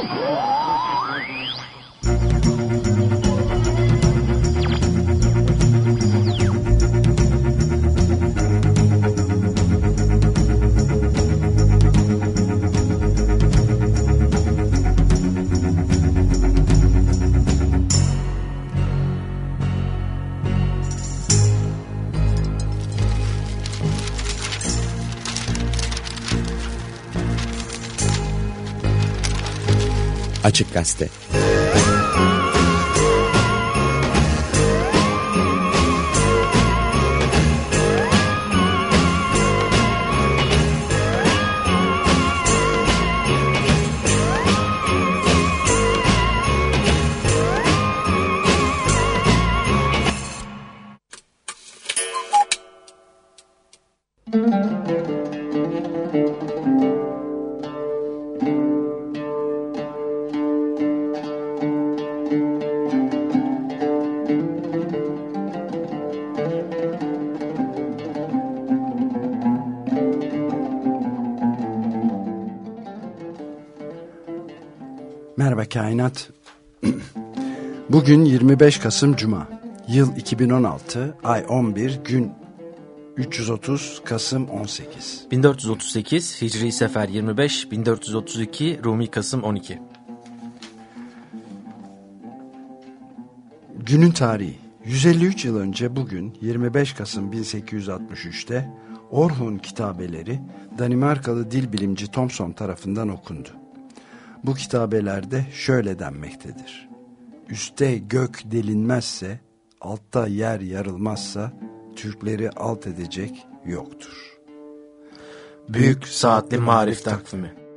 Oh! Açık Kainat. Bugün 25 Kasım Cuma. Yıl 2016, ay 11, gün 330, Kasım 18. 1438 Hicri Sefer 25, 1432 Rumi Kasım 12. Günün tarihi. 153 yıl önce bugün 25 Kasım 1863'te Orhun kitabeleri Danimarkalı dil bilimci Thomson tarafından okundu. Bu kitabelerde şöyle denmektedir. Üste gök delinmezse, altta yer yarılmazsa, Türkleri alt edecek yoktur. Büyük Saatli Marif Takvimi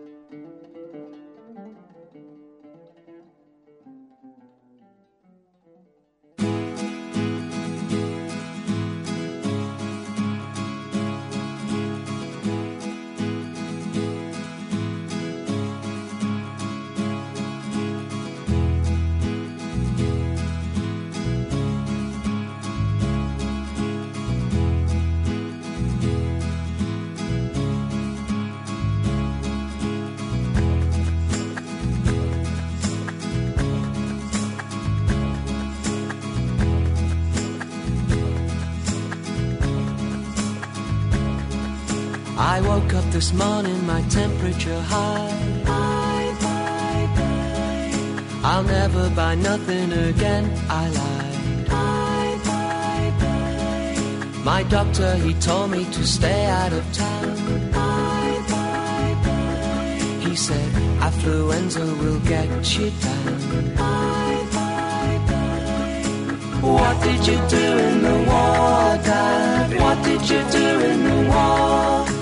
this morning, my temperature high. Bye, bye, bye. I'll never buy nothing again, I lied. Bye, bye, bye. My doctor, he told me to stay out of town. Bye, bye, bye. He said, affluenza will get you down. Bye, bye, bye. What did you do in the war, Dad? What did you do in the war?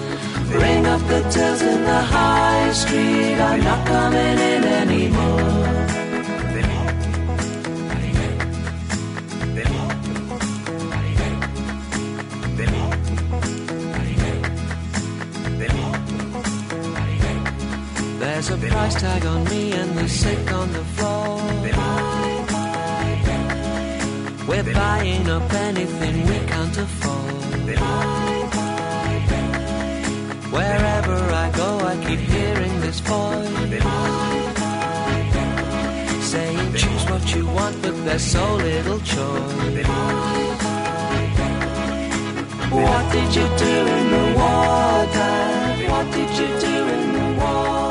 Ring up the tills in the high street. I'm not coming in anymore. There's a price tag on me and the sick on the floor. We're buying up anything we can't afford. Wherever I go, I keep hearing this voice saying, Choose what you want, but there's so little choice. What did you do in the water? What did you do in the war?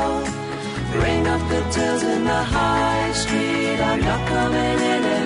Ring up the tills in the high street. I'm not coming in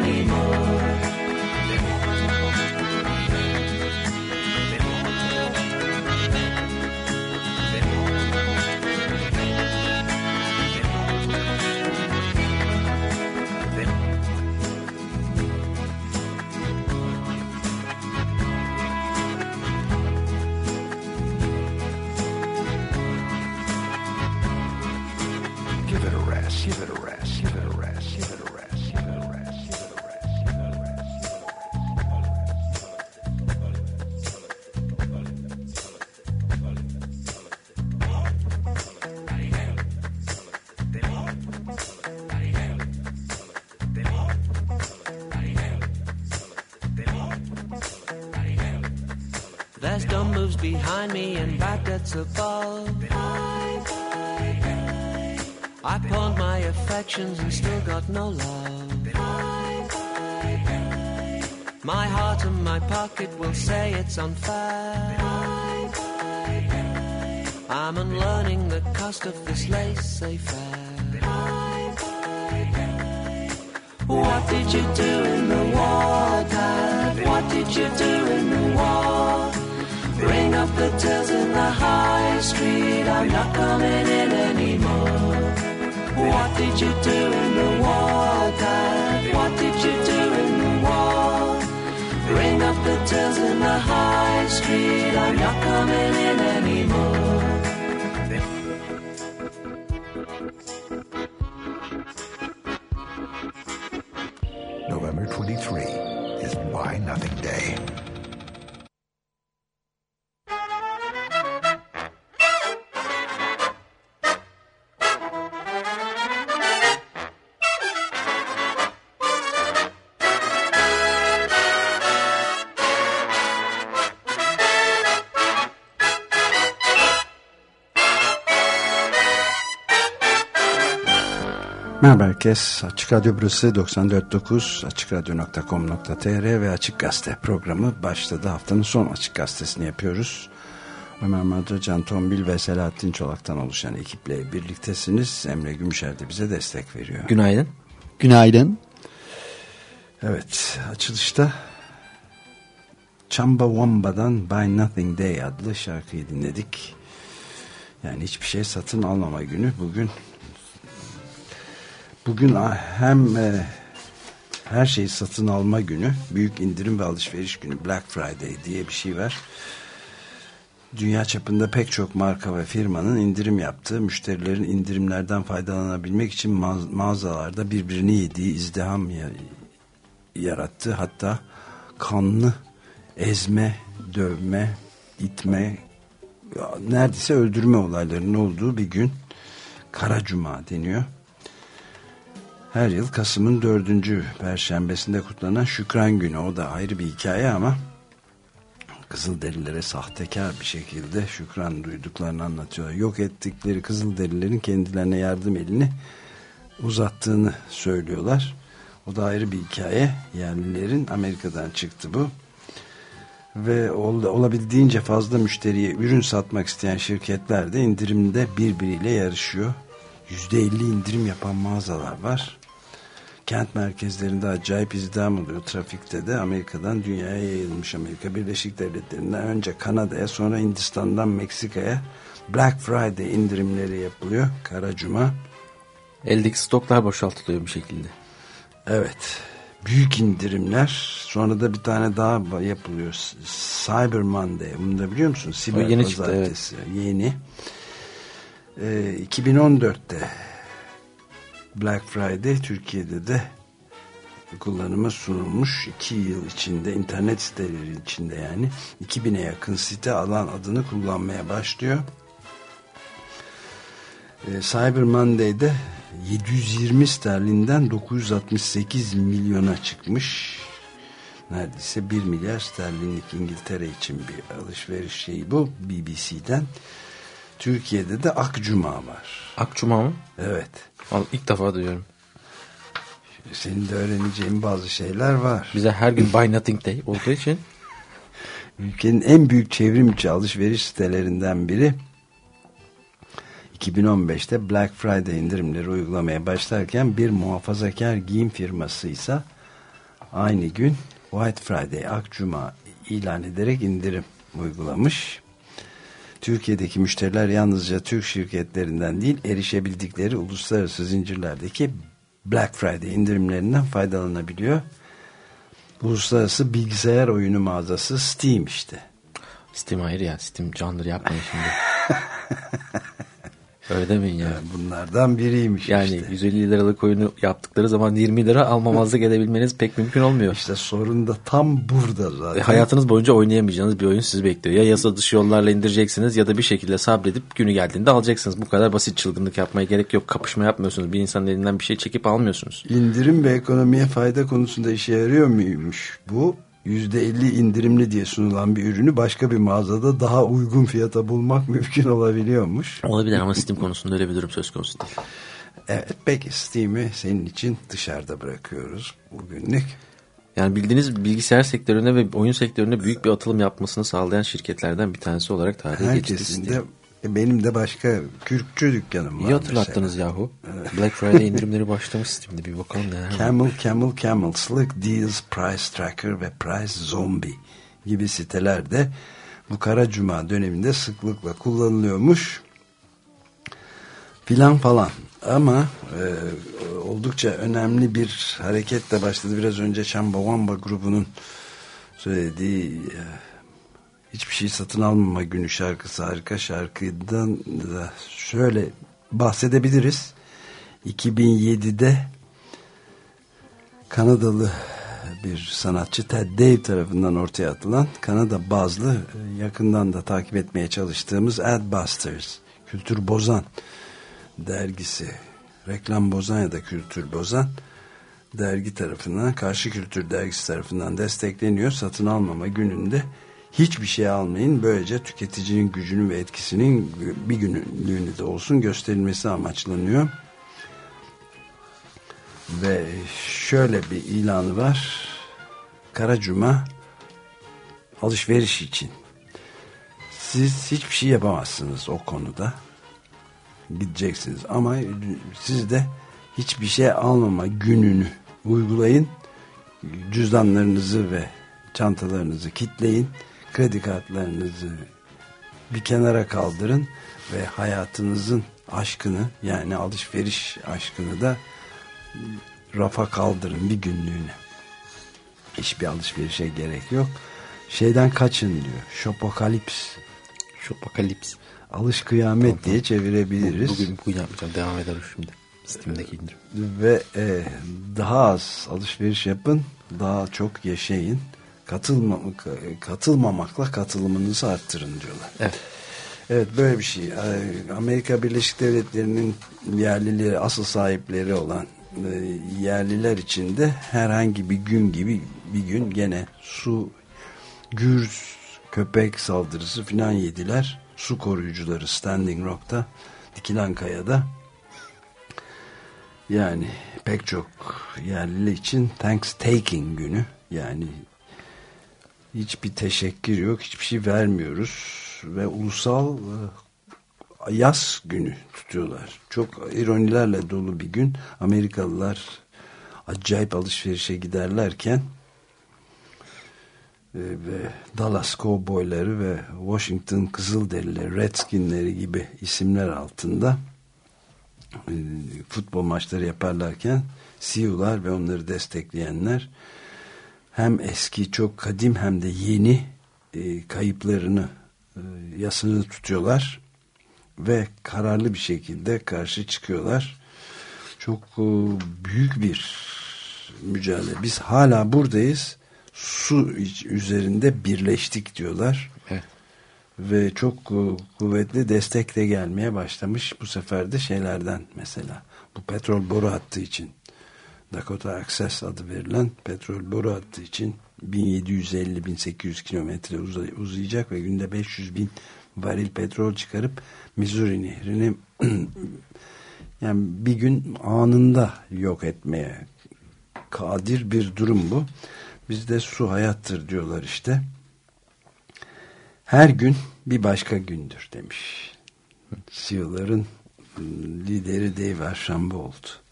behind me and bad debts above. I pawned my affections and still got no love. My heart and my pocket will say it's unfair. I'm unlearning the cost of this laissez-faire. What did you do in the war, Dad? What did you do in the war? Bring up the tills in the high street. I'm not coming in anymore. What did you do in the war, Dad? What did you do in the war? Bring up the tills in the high street. I'm not coming in anymore. Herkes. Açık Radyo burası 94.9 AçıkRadyo.com.tr ve Açık Gazete programı başladı. Haftanın son Açık Gazetesini yapıyoruz. Ömer Madra, Can Tombil ve Selahattin Çolak'tan oluşan ekiple birliktesiniz. Emre Gümüşer de bize destek veriyor. Günaydın. Günaydın. Evet, açılışta Chamba Wamba'dan Buy Nothing Day adlı şarkıyı dinledik. Yani hiçbir şey satın almama günü bugün. Bugün hem e, her şeyi satın alma günü, büyük indirim ve alışveriş günü, Black Friday diye bir şey var. Dünya çapında pek çok marka ve firmanın indirim yaptığı, müşterilerin indirimlerden faydalanabilmek için mağazalarda birbirini yediği izdiham yarattı. Hatta kanlı ezme, dövme, itme, neredeyse öldürme olaylarının olduğu bir gün. Kara Cuma deniyor. Her yıl Kasım'ın dördüncü perşembesinde kutlanan Şükran Günü. O da ayrı bir hikaye ama Kızılderililere sahtekar bir şekilde şükran duyduklarını anlatıyorlar. Yok ettikleri Kızılderililerin kendilerine yardım elini uzattığını söylüyorlar. O da ayrı bir hikaye. Yerlilerin Amerika'dan çıktı bu. Ve ol, olabildiğince fazla müşteriye ürün satmak isteyen şirketler de indirimde birbiriyle yarışıyor. %50 indirim yapan mağazalar var. Kent merkezlerinde acayip izdiham oluyor. Trafikte de Amerika'dan dünyaya yayılmış Amerika Birleşik Devletleri'nden önce Kanada'ya sonra Hindistan'dan Meksika'ya Black Friday indirimleri yapılıyor. Kara Cuma. Eldeki stoklar boşaltılıyor bir şekilde. Evet. Büyük indirimler. Sonra da bir tane daha yapılıyor. Cyber Monday. Bunu da biliyor musun? Siber yeni çıktı evet. Yeni. Ee, 2014'te Black Friday Türkiye'de de kullanıma sunulmuş. iki yıl içinde internet siteleri içinde yani 2000'e yakın site alan adını kullanmaya başlıyor. Ee, Cyber Monday'de 720 sterlinden 968 milyona çıkmış. Neredeyse 1 milyar sterlinlik İngiltere için bir alışveriş şeyi bu BBC'den. Türkiye'de de Akcuma var. Akcuma mı? Evet. Al, ilk defa duyuyorum. Senin de öğreneceğin bazı şeyler var. Bize her gün Buy Nothing Day olduğu için. Ülkenin en büyük çevrim içi alışveriş sitelerinden biri 2015'te Black Friday indirimleri uygulamaya başlarken bir muhafazakar giyim firması ise aynı gün White Friday, Akcuma ilan ederek indirim uygulamış. Türkiye'deki müşteriler yalnızca Türk şirketlerinden değil erişebildikleri uluslararası zincirlerdeki Black Friday indirimlerinden faydalanabiliyor. Uluslararası bilgisayar oyunu mağazası Steam işte. Steam hayır ya Steam candır yapmayın şimdi. Öyle demeyin ya. Yani bunlardan biriymiş yani işte. Yani 150 liralık oyunu yaptıkları zaman 20 lira almamazlık edebilmeniz pek mümkün olmuyor. İşte sorun da tam burada zaten. E, hayatınız boyunca oynayamayacağınız bir oyun sizi bekliyor. Ya yasa dışı yollarla indireceksiniz ya da bir şekilde sabredip günü geldiğinde alacaksınız. Bu kadar basit çılgınlık yapmaya gerek yok. Kapışma yapmıyorsunuz. Bir insanın elinden bir şey çekip almıyorsunuz. İndirim ve ekonomiye fayda konusunda işe yarıyor muymuş bu? %50 indirimli diye sunulan bir ürünü başka bir mağazada daha uygun fiyata bulmak mümkün olabiliyormuş. Olabilir ama Steam konusunda öyle bir durum söz konusu değil. Evet peki Steam'i senin için dışarıda bırakıyoruz bugünlük. Yani bildiğiniz bilgisayar sektörüne ve oyun sektörüne büyük bir atılım yapmasını sağlayan şirketlerden bir tanesi olarak tarihe geçti Herkesin de benim de başka kürkçü dükkanım var. İyi hatırlattınız yahu. Black Friday indirimleri başlamış Steam'de bir bakalım neler. Camel, Camel, Camel, Slick Deals, Price Tracker ve Price Zombie gibi sitelerde bu Kara Cuma döneminde sıklıkla kullanılıyormuş filan falan. Ama e, oldukça önemli bir hareketle başladı. Biraz önce Chambawamba grubunun söylediği e, hiçbir şey satın almama günü şarkısı harika şarkıdan da şöyle bahsedebiliriz. 2007'de Kanadalı bir sanatçı Ted Dave tarafından ortaya atılan Kanada bazlı e, yakından da takip etmeye çalıştığımız Adbusters Kültür Bozan dergisi reklam bozan ya da kültür bozan dergi tarafından karşı kültür dergisi tarafından destekleniyor satın almama gününde hiçbir şey almayın böylece tüketicinin gücünün ve etkisinin bir günlüğünü de olsun gösterilmesi amaçlanıyor. Ve şöyle bir ilanı var. Kara Cuma alışveriş için. Siz hiçbir şey yapamazsınız o konuda. Gideceksiniz ama siz de hiçbir şey almama gününü uygulayın. Cüzdanlarınızı ve çantalarınızı kitleyin kredi kartlarınızı bir kenara kaldırın ve hayatınızın aşkını yani alışveriş aşkını da rafa kaldırın bir günlüğüne hiçbir alışverişe gerek yok şeyden kaçın diyor Şopokalips Şopokalips. alış kıyamet diye çevirebiliriz Bugün bugün yapmayacağım. Devam ederiz şimdi. Steam'deki indirim. ve e, daha az alışveriş yapın daha çok yaşayın Katılma, katılmamakla katılımınızı arttırın diyorlar Evet. Evet böyle bir şey. Amerika Birleşik Devletleri'nin yerlileri, asıl sahipleri olan e, yerliler için de herhangi bir gün gibi bir gün gene su, gür, köpek saldırısı filan yediler. Su koruyucuları Standing Rock'ta, Dikilen Kaya'da. Yani pek çok yerli için Thanksgiving günü. Yani hiçbir teşekkür yok, hiçbir şey vermiyoruz ve ulusal e, yaz günü tutuyorlar. Çok ironilerle dolu bir gün. Amerikalılar acayip alışverişe giderlerken e, ve Dallas Cowboyları ve Washington Kızılderilileri, Redskinleri gibi isimler altında e, futbol maçları yaparlarken Sioux'lar ve onları destekleyenler hem eski çok kadim hem de yeni e, kayıplarını e, yasını tutuyorlar ve kararlı bir şekilde karşı çıkıyorlar. Çok e, büyük bir mücadele. Biz hala buradayız. Su üzerinde birleştik diyorlar. Evet. Ve çok e, kuvvetli destek de gelmeye başlamış. Bu sefer de şeylerden mesela bu petrol boru hattı için Dakota Access adı verilen petrol boru hattı için 1750-1800 kilometre uzayacak ve günde 500 bin varil petrol çıkarıp Missouri nehrini yani bir gün anında yok etmeye kadir bir durum bu. Bizde su hayattır diyorlar işte. Her gün bir başka gündür demiş. SEAL'ların lideri Dave Archambault oldu.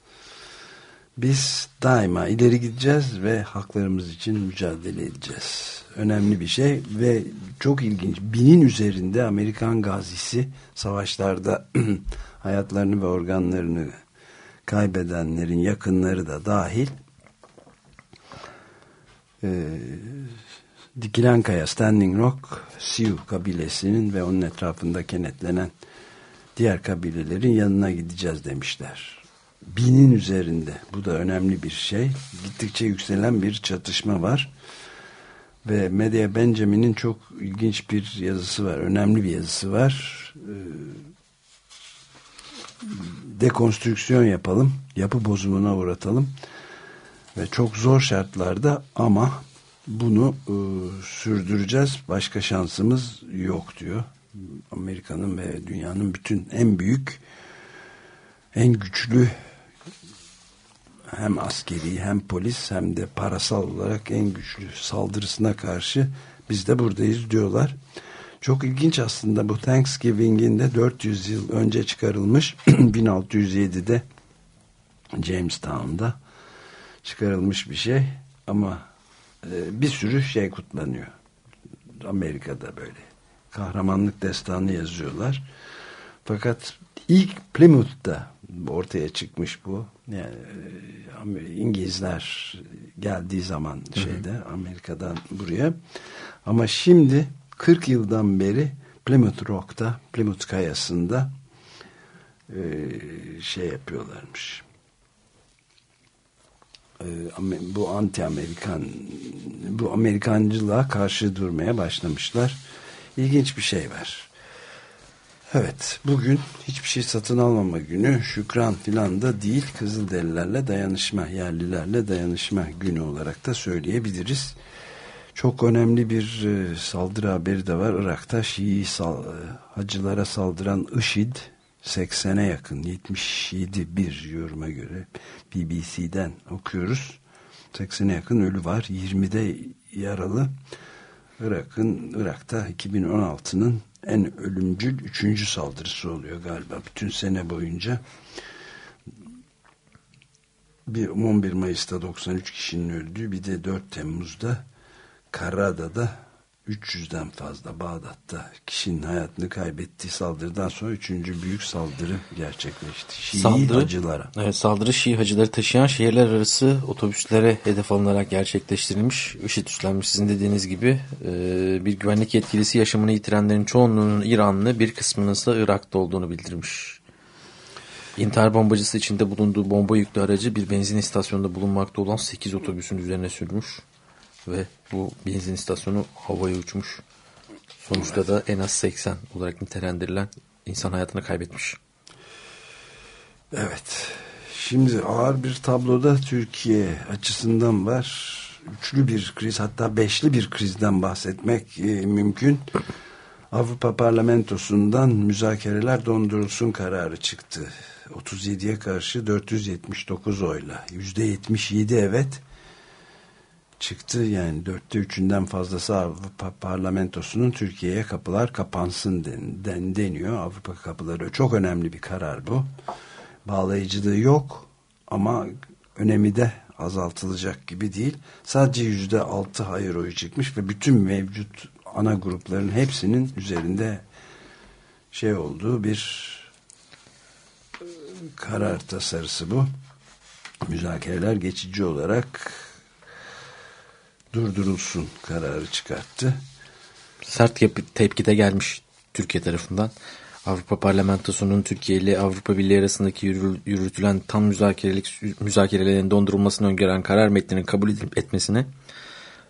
Biz daima ileri gideceğiz ve haklarımız için mücadele edeceğiz. Önemli bir şey ve çok ilginç. Binin üzerinde Amerikan gazisi savaşlarda hayatlarını ve organlarını kaybedenlerin yakınları da dahil e, Dikilen Standing Rock, Sioux kabilesinin ve onun etrafında kenetlenen diğer kabilelerin yanına gideceğiz demişler binin üzerinde. Bu da önemli bir şey. Gittikçe yükselen bir çatışma var. Ve Medya Benjamin'in çok ilginç bir yazısı var. Önemli bir yazısı var. Dekonstrüksiyon yapalım. Yapı bozumuna uğratalım. Ve çok zor şartlarda ama bunu e, sürdüreceğiz. Başka şansımız yok diyor. Amerika'nın ve dünyanın bütün en büyük en güçlü hem askeri hem polis hem de parasal olarak en güçlü saldırısına karşı biz de buradayız diyorlar. Çok ilginç aslında bu Thanksgiving'in de 400 yıl önce çıkarılmış 1607'de Jamestown'da çıkarılmış bir şey ama e, bir sürü şey kutlanıyor. Amerika'da böyle kahramanlık destanı yazıyorlar. Fakat ilk Plymouth'ta ortaya çıkmış bu. Yani e, İngilizler geldiği zaman şeyde Amerika'dan buraya. Ama şimdi 40 yıldan beri Plymouth Rock'ta, Plymouth Kayası'nda e, şey yapıyorlarmış. E, bu anti-Amerikan bu Amerikancılığa karşı durmaya başlamışlar. İlginç bir şey var. Evet, bugün hiçbir şey satın almama günü, şükran filan da değil, Kızılderililerle dayanışma, yerlilerle dayanışma günü olarak da söyleyebiliriz. Çok önemli bir e, saldırı haberi de var. Irak'ta Şii sal, e, hacılara saldıran IŞİD 80'e yakın, 77 bir yoruma göre BBC'den okuyoruz. 80'e yakın ölü var, 20'de yaralı. Irak'ın Irak'ta 2016'nın en ölümcül üçüncü saldırısı oluyor galiba bütün sene boyunca. Bir 11 Mayıs'ta 93 kişinin öldüğü bir de 4 Temmuz'da Karada'da 300'den fazla Bağdat'ta kişinin hayatını kaybettiği saldırıdan sonra üçüncü büyük saldırı gerçekleşti. Şii saldırı, hacılara. Evet, saldırı Şii hacıları taşıyan şehirler arası otobüslere hedef alınarak gerçekleştirilmiş. IŞİD üstlenmiş sizin dediğiniz gibi e, bir güvenlik yetkilisi yaşamını yitirenlerin çoğunluğunun İranlı bir kısmının ise Irak'ta olduğunu bildirmiş. İntihar bombacısı içinde bulunduğu bomba yüklü aracı bir benzin istasyonunda bulunmakta olan 8 otobüsün üzerine sürmüş ve bu benzin istasyonu havaya uçmuş. Sonuçta da en az 80 olarak nitelendirilen insan hayatını kaybetmiş. Evet. Şimdi ağır bir tabloda Türkiye açısından var. Üçlü bir kriz hatta beşli bir krizden bahsetmek e, mümkün. Avrupa Parlamentosu'ndan müzakereler dondurulsun kararı çıktı. 37'ye karşı 479 oyla. %77 evet çıktı. Yani dörtte üçünden fazlası Avrupa Parlamentosu'nun Türkiye'ye kapılar kapansın den, den, deniyor. Avrupa kapıları çok önemli bir karar bu. Bağlayıcılığı yok ama önemi de azaltılacak gibi değil. Sadece yüzde altı hayır oyu çıkmış ve bütün mevcut ana grupların hepsinin üzerinde şey olduğu bir karar tasarısı bu. Müzakereler geçici olarak durdurulsun kararı çıkarttı. Sert tepkide gelmiş Türkiye tarafından. Avrupa Parlamentosu'nun Türkiye ile Avrupa Birliği arasındaki yürütülen tam müzakerelik müzakerelerin dondurulmasını öngören karar metninin kabul etmesine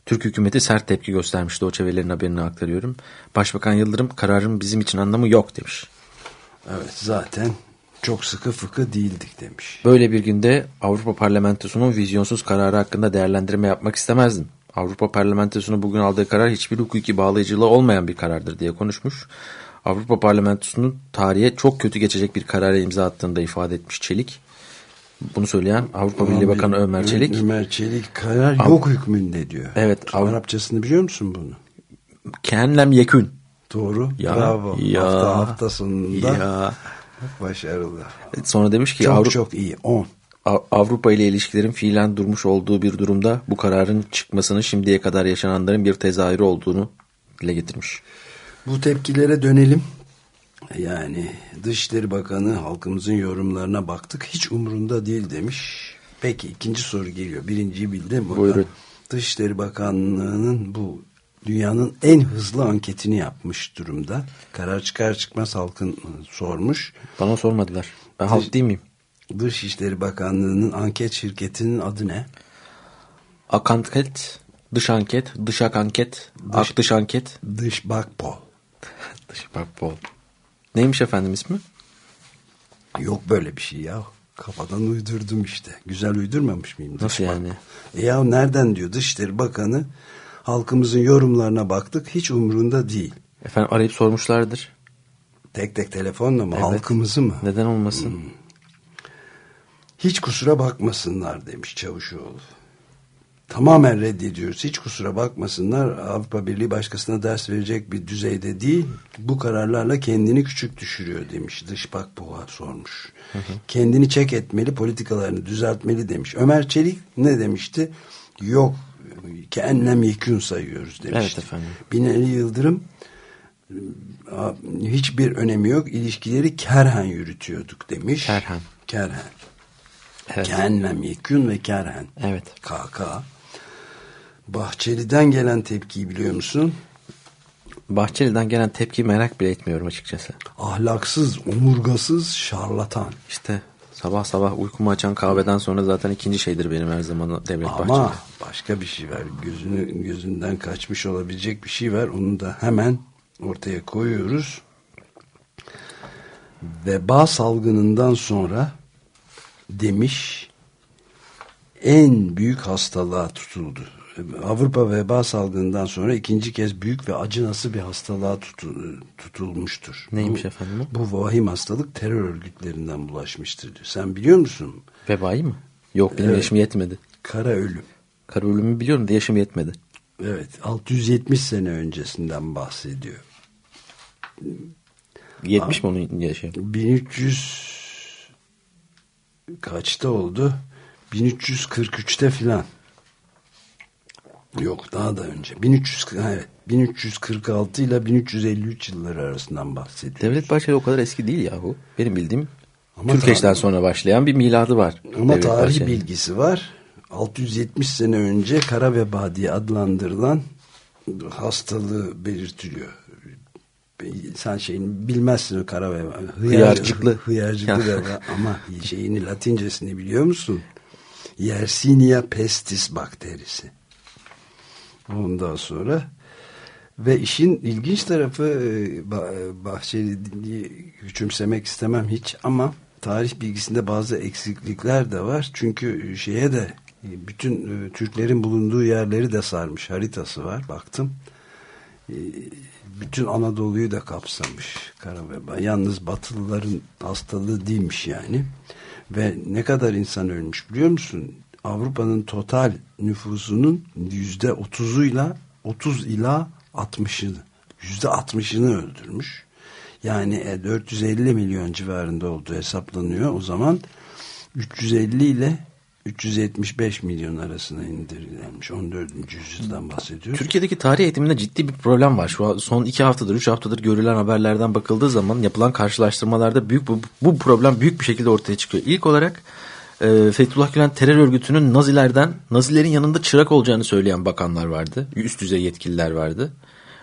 Türk hükümeti sert tepki göstermişti. O çevelerin haberini aktarıyorum. Başbakan Yıldırım kararın bizim için anlamı yok demiş. Evet zaten çok sıkı fıkı değildik demiş. Böyle bir günde Avrupa Parlamentosu'nun vizyonsuz kararı hakkında değerlendirme yapmak istemezdim. Avrupa Parlamentosu'nun bugün aldığı karar hiçbir hukuki bağlayıcılığı olmayan bir karardır diye konuşmuş. Avrupa Parlamentosu'nun tarihe çok kötü geçecek bir karara imza attığını da ifade etmiş Çelik. Bunu söyleyen Avrupa Birliği Bakanı Ömer Çelik. Ömer Çelik karar Av yok hükmünde diyor. Evet. Av Arapçasını biliyor musun bunu? Kenlem yekün. Doğru. Ya, Bravo. Ya, hafta hafta sonunda. Ya. Başarılı. Sonra demiş ki çok Avrupa, çok iyi. 10. Avrupa ile ilişkilerin fiilen durmuş olduğu bir durumda bu kararın çıkmasının şimdiye kadar yaşananların bir tezahürü olduğunu dile getirmiş. Bu tepkilere dönelim. Yani Dışişleri Bakanı halkımızın yorumlarına baktık. Hiç umurunda değil demiş. Peki ikinci soru geliyor. Birinciyi bildim. Buyurun. Dışişleri Bakanlığı'nın bu dünyanın en hızlı anketini yapmış durumda. Karar çıkar çıkmaz halkın sormuş. Bana sormadılar. Ben Dış, halk değil miyim? Dışişleri Bakanlığı'nın anket şirketinin adı ne? Akanket, dış anket, dışak anket, dış, ak dış anket. Dış bakpol. dış bakpol. Neymiş efendim ismi? Yok böyle bir şey ya. Kafadan uydurdum işte. Güzel uydurmamış mıyım? Nasıl yani? E ya nereden diyor Dışişleri Bakanı halkımızın yorumlarına baktık hiç umurunda değil. Efendim arayıp sormuşlardır. Tek tek telefonla mı? Evet. Halkımızı mı? Neden olmasın? Hmm. Hiç kusura bakmasınlar demiş Çavuşoğlu. Tamamen reddediyoruz. Hiç kusura bakmasınlar. Avrupa Birliği başkasına ders verecek bir düzeyde değil. Bu kararlarla kendini küçük düşürüyor demiş. Dış Bakboğa sormuş. Kendini çek etmeli, politikalarını düzeltmeli demiş. Ömer Çelik ne demişti? Yok, kennem yekün sayıyoruz demişti. Evet efendim. Binali Yıldırım hiçbir önemi yok. İlişkileri kerhen yürütüyorduk demiş. Kerhen. Kerhen. Evet. Kennem yekün ve kerhen. Evet. KK. Bahçeli'den gelen tepkiyi biliyor musun? Bahçeli'den gelen tepkiyi merak bile etmiyorum açıkçası. Ahlaksız, omurgasız, şarlatan. İşte sabah sabah uykumu açan kahveden sonra zaten ikinci şeydir benim her zaman Devlet Ama Bahçeli. başka bir şey var. Gözünü, gözünden kaçmış olabilecek bir şey var. Onu da hemen ortaya koyuyoruz. Veba salgınından sonra demiş en büyük hastalığa tutuldu. Avrupa veba salgınından sonra ikinci kez büyük ve acınası bir hastalığa tutu- tutulmuştur. Neymiş bu, efendim Bu vahim hastalık terör örgütlerinden bulaşmıştır diyor. Sen biliyor musun? Vebayı mı? Yok benim Evet. yaşım yetmedi. Kara ölüm. Kara ölümü biliyorum da yaşım yetmedi. Evet 670 sene öncesinden bahsediyor. 70 mi onun yaşı? 1300 kaçta oldu? 1343'te filan. Yok daha da önce. 1300 evet 1346 ile 1353 yılları arasından bahsediyor. Devlet Bahçeli o kadar eski değil yahu. Benim bildiğim Ama Türkeş'ten sonra başlayan bir miladı var. Ama Devlet tarih Bahçeli'nin. bilgisi var. 670 sene önce kara veba diye adlandırılan hastalığı belirtiliyor. Sen şeyini bilmezsin o kara veba. Hıyar- Hıyarcıklı. Hıyarcıklı veba ama şeyini latincesini biliyor musun? Yersinia pestis bakterisi. Ondan sonra ve işin ilginç tarafı e, Bah- Bahçeli'yi küçümsemek istemem hiç ama tarih bilgisinde bazı eksiklikler de var. Çünkü şeye de e, bütün e, Türklerin bulunduğu yerleri de sarmış haritası var baktım. E, Bütün Anadolu'yu da kapsamış kara veba. Yalnız Batılıların hastalığı değilmiş yani. Ve ne kadar insan ölmüş biliyor musun? Avrupa'nın total nüfusunun yüzde otuzuyla 30 ila 60'ını yüzde 60'ını öldürmüş. Yani e, 450 milyon civarında olduğu hesaplanıyor. O zaman 350 ile 375 milyon arasına indirilmiş. 14. yüzyıldan bahsediyoruz. Türkiye'deki tarih eğitiminde ciddi bir problem var. Şu an son iki haftadır, üç haftadır görülen haberlerden bakıldığı zaman yapılan karşılaştırmalarda büyük bu, bu problem büyük bir şekilde ortaya çıkıyor. İlk olarak e, Fethullah Gülen terör örgütünün Nazilerden, Nazilerin yanında çırak olacağını söyleyen bakanlar vardı. Üst düzey yetkililer vardı.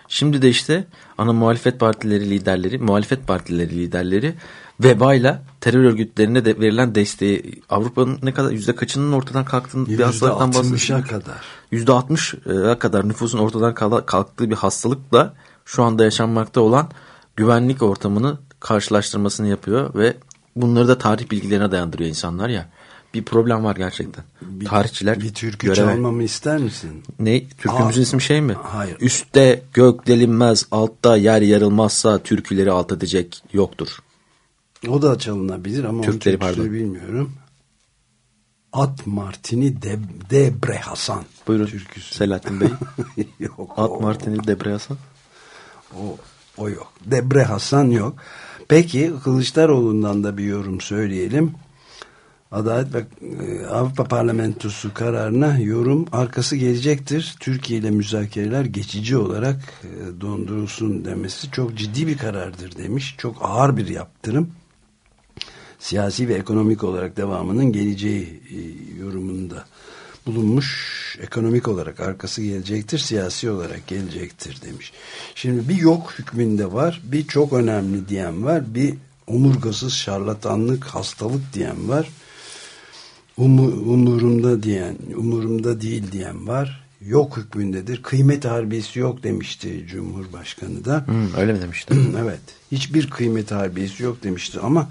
Şimdi de işte ana muhalefet partileri liderleri, muhalefet partileri liderleri vebayla terör örgütlerine de verilen desteği Avrupa'nın ne kadar yüzde kaçının ortadan kalktığını bir hastalıktan %60'a bahsediyor. kadar. %60'a kadar nüfusun ortadan kal- kalktığı bir hastalıkla şu anda yaşanmakta olan güvenlik ortamını karşılaştırmasını yapıyor ve bunları da tarih bilgilerine dayandırıyor insanlar ya. Bir problem var gerçekten. Tarihçiler bir türkü göreve- çalmamı ister misin? Ne? Türkümüzün Aa, ismi şey mi? hayır. Üstte gök delinmez, altta yer yarılmazsa türküleri alt edecek yoktur. O da çalınabilir ama Türkleri, onun pardon. bilmiyorum. At Martini de, Debre Hasan. Buyurun Türküsü. Selahattin Bey. yok. At o- Martin'i Debre Hasan. O, o yok. Debre Hasan yok. Peki Kılıçdaroğlu'ndan da bir yorum söyleyelim. Adalet ve e, Avrupa Parlamentosu kararına yorum arkası gelecektir. Türkiye ile müzakereler geçici olarak e, dondurulsun demesi çok ciddi bir karardır demiş. Çok ağır bir yaptırım. Siyasi ve ekonomik olarak devamının geleceği e, yorumunda bulunmuş. Ekonomik olarak arkası gelecektir, siyasi olarak gelecektir demiş. Şimdi bir yok hükmünde var, bir çok önemli diyen var, bir omurgasız şarlatanlık, hastalık diyen var. Umu, umurumda diyen, umurumda değil diyen var. Yok hükmündedir. Kıymet harbiyesi yok demişti Cumhurbaşkanı da. Hmm, öyle mi demişti? evet. Hiçbir kıymet harbiyesi yok demişti ama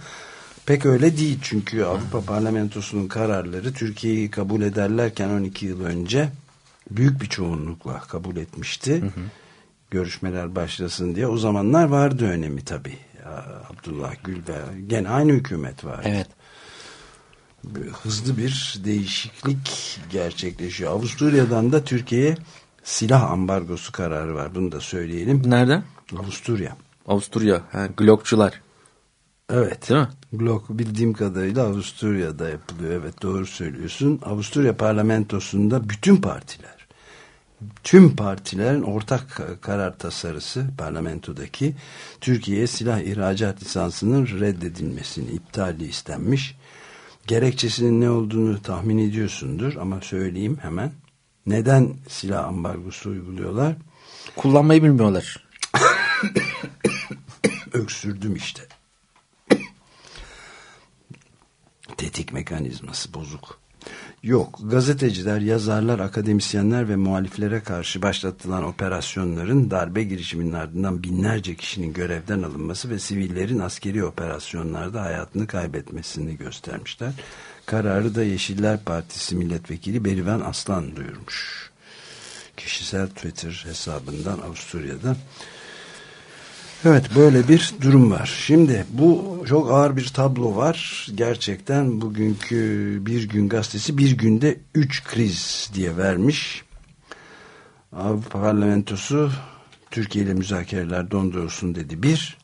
pek öyle değil. Çünkü Avrupa Parlamentosu'nun kararları Türkiye'yi kabul ederlerken 12 yıl önce büyük bir çoğunlukla kabul etmişti. Görüşmeler başlasın diye. O zamanlar vardı önemi tabii. Abdullah Gül ve gene aynı hükümet vardı. evet. hızlı bir değişiklik gerçekleşiyor. Avusturya'dan da Türkiye'ye silah ambargosu kararı var. Bunu da söyleyelim. Nereden? Avusturya. Avusturya. Ha, Glockçular. Evet. Değil mi? Glock bildiğim kadarıyla Avusturya'da yapılıyor. Evet doğru söylüyorsun. Avusturya parlamentosunda bütün partiler tüm partilerin ortak karar tasarısı parlamentodaki Türkiye'ye silah ihracat lisansının reddedilmesini iptali istenmiş. Gerekçesinin ne olduğunu tahmin ediyorsundur ama söyleyeyim hemen. Neden silah ambargosu uyguluyorlar? Kullanmayı bilmiyorlar. Öksürdüm işte. Tetik mekanizması bozuk. Yok, gazeteciler, yazarlar, akademisyenler ve muhaliflere karşı başlatılan operasyonların darbe girişiminin ardından binlerce kişinin görevden alınması ve sivillerin askeri operasyonlarda hayatını kaybetmesini göstermişler. Kararı da Yeşiller Partisi milletvekili Berivan Aslan duyurmuş. Kişisel Twitter hesabından Avusturya'da. Evet böyle bir durum var. Şimdi bu çok ağır bir tablo var. Gerçekten bugünkü Bir Gün Gazetesi bir günde üç kriz diye vermiş. Avrupa Parlamentosu Türkiye ile müzakereler dondurulsun dedi. Bir.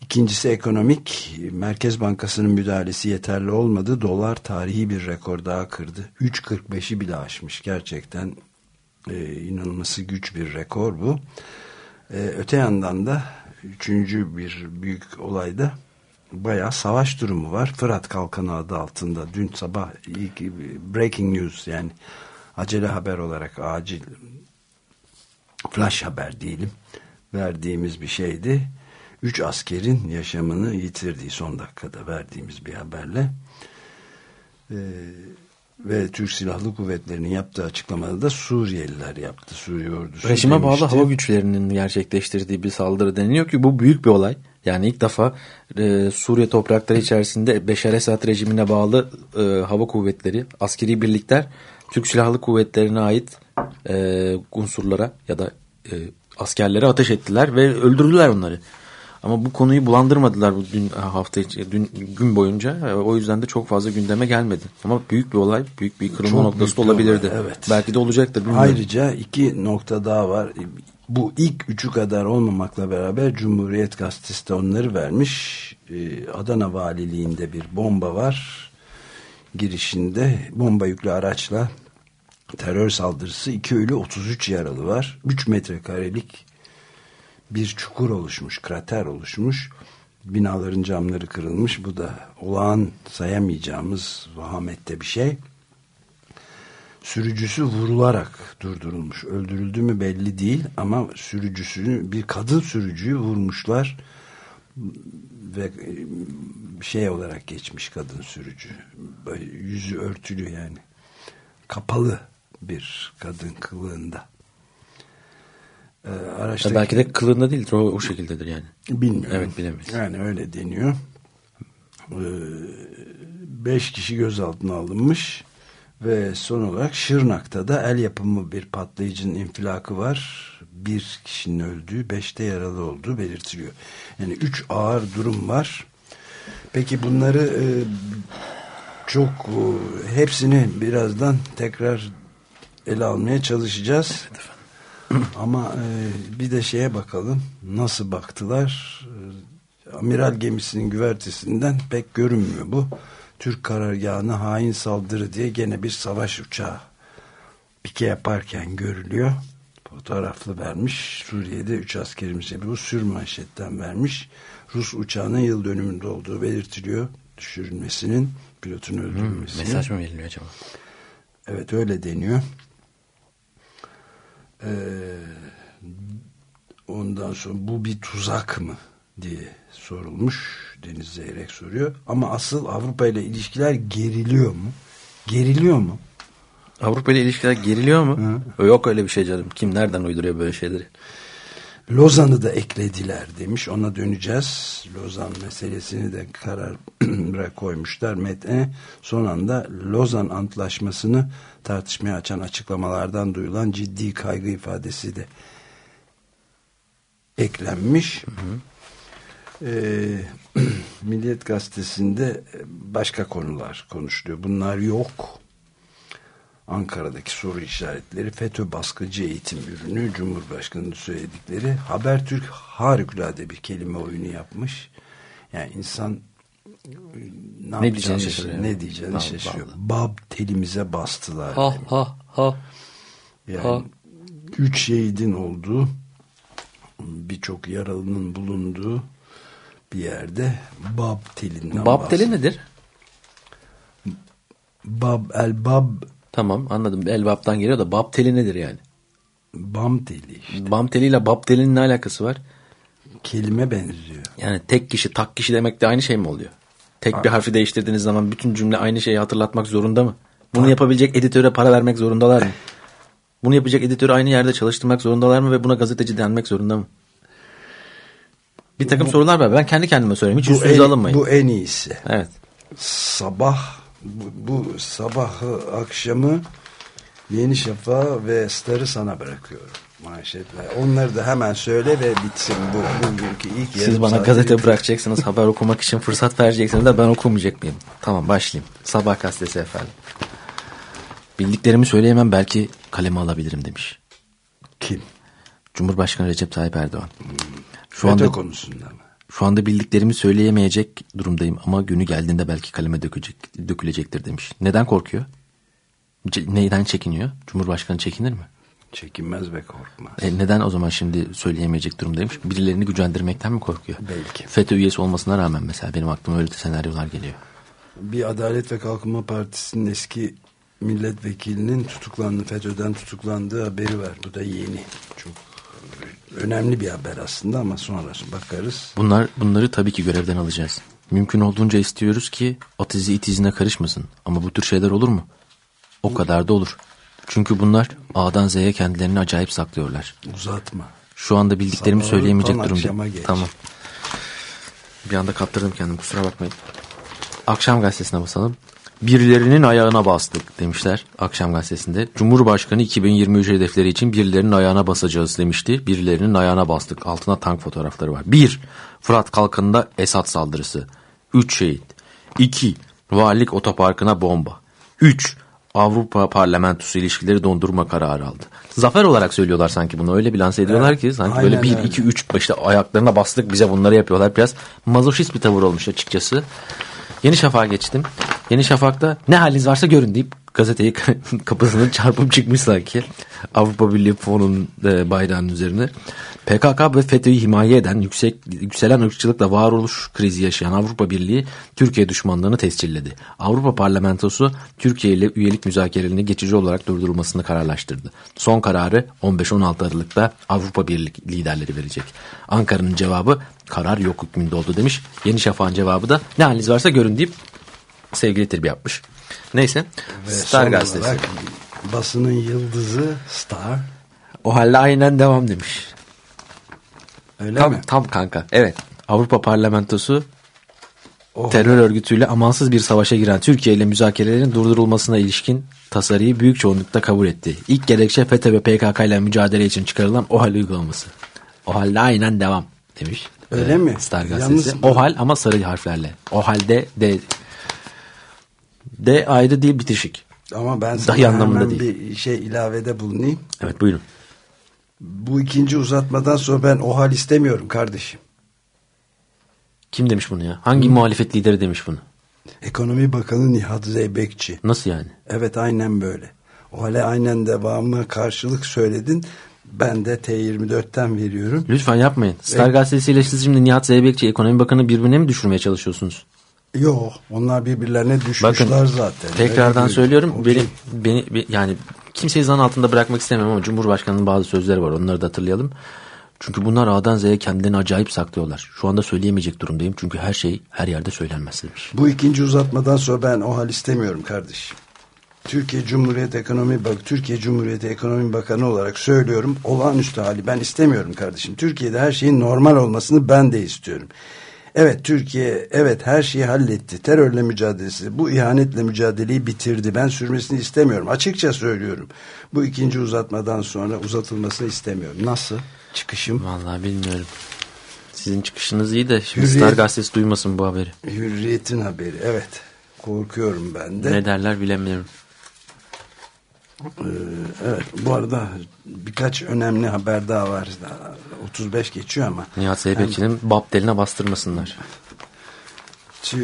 İkincisi ekonomik. Merkez Bankası'nın müdahalesi yeterli olmadı. Dolar tarihi bir rekor daha kırdı. 3.45'i bile aşmış. Gerçekten e, inanılması güç bir rekor bu. Ee, öte yandan da üçüncü bir büyük olayda bayağı savaş durumu var. Fırat Kalkanı adı altında dün sabah ilk breaking news yani acele haber olarak acil flash haber diyelim verdiğimiz bir şeydi. Üç askerin yaşamını yitirdiği son dakikada verdiğimiz bir haberle. Ee, ve Türk Silahlı Kuvvetleri'nin yaptığı açıklamada da Suriyeliler yaptı. Suriye ordusu Rejime demişti. bağlı hava güçlerinin gerçekleştirdiği bir saldırı deniliyor ki bu büyük bir olay. Yani ilk defa e, Suriye toprakları içerisinde Beşar Esad rejimine bağlı e, hava kuvvetleri, askeri birlikler Türk Silahlı Kuvvetleri'ne ait e, unsurlara ya da e, askerlere ateş ettiler ve öldürdüler onları. Ama bu konuyu bulandırmadılar bu dün hafta içi, dün gün boyunca. E, O yüzden de çok fazla gündeme gelmedi. Ama büyük bir olay, büyük bir kırılma Çok noktası da olabilirdi. olay, evet. Belki de olacaktır. bilmiyorum. Ayrıca iki nokta daha var. Bu ilk üçü kadar olmamakla beraber Cumhuriyet Gazetesi de onları vermiş. Adana Valiliğinde bir bomba var. Girişinde bomba yüklü araçla terör saldırısı. iki ölü 33 yaralı var. 3 metrekarelik bir çukur oluşmuş, krater oluşmuş. Binaların camları kırılmış. Bu da olağan sayamayacağımız vahamette bir şey sürücüsü vurularak durdurulmuş. Öldürüldü mü belli değil ama sürücüsünü bir kadın sürücüyü vurmuşlar ve e, şey olarak geçmiş kadın sürücü. Böyle yüzü örtülü yani. Kapalı bir kadın kılığında. Ya araçtaki... belki de kılığında değildir. O, o şekildedir yani. Bilmiyorum. Evet, bilemeyiz. Yani öyle deniyor. Ee, beş kişi gözaltına alınmış ve son olarak Şırnak'ta da el yapımı bir patlayıcının infilakı var. Bir kişinin öldüğü, beşte yaralı olduğu belirtiliyor. Yani üç ağır durum var. Peki bunları e, çok e, hepsini birazdan tekrar ele almaya çalışacağız. Ama e, bir de şeye bakalım. Nasıl baktılar? E, amiral gemisinin güvertesinden pek görünmüyor bu. Türk karargahına hain saldırı diye gene bir savaş uçağı pike yaparken görülüyor. Fotoğraflı vermiş. Suriye'de 3 askerimiz bu sür manşetten vermiş. Rus uçağının yıl dönümünde olduğu belirtiliyor. Düşürülmesinin, pilotun öldürülmesinin. Mesaj mı veriliyor acaba? Evet öyle deniyor. Ee, ondan sonra bu bir tuzak mı diye sorulmuş. Deniz Zeyrek soruyor. Ama asıl Avrupa ile ilişkiler geriliyor mu? Geriliyor mu? Avrupa ile ilişkiler geriliyor mu? Yok öyle bir şey canım. Kim nereden uyduruyor böyle şeyleri? Lozan'ı da eklediler demiş. Ona döneceğiz. Lozan meselesini de karara koymuşlar metne. Son anda Lozan Antlaşması'nı tartışmaya açan açıklamalardan duyulan ciddi kaygı ifadesi de eklenmiş. Ee, Milliyet Gazetesi'nde başka konular konuşuluyor. Bunlar yok. Ankara'daki soru işaretleri FETÖ baskıcı eğitim ürünü Cumhurbaşkanı'nın söyledikleri Habertürk harikulade bir kelime oyunu yapmış. Yani insan ne, Ne yapacağını diyeceğini şaşırıyor. Ne diyeceğini Vallahi. şaşırıyor. Bab telimize bastılar. Ha ha ha. Yani Ha. üç şehidin olduğu birçok yaralının bulunduğu bir yerde Bab telinden Bab teli nedir? Bab el Bab Tamam anladım. Elbaptan geliyor da bab teli nedir yani? Bam teli işte. Bam teliyle bab telinin ne alakası var? kelime benziyor. Yani tek kişi tak kişi demek de aynı şey mi oluyor? Tek bir harfi değiştirdiğiniz zaman bütün cümle aynı şeyi hatırlatmak zorunda mı? Bunu yapabilecek editöre para vermek zorundalar mı? Bunu yapacak editörü aynı yerde çalıştırmak zorundalar mı ve buna gazeteci denmek zorunda mı? Bir takım sorular var. Ben kendi kendime söyleyeyim. Hiç Bu üstünüze alınmayın. bu en iyisi. Evet. Sabah bu, bu sabahı akşamı Yeni Şafak'ı ve Star'ı sana bırakıyorum manşetler. Onları da hemen söyle ve bitsin bu bugünkü ilk Siz bana gazete bırakacaksınız, haber okumak için fırsat vereceksiniz de ben okumayacak mıyım? Tamam başlayayım. Sabah gazetesi efendim. Bildiklerimi söyleyemem belki kaleme alabilirim demiş. Kim? Cumhurbaşkanı Recep Tayyip Erdoğan. Şu FETÖ anda konusunda mı? Şu anda bildiklerimi söyleyemeyecek durumdayım ama günü geldiğinde belki kaleme dökecek, dökülecektir demiş. Neden korkuyor? Ce- neyden çekiniyor? Cumhurbaşkanı çekinir mi? Çekinmez ve korkmaz. E neden o zaman şimdi söyleyemeyecek durumdaymış? Birilerini gücendirmekten mi korkuyor? Belki. FETÖ üyesi olmasına rağmen mesela benim aklıma öyle senaryolar geliyor. Bir Adalet ve Kalkınma Partisi'nin eski milletvekilinin tutuklandığı, FETÖ'den tutuklandığı haberi var. Bu da yeni. Çok önemli bir haber aslında ama sonra bakarız. Bunlar bunları tabii ki görevden alacağız. Mümkün olduğunca istiyoruz ki at izi it izine karışmasın. Ama bu tür şeyler olur mu? O kadar da olur. Çünkü bunlar A'dan Z'ye kendilerini acayip saklıyorlar. Uzatma. Şu anda bildiklerimi Sabahı söyleyemeyecek geç. Tamam. Bir anda kaptırdım kendimi kusura bakmayın. Akşam gazetesine basalım. Birilerinin ayağına bastık demişler akşam gazetesinde. Cumhurbaşkanı 2023 hedefleri için birilerinin ayağına basacağız demişti. Birilerinin ayağına bastık. Altına tank fotoğrafları var. 1. Fırat Kalkanı'nda Esad saldırısı. 3 şehit. 2. Valilik otoparkına bomba. 3. Avrupa Parlamentosu ilişkileri dondurma kararı aldı. Zafer olarak söylüyorlar sanki bunu. Öyle bir lanse ediyorlar ki sanki böyle aynen 1, öyle. 2, 3 işte ayaklarına bastık bize bunları yapıyorlar. Biraz mazoşist bir tavır olmuş açıkçası. Yeni Şafak'a geçtim. Yeni Şafak'ta ne haliniz varsa görün deyip gazeteyi kapısını çarpıp çıkmış sanki. Avrupa Birliği fonunun e, bayrağının üzerine. PKK ve FETÖ'yü himaye eden yüksek, yükselen ırkçılıkla varoluş krizi yaşayan Avrupa Birliği Türkiye düşmanlığını tescilledi. Avrupa Parlamentosu Türkiye ile üyelik müzakerelerini geçici olarak durdurulmasını kararlaştırdı. Son kararı 15-16 Aralık'ta Avrupa Birliği liderleri verecek. Ankara'nın cevabı karar yok hükmünde oldu demiş. Yeni Şafak'ın cevabı da ne haliniz varsa görün deyip sevgili Tirbi yapmış. Neyse. Ve Star gazetesi. olarak basının yıldızı Star. O halde aynen devam demiş. Öyle Tam, mi? tam kanka. Evet. Avrupa Parlamentosu O terör örgütüyle amansız bir savaşa giren Türkiye ile müzakerelerin durdurulmasına ilişkin tasarıyı büyük çoğunlukla kabul etti. İlk gerekçe FETÖ ve PKK ile mücadele için çıkarılan OHAL uygulaması. OHAL'de aynen devam demiş. Öyle Ee, mi? Star Yalnız gazetesi. bu- OHAL ama sarı harflerle. OHAL'de D, D ayrı değil bitişik. Ama ben sana Dahi anlamında değil. bir şey ilavede bulunayım. Evet buyurun. Bu ikinci uzatmadan sonra ben o hal istemiyorum kardeşim. Kim demiş bunu ya? Hangi muhalefet lideri demiş bunu? Ekonomi Bakanı Nihat Zeybekçi. Nasıl yani? Evet aynen böyle. O hale aynen devamı karşılık söyledin. Ben de T24'ten veriyorum. Lütfen yapmayın. Star Evet. gazetesiyle siz şimdi Nihat Zeybekçi ekonomi bakanı birbirine mi düşürmeye çalışıyorsunuz? Yok onlar birbirlerine düşmüşler Bakın zaten. tekrardan Öyle söylüyorum beni, beni be- yani kimseyi zan altında bırakmak istemiyorum ama Cumhurbaşkanı'nın bazı sözleri var onları da hatırlayalım. Çünkü bunlar A'dan Z'ye kendilerini acayip saklıyorlar. Şu anda söyleyemeyecek durumdayım çünkü her şey her yerde söylenmez demiş. Bu ikinci uzatmadan sonra ben o hal istemiyorum kardeşim. Türkiye Cumhuriyeti Ekonomi Bak Türkiye Cumhuriyeti Ekonomi Bakanı olarak söylüyorum. Olağanüstü hali ben istemiyorum kardeşim. Türkiye'de her şeyin normal olmasını ben de istiyorum. Evet Türkiye evet her şeyi halletti. Terörle mücadelesi, bu ihanetle mücadeleyi bitirdi. Ben sürmesini istemiyorum. Açıkça söylüyorum. Bu ikinci uzatmadan sonra uzatılmasını istemiyorum. Nasıl? Çıkışım. Vallahi bilmiyorum. Sizin çıkışınız iyi de şimdi Hürriyet- Star Gazetesi duymasın bu haberi. Hürriyet'in haberi evet. Korkuyorum ben de. Ne derler bilemiyorum. Evet bu arada birkaç önemli haber daha var. Daha 35 geçiyor ama. Nihat Zeybekçi'nin bab deline bastırmasınlar. E,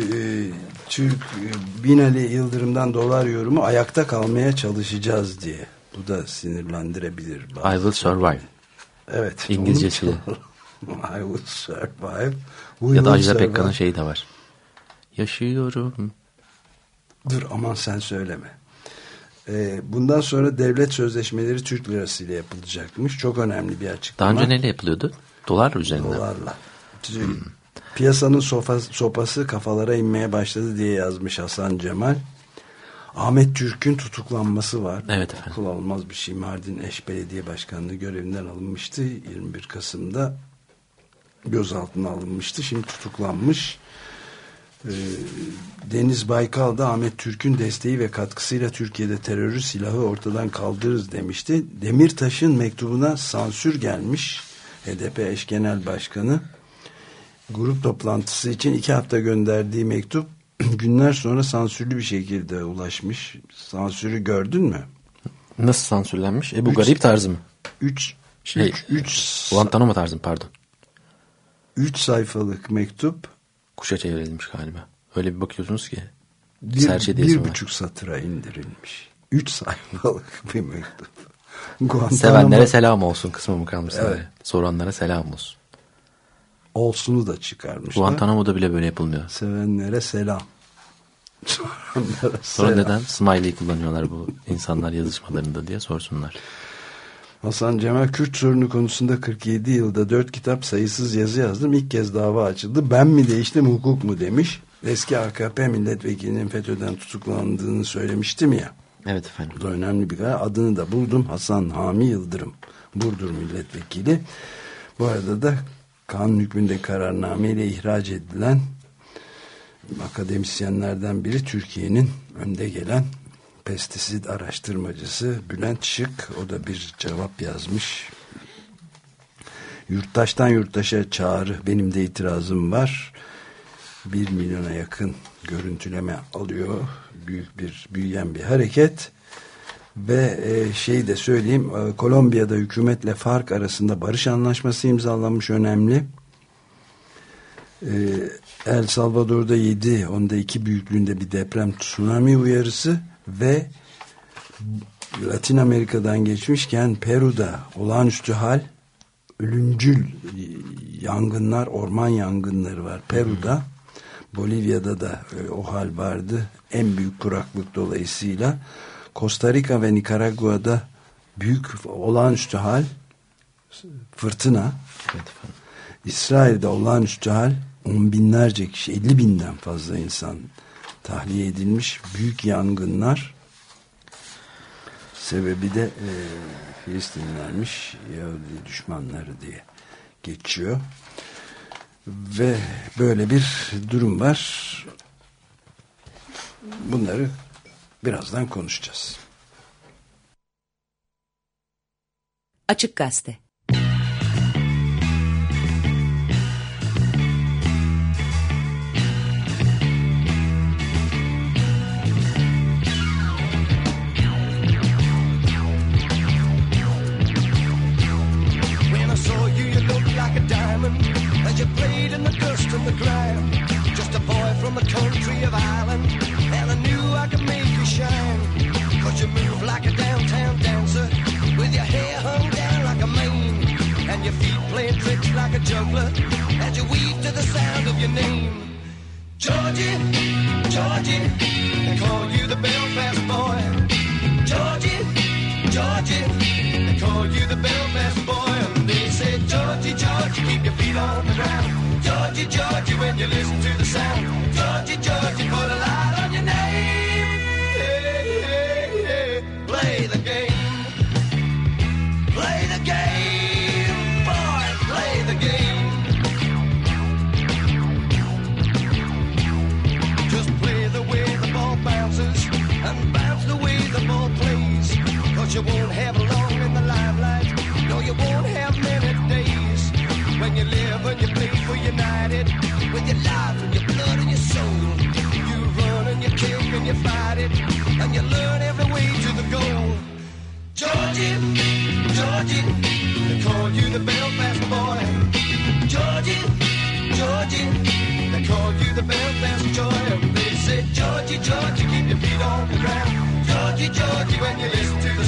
Türk e, Binali Yıldırım'dan dolar yorumu ayakta kalmaya çalışacağız diye. Bu da sinirlendirebilir. bazı. I will survive. Evet. İngilizcesiyle. I will survive. We Ya da Ajda. Pekkan'ın şeyi de var. Yaşıyorum. Dur aman sen söyleme. Ee, bundan sonra devlet sözleşmeleri Türk lirası ile yapılacakmış. Çok önemli bir Daha açıklama. önce neyle yapılıyordu? Dolar üzerinden. Dolarla. Piyasanın sofa, sopası kafalara inmeye başladı diye yazmış Hasan Cemal. Ahmet Türk'ün tutuklanması var. Evet efendim. Akıl almaz bir şey. Mardin Eş Belediye Başkanlığı görevinden alınmıştı. 21 Kasım'da gözaltına alınmıştı. Şimdi tutuklanmış. Ee, Deniz Baykal da Ahmet Türk'ün desteği ve katkısıyla Türkiye'de terörü silahı ortadan kaldırırız demişti. Demirtaş'ın mektubuna sansür gelmiş. HDP eş genel başkanı grup toplantısı için iki hafta gönderdiği mektup günler sonra sansürlü bir şekilde ulaşmış. Sansürü gördün mü? Nasıl sansürlenmiş? E bu Üç- garip tarzı mı? Üç, Şey, üç, üç, Guantanamo tarzı mı pardon. üç sayfalık mektup Kuşa çevrilmiş galiba. Öyle bir bakıyorsunuz ki. bir, Serçe bir var. buçuk satıra indirilmiş. Üç sayfalık bir mektup. Guantanamo Sevenlere selam olsun kısmı mı kalmış Evet. sadece? Soranlara selam olsun. olsunu da çıkarmışlar. Guantanamo'da bile böyle yapılmıyor. Sevenlere selam. Sonra selam. neden smiley kullanıyorlar bu insanlar yazışmalarında diye sorsunlar. Hasan Cemal Kürt sorunu konusunda 47 yılda 4 kitap sayısız yazı yazdım. İlk kez dava açıldı. Ben mi değiştim hukuk mu demiş. Eski AKP milletvekilinin FETÖ'den tutuklandığını söylemiştim ya. Evet efendim. Bu da önemli bir karar. Adını da buldum. Hasan Hami Yıldırım. Burdur milletvekili. Bu arada da kanun hükmünde kararnameyle ihraç edilen akademisyenlerden biri Türkiye'nin önde gelen pestisit araştırmacısı Bülent Şık. O da bir cevap yazmış. Yurttaştan yurttaşa çağrı. Benim de itirazım var. Bir milyona yakın görüntüleme alıyor. Büyük bir büyüyen bir hareket. Ve e, şey de söyleyeyim. e, Kolombiya'da hükümetle FARC arasında barış anlaşması imzalanmış önemli. E, El Salvador'da 7, onda 2 büyüklüğünde bir deprem tsunami uyarısı ve Latin Amerika'dan geçmişken Peru'da olağanüstü hal ölümcül yangınlar, orman yangınları var Peru'da. Bolivya'da da e, o hal vardı. En büyük kuraklık dolayısıyla. Costa Rica ve Nikaragua'da büyük olağanüstü hal fırtına. İsrail'de olağanüstü hal on binlerce kişi, 50 binden fazla insan tahliye edilmiş. Büyük yangınlar. Sebebi de e, Filistinlermiş, Yahudi düşmanları diye geçiyor. Ve böyle bir durum var. Bunları birazdan konuşacağız. Açık Gazete Georgie, Georgie, they call you the Belfast boy. Georgie, Georgie, they call you the Belfast boy. And they say, Georgie, Georgie, keep your feet on the ground. Georgie, Georgie, when you listen to the sound. Georgie, Georgie, a light Cause you won't have long in the limelight. No, you won't have many days. When you live and you play for united. With your life and your blood and your soul. You run and you kick and you fight it. And you learn every way to the goal. Georgie, Georgie, they call you the Belfast boy. Georgie, Georgie, they call you the Belfast joy. They say, Georgie, Georgie, keep your feet on the ground. Georgie, Georgie, when you listen to the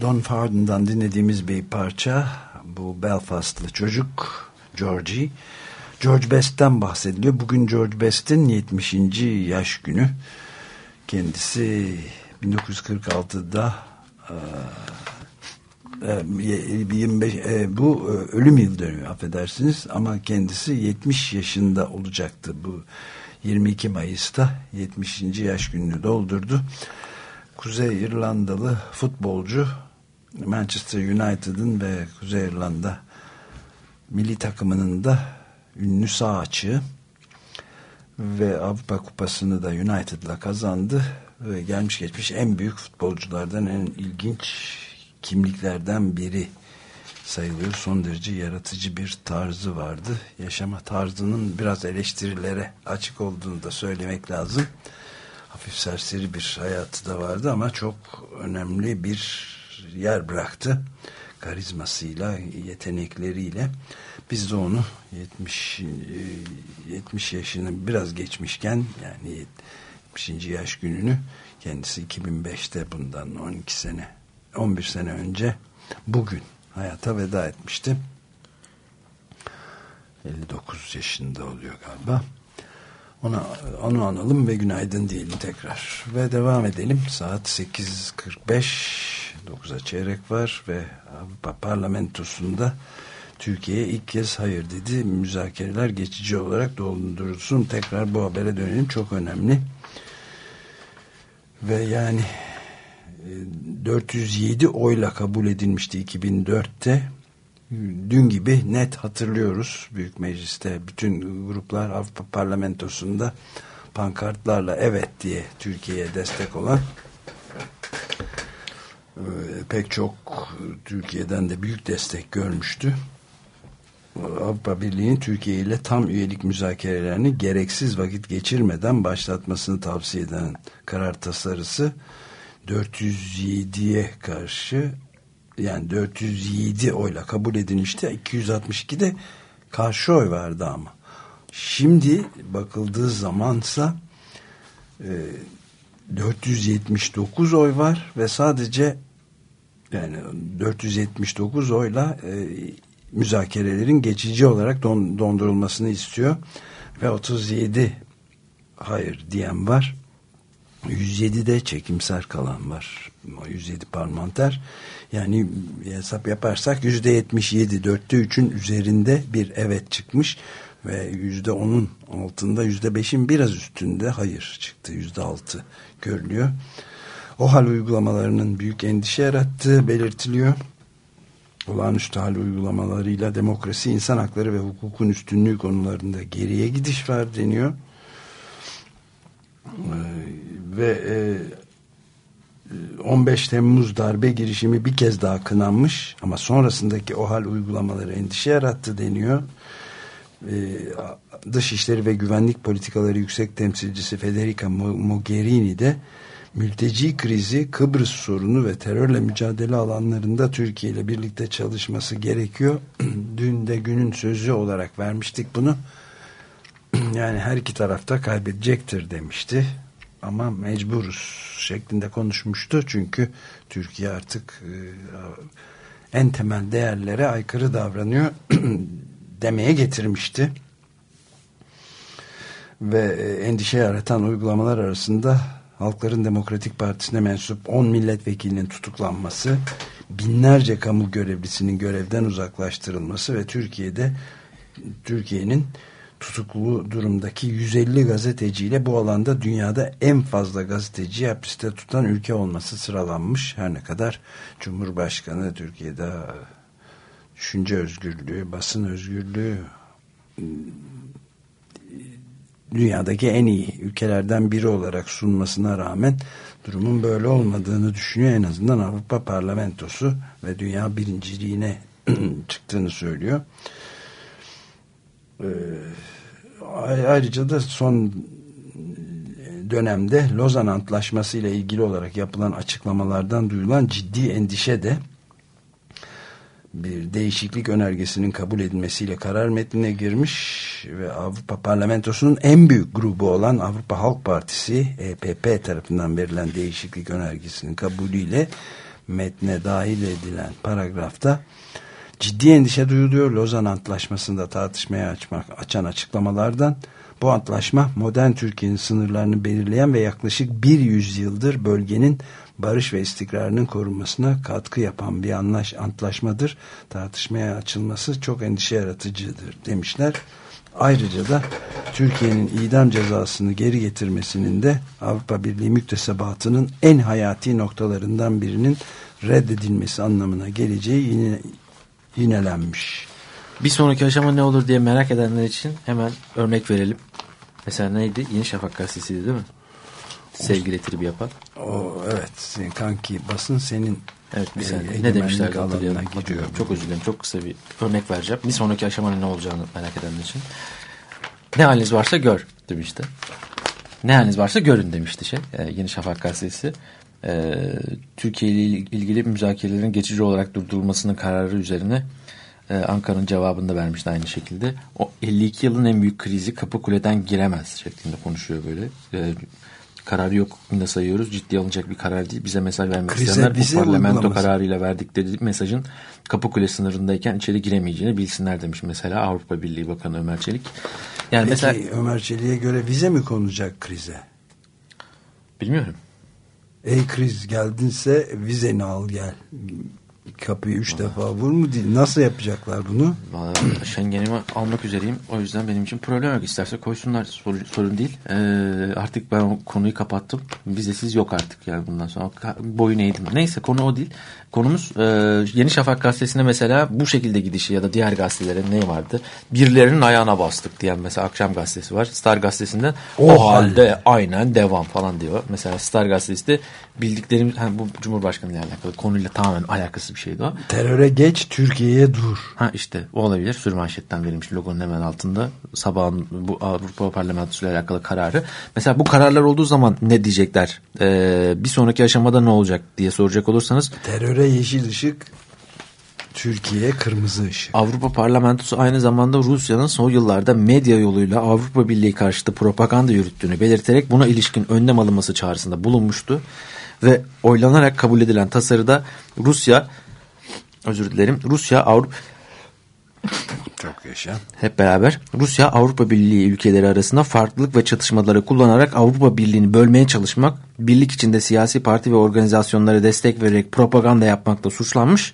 Don Farden'dan dinlediğimiz bir parça. Bu Belfastlı çocuk Georgie. George Best'ten bahsediliyor. Bugün George Best'in 70. yaş günü. Kendisi 1946'da e, e, 25 e, bu e, ölüm yıl dönüyor affedersiniz ama kendisi 70 yaşında olacaktı bu 22 Mayıs'ta 70. yaş gününü doldurdu. Kuzey İrlandalı futbolcu Manchester United'ın ve Kuzey İrlanda milli takımının da ünlü sağ açığı ve Avrupa Kupası'nı da United'la kazandı ve gelmiş geçmiş en büyük futbolculardan en ilginç kimliklerden biri sayılıyor. Son derece yaratıcı bir tarzı vardı. Yaşama tarzının biraz eleştirilere açık olduğunu da söylemek lazım. Hafif serseri bir hayatı da vardı ama çok önemli bir yer bıraktı. Karizmasıyla, yetenekleriyle. Biz de onu 70 e, 70 yaşını biraz geçmişken yani 70. yaş gününü kendisi 2005'te bundan 12 sene 11 sene önce bugün hayata veda etmişti. 59 yaşında oluyor galiba. Ona, onu analım ve günaydın diyelim tekrar. Ve devam edelim. Saat 8.45 9'a çeyrek var ve Avrupa Parlamentosu'nda Türkiye'ye ilk kez hayır dedi. Müzakereler geçici olarak doldurulsun. Tekrar bu habere dönelim. Çok önemli. Ve yani 407 oyla kabul edilmişti 2004'te. Dün gibi net hatırlıyoruz. Büyük Meclis'te bütün gruplar Avrupa Parlamentosu'nda pankartlarla evet diye Türkiye'ye destek olan pek çok Türkiye'den de büyük destek görmüştü. Avrupa Birliği'nin Türkiye ile tam üyelik müzakerelerini gereksiz vakit geçirmeden başlatmasını tavsiye eden karar tasarısı 407'ye karşı yani 407 oyla kabul edilmişti. 262'de karşı oy vardı ama. Şimdi bakıldığı zamansa e, 479 oy var ve sadece yani 479 oyla e, müzakerelerin geçici olarak don, dondurulmasını istiyor. Ve 37 hayır diyen var. 107'de çekimser kalan var. o 107 parlamenter yani hesap yaparsak %77 dörtte üçün üzerinde bir evet çıkmış. Ve yüzde onun altında yüzde beşin biraz üstünde hayır çıktı. yüzde altı görülüyor. O hal uygulamalarının büyük endişe yarattığı belirtiliyor. Olağanüstü hal uygulamalarıyla demokrasi, insan hakları ve hukukun üstünlüğü konularında geriye gidiş var deniyor. Ee, ve e, 15 Temmuz darbe girişimi bir kez daha kınanmış ama sonrasındaki o hal uygulamaları endişe yarattı deniyor. Ee, Dışişleri ve Güvenlik Politikaları Yüksek Temsilcisi Federica Mogherini de mülteci krizi, Kıbrıs sorunu ve terörle mücadele alanlarında Türkiye ile birlikte çalışması gerekiyor. Dün de günün sözü olarak vermiştik bunu. yani her iki tarafta kaybedecektir demişti. Ama mecburuz şeklinde konuşmuştu. Çünkü Türkiye artık e, en temel değerlere aykırı davranıyor demeye getirmişti. Ve e, endişe yaratan uygulamalar arasında Halkların Demokratik Partisi'ne mensup 10 milletvekilinin tutuklanması, binlerce kamu görevlisinin görevden uzaklaştırılması ve Türkiye'de Türkiye'nin tutuklu durumdaki 150 gazeteciyle bu alanda dünyada en fazla gazeteci hapiste tutan ülke olması sıralanmış. Her ne kadar Cumhurbaşkanı Türkiye'de düşünce özgürlüğü, basın özgürlüğü dünyadaki en iyi ülkelerden biri olarak sunmasına rağmen durumun böyle olmadığını düşünüyor. En azından Avrupa Parlamentosu ve dünya birinciliğine çıktığını söylüyor. Ee, ayrıca da son dönemde Lozan Antlaşması ile ilgili olarak yapılan açıklamalardan duyulan ciddi endişe de bir değişiklik önergesinin kabul edilmesiyle karar metnine girmiş ve Avrupa Parlamentosu'nun en büyük grubu olan Avrupa Halk Partisi EPP tarafından verilen değişiklik önergesinin kabulüyle metne dahil edilen paragrafta ciddi endişe duyuluyor Lozan Antlaşması'nda tartışmaya açmak, açan açıklamalardan. Bu antlaşma modern Türkiye'nin sınırlarını belirleyen ve yaklaşık bir yüzyıldır bölgenin barış ve istikrarının korunmasına katkı yapan bir anlaş, antlaşmadır. Tartışmaya açılması çok endişe yaratıcıdır demişler. Ayrıca da Türkiye'nin idam cezasını geri getirmesinin de Avrupa Birliği müktesebatının en hayati noktalarından birinin reddedilmesi anlamına geleceği yine yinelenmiş. Bir sonraki aşama ne olur diye merak edenler için hemen örnek verelim. Mesela neydi? Yeni Şafak gazetesiydi değil mi? Sevgili Trip yapan. O, evet kanki basın senin Evet e, saniye. Ne egemenlik demişler hatırlayalım. Hatırlıyorum. Çok özür dilerim. Çok kısa bir örnek vereceğim. Bir sonraki aşamanın ne olacağını merak edenler için. Ne haliniz varsa gör demişti. Ne haliniz varsa görün demişti şey. e, Yeni Şafak gazetesi. E, Türkiye ile ilgili müzakerelerin geçici olarak durdurulmasının kararı üzerine e, Ankara'nın cevabını da vermişti aynı şekilde. O 52 yılın en büyük krizi Kapıkule'den giremez şeklinde konuşuyor böyle. E, kararı yok da sayıyoruz. Ciddi alınacak bir karar değil. Bize mesaj vermek Krize isteyenler bu parlamento uygulaması. kararıyla verdikleri mesajın Kapıkule sınırındayken içeri giremeyeceğini bilsinler demiş mesela Avrupa Birliği Bakanı Ömer Çelik. Yani Peki mesela Ömer Çelik'e göre vize mi konacak krize? bilmiyorum. Ey kriz geldinse vizeni al gel. Kapıyı üç defa vur mu değil. Nasıl yapacaklar bunu? Vallahi almak üzereyim. O yüzden benim için problem yok. İsterse koysunlar sorun, sorun değil. Ee, artık ben o konuyu kapattım. Vizesiz yok artık yani bundan sonra. Boyun eğdim. Neyse konu o değil. Konumuz e, Yeni Şafak gazetesine mesela bu şekilde gidişi ya da diğer gazetelere ne vardı? Birilerinin ayağına bastık diyen mesela Akşam gazetesi var. Star gazetesinden o, O halde aynen devam falan diyor. Mesela Star gazetesi de bildiklerim ha, bu Cumhurbaşkanı ile alakalı konuyla tamamen alakası bir şeydi o. Teröre geç Türkiye'ye dur. Ha işte o olabilir. Sürmanşetten verilmiş logonun hemen altında. Sabahın bu Avrupa Parlamentosu ile alakalı kararı. Mesela bu kararlar olduğu zaman ne diyecekler? Ee, bir sonraki aşamada ne olacak diye soracak olursanız Teröre yeşil ışık Türkiye kırmızı ışık. Avrupa Parlamentosu aynı zamanda Rusya'nın son yıllarda medya yoluyla Avrupa Birliği karşıtı propaganda yürüttüğünü belirterek buna ilişkin önlem alınması çağrısında bulunmuştu. Ve oylanarak kabul edilen tasarıda Rusya özür dilerim Rusya Avrupa Çok yaşa. hep beraber Rusya Avrupa Birliği ülkeleri arasında farklılık ve çatışmaları kullanarak Avrupa Birliği'ni bölmeye çalışmak, birlik içinde siyasi parti ve organizasyonlara destek vererek propaganda yapmakla suçlanmış.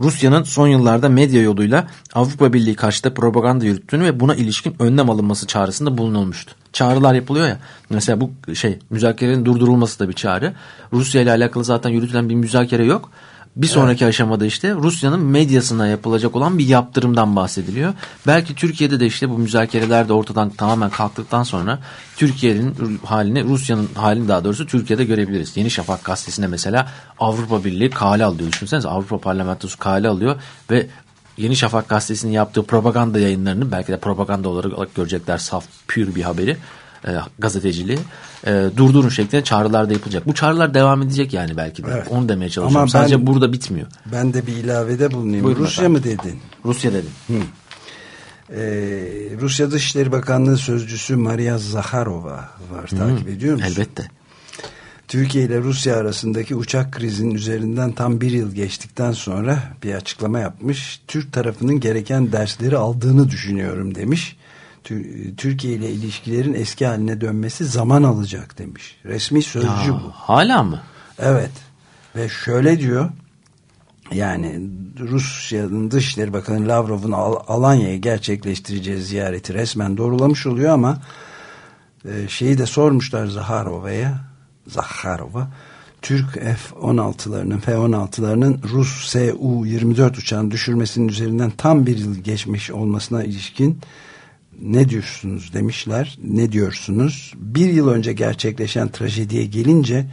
Rusya'nın son yıllarda medya yoluyla Avrupa Birliği karşıtı propaganda yürüttüğünü ve buna ilişkin önlem alınması çağrısında bulunulmuştu. Çağrılar yapılıyor ya. Mesela bu şey müzakerenin durdurulması da bir çağrı. Rusya ile alakalı zaten yürütülen bir müzakere yok. Bir sonraki aşamada işte Rusya'nın medyasına yapılacak olan bir yaptırımdan bahsediliyor. Belki Türkiye'de de işte bu müzakereler de ortadan tamamen kalktıktan sonra Türkiye'nin halini, Rusya'nın halini daha doğrusu Türkiye'de görebiliriz. Yeni Şafak gazetesinde mesela Avrupa Birliği kale alıyor. Düşünsenize Avrupa Parlamentosu kale alıyor ve Yeni Şafak gazetesinin yaptığı propaganda yayınlarını belki de propaganda olarak görecekler saf pür bir haberi e, gazeteciliği e, durdurun şeklinde çağrılar da yapılacak. Bu çağrılar devam edecek yani belki de. Evet. Onu demeye çalışıyorum. Ama ben- Sadece burada bitmiyor. Ben de bir ilavede bulunayım. Buyurun Rusya efendim. mı dedin? Rusya dedim. Ee, Rusya Dışişleri Bakanlığı Sözcüsü Maria Zakharova var. Takip ediyor musun? Elbette. Türkiye ile Rusya arasındaki uçak krizinin üzerinden tam bir yıl geçtikten sonra bir açıklama yapmış. Türk tarafının gereken dersleri aldığını düşünüyorum demiş. Tür- Türkiye ile ilişkilerin eski haline dönmesi zaman alacak demiş. Resmi sözcü Ya, bu. hala mı? Evet. Ve şöyle diyor. Yani Rusya'nın Dışişleri Bakanı Lavrov'un Al- Alanya'ya gerçekleştireceği ziyareti resmen doğrulamış oluyor ama e, şeyi de sormuşlar Zaharova'ya Zaharova Türk F-16'larının F-16'larının Rus Su-24 uçağını düşürmesinin üzerinden tam bir yıl geçmiş olmasına ilişkin ne diyorsunuz demişler. Ne diyorsunuz? Bir yıl önce gerçekleşen trajediye gelince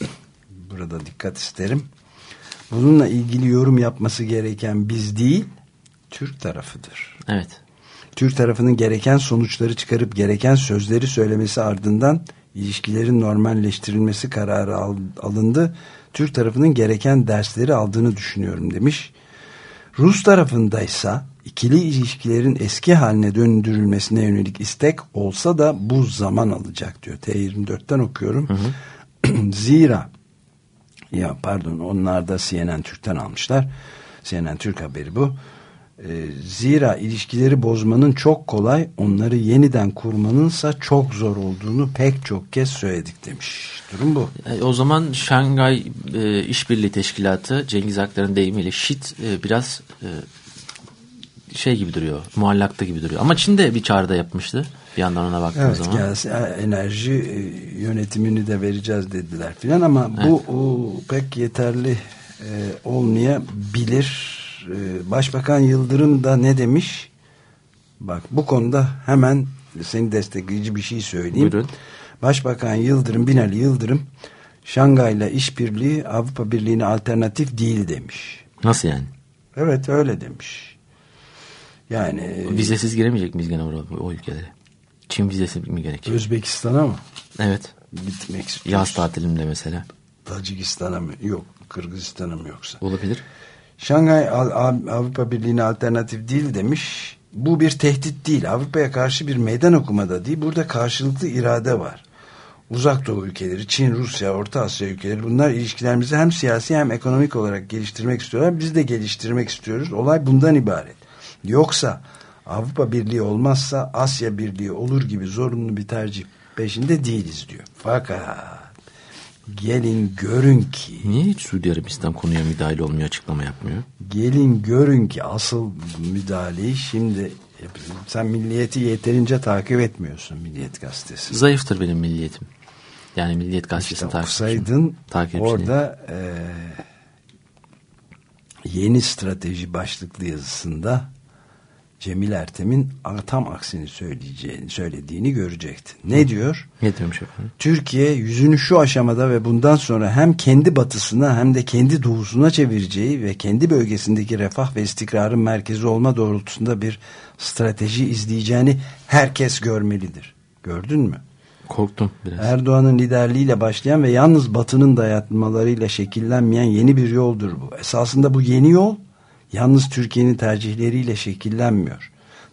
burada dikkat isterim. Bununla ilgili yorum yapması gereken biz değil, Türk tarafıdır. Evet. Türk tarafının gereken sonuçları çıkarıp gereken sözleri söylemesi ardından ilişkilerin normalleştirilmesi kararı al- alındı. Türk tarafının gereken dersleri aldığını düşünüyorum demiş. Rus tarafındaysa ikili ilişkilerin eski haline döndürülmesine yönelik istek olsa da bu zaman alacak diyor. T24'ten okuyorum. Zira ya pardon onlar da CNN Türk'ten almışlar. CNN Türk haberi bu. Ee, zira ilişkileri bozmanın çok kolay, onları yeniden kurmanınsa çok zor olduğunu pek çok kez söyledik demiş. Durum bu. E, o zaman Şangay e, İşbirliği Teşkilatı Cengiz Aktar'ın deyimiyle şit e, biraz e, şey gibi duruyor. Muallakta gibi duruyor. Ama Çin de bir çağrıda yapmıştı. Bir yandan ona baktığım Evet, zaman. gelsin, e, enerji e, yönetimini de vereceğiz dediler filan ama bu o, pek yeterli e, olmayabilir. E, Başbakan Yıldırım da ne demiş? Bak bu konuda hemen seni destekleyici bir şey söyleyeyim. Buyurun. Başbakan Yıldırım, Binali Yıldırım Şangay'la işbirliği Avrupa Birliği'ne alternatif değil demiş. Nasıl yani? Evet öyle demiş. Yani e, Vizesiz giremeyecek miyiz gene o, o ülkelere? Çin vizesi mi gerekecek? Özbekistan'a mı Evet. gitmek istiyorsun? Yaz tatilimde mesela. Tacikistan'a mı? Yok. Kırgızistan'a mı yoksa? Olabilir. Şangay Avrupa Birliği'ne alternatif değil demiş. Bu bir tehdit değil. Avrupa'ya karşı bir meydan okumada değil. Burada karşılıklı irade var. Uzak Doğu ülkeleri, Çin, Rusya, Orta Asya ülkeleri bunlar ilişkilerimizi hem siyasi hem ekonomik olarak geliştirmek istiyorlar. Biz de geliştirmek istiyoruz. Olay bundan ibaret. Yoksa Avrupa Birliği olmazsa Asya Birliği olur gibi zorunlu bir tercih peşinde değiliz diyor. Fakat gelin görün ki Niye hiç Suudi Arabistan konuya müdahale olmuyor, açıklama yapmıyor? Gelin görün ki asıl müdahaleyi şimdi sen milliyeti yeterince takip etmiyorsun Milliyet Gazetesi. Zayıftır benim milliyetim. Yani Milliyet İşte Gazetesi'ni takip okusaydın Takipçiyim. orada e, yeni strateji başlıklı yazısında Cemil Ertem'in tam aksini söyleyeceğini söylediğini görecektin. Ne diyor? Ne diyormuş efendim? Türkiye yüzünü şu aşamada ve bundan sonra hem kendi batısına hem de kendi doğusuna çevireceği ve kendi bölgesindeki refah ve istikrarın merkezi olma doğrultusunda bir strateji izleyeceğini herkes görmelidir. Gördün mü? Korktum biraz. Erdoğan'ın liderliğiyle başlayan ve yalnız batının dayatmalarıyla şekillenmeyen yeni bir yoldur bu. Esasında bu yeni yol yalnız Türkiye'nin tercihleriyle şekillenmiyor.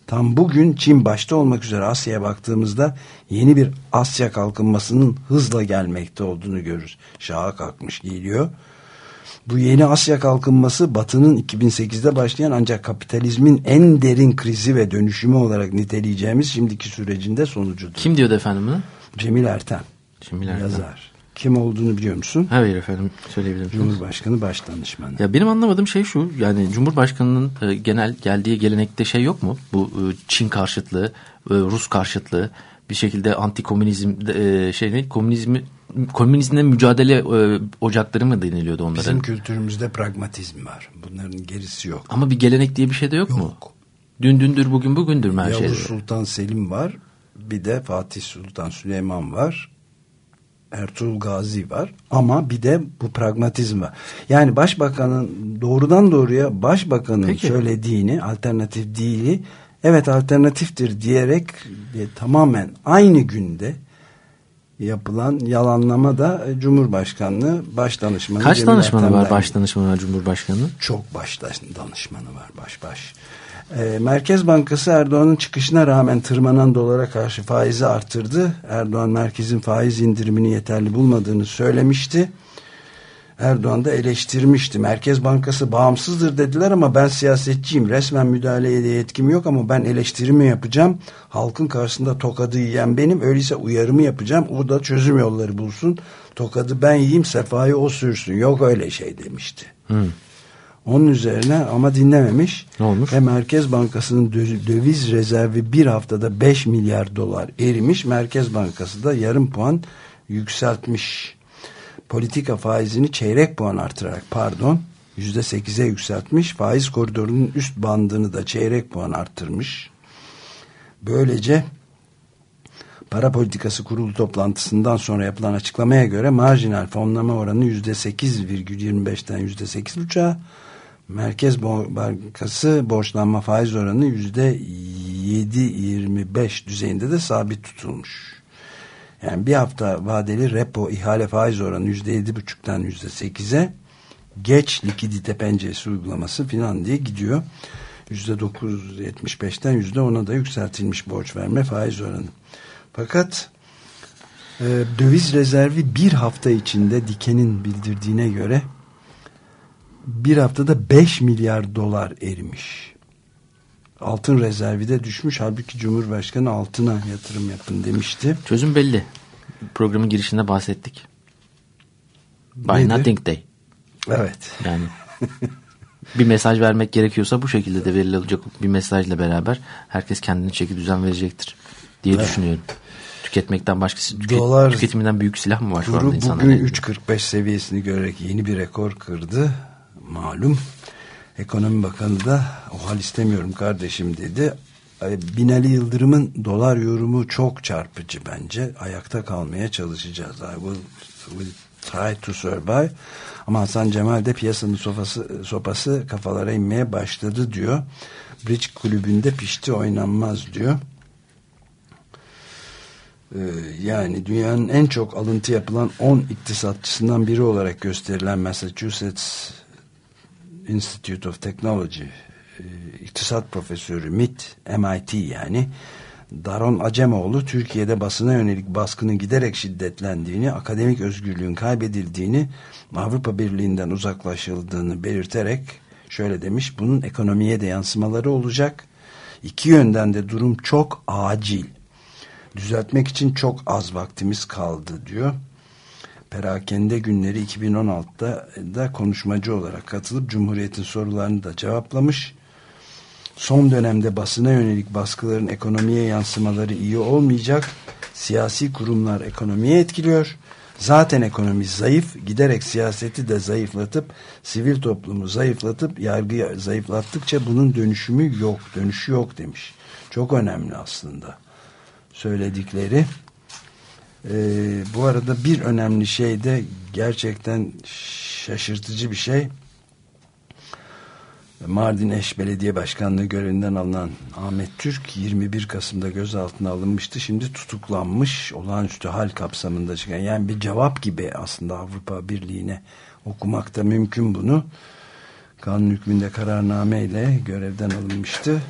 Tam bugün Çin başta olmak üzere Asya'ya baktığımızda yeni bir Asya kalkınmasının hızla gelmekte olduğunu görürüz. Şaha kalkmış geliyor. Bu yeni Asya kalkınması Batı'nın 2008'de başlayan ancak kapitalizmin en derin krizi ve dönüşümü olarak niteleyeceğimiz şimdiki sürecinde sonucudur. Kim diyordu efendim bunu? Cemil Ertem. Cemil Ertem. Yazar. Kim olduğunu biliyor musun? Hayır efendim söyleyebilir misiniz? Cumhurbaşkanı Başdanışmanı. Ya benim anlamadığım şey şu yani Cumhurbaşkanı'nın e, genel geldiği gelenekte şey yok mu? Bu e, Çin karşıtlığı, e, Rus karşıtlığı bir şekilde anti komünizm e, şey ne komünizmi komünizmle mücadele e, ocakları mı deniliyordu onların? Bizim kültürümüzde pragmatizm var. Bunların gerisi yok. Ama bir gelenek diye bir şey de yok, mu? Yok. Dün dündür bugün bugündür her şey? Yavuz Sultan Selim var. Bir de Fatih Sultan Süleyman var. Ertuğrul Gazi var. Ama bir de bu pragmatizm var. Yani başbakanın doğrudan doğruya başbakanın Peki. söylediğini alternatif değili evet alternatiftir diyerek e, tamamen aynı günde yapılan yalanlama da Cumhurbaşkanlığı Başdanışmanı Kaç Cemil danışmanı var Ertem'den baş danışmanı var Cumhurbaşkanı? çok baş danışmanı var baş baş. Ee, Merkez Bankası Erdoğan'ın çıkışına rağmen tırmanan dolara karşı faizi artırdı. Erdoğan merkezin faiz indirimini yeterli bulmadığını söylemişti. Erdoğan da eleştirmişti. Merkez Bankası bağımsızdır dediler ama ben siyasetçiyim. Resmen müdahaleye de yetkim yok ama ben eleştirimi yapacağım. Halkın karşısında tokadı yiyen benim. Öyleyse uyarımı yapacağım. O da çözüm yolları bulsun. Tokadı ben yiyeyim, sefayı o sürsün. Yok öyle şey demişti. Onun üzerine ama dinlememiş. Ne olmuş? Ve Merkez Bankası'nın dö- döviz rezervi bir haftada 5 milyar dolar erimiş. Merkez Bankası da yarım puan yükseltmiş. Politika faizini çeyrek puan artırarak pardon %8'e yükseltmiş. Faiz koridorunun üst bandını da çeyrek puan arttırmış. Böylece Para Politikası Kurulu toplantısından sonra yapılan açıklamaya göre marjinal fonlama oranı %8,25'ten %8,5'a Merkez Bankası borçlanma faiz oranı %7,25 düzeyinde de sabit tutulmuş. Yani bir hafta vadeli repo ihale faiz oranı %7,5'ten %8'e geç likidite penceresi uygulaması filan diye gidiyor. %9.75'ten %10'a da yükseltilmiş borç verme faiz oranı. Fakat e, döviz rezervi bir hafta içinde Diken'in bildirdiğine göre bir haftada 5 milyar dolar erimiş. Altın rezervi de düşmüş. Halbuki Cumhurbaşkanı altına yatırım yapın demişti. Çözüm belli. Programın girişinde bahsettik. By Neydi? Nothing Day. Evet. Yani bir mesaj vermek gerekiyorsa bu şekilde de verilecek bir mesajla beraber herkes kendini çeki düzen verecektir diye düşünüyorum. Tüketmekten başkası tüket, Dolar- tüketiminden büyük silah mı var şu anda insanların bugün elinde? 3.45 seviyesini görerek yeni bir rekor kırdı. Malum. Ekonomi Bakanı da o hal istemiyorum kardeşim dedi. Binali Yıldırım'ın dolar yorumu çok çarpıcı bence. Ayakta kalmaya çalışacağız. I will, will try to survive. Ama Hasan Cemal de piyasanın sofası, sopası kafalara inmeye başladı diyor. Bridge kulübünde pişti oynanmaz diyor. Ee, yani dünyanın en çok alıntı yapılan 10 iktisatçısından biri olarak gösterilen Massachusetts Institute of Technology e, iktisat profesörü MIT, MIT yani Daron Acemoğlu Türkiye'de basına yönelik baskının giderek şiddetlendiğini, akademik özgürlüğün kaybedildiğini, Avrupa Birliği'nden uzaklaşıldığını belirterek şöyle demiş, bunun ekonomiye de yansımaları olacak. İki yönden de durum çok acil düzeltmek için çok az vaktimiz kaldı diyor. Perakende günleri 2016'da da konuşmacı olarak katılıp Cumhuriyet'in sorularını da cevaplamış. Son dönemde basına yönelik baskıların ekonomiye yansımaları iyi olmayacak. Siyasi kurumlar ekonomiye etkiliyor. Zaten ekonomi zayıf, giderek siyaseti de zayıflatıp, sivil toplumu zayıflatıp, yargıyı zayıflattıkça bunun dönüşümü yok, dönüşü yok demiş. Çok önemli aslında söyledikleri. Ee, bu arada bir önemli şey de gerçekten şaşırtıcı bir şey. Mardin Eş Belediye Başkanlığı görevinden alınan Ahmet Türk 21 Kasım'da gözaltına alınmıştı. Şimdi tutuklanmış olağanüstü hal kapsamında çıkan yani bir cevap gibi aslında Avrupa Birliği'ne okumakta mümkün bunu. Kanun hükmünde kararnameyle görevden alınmıştı.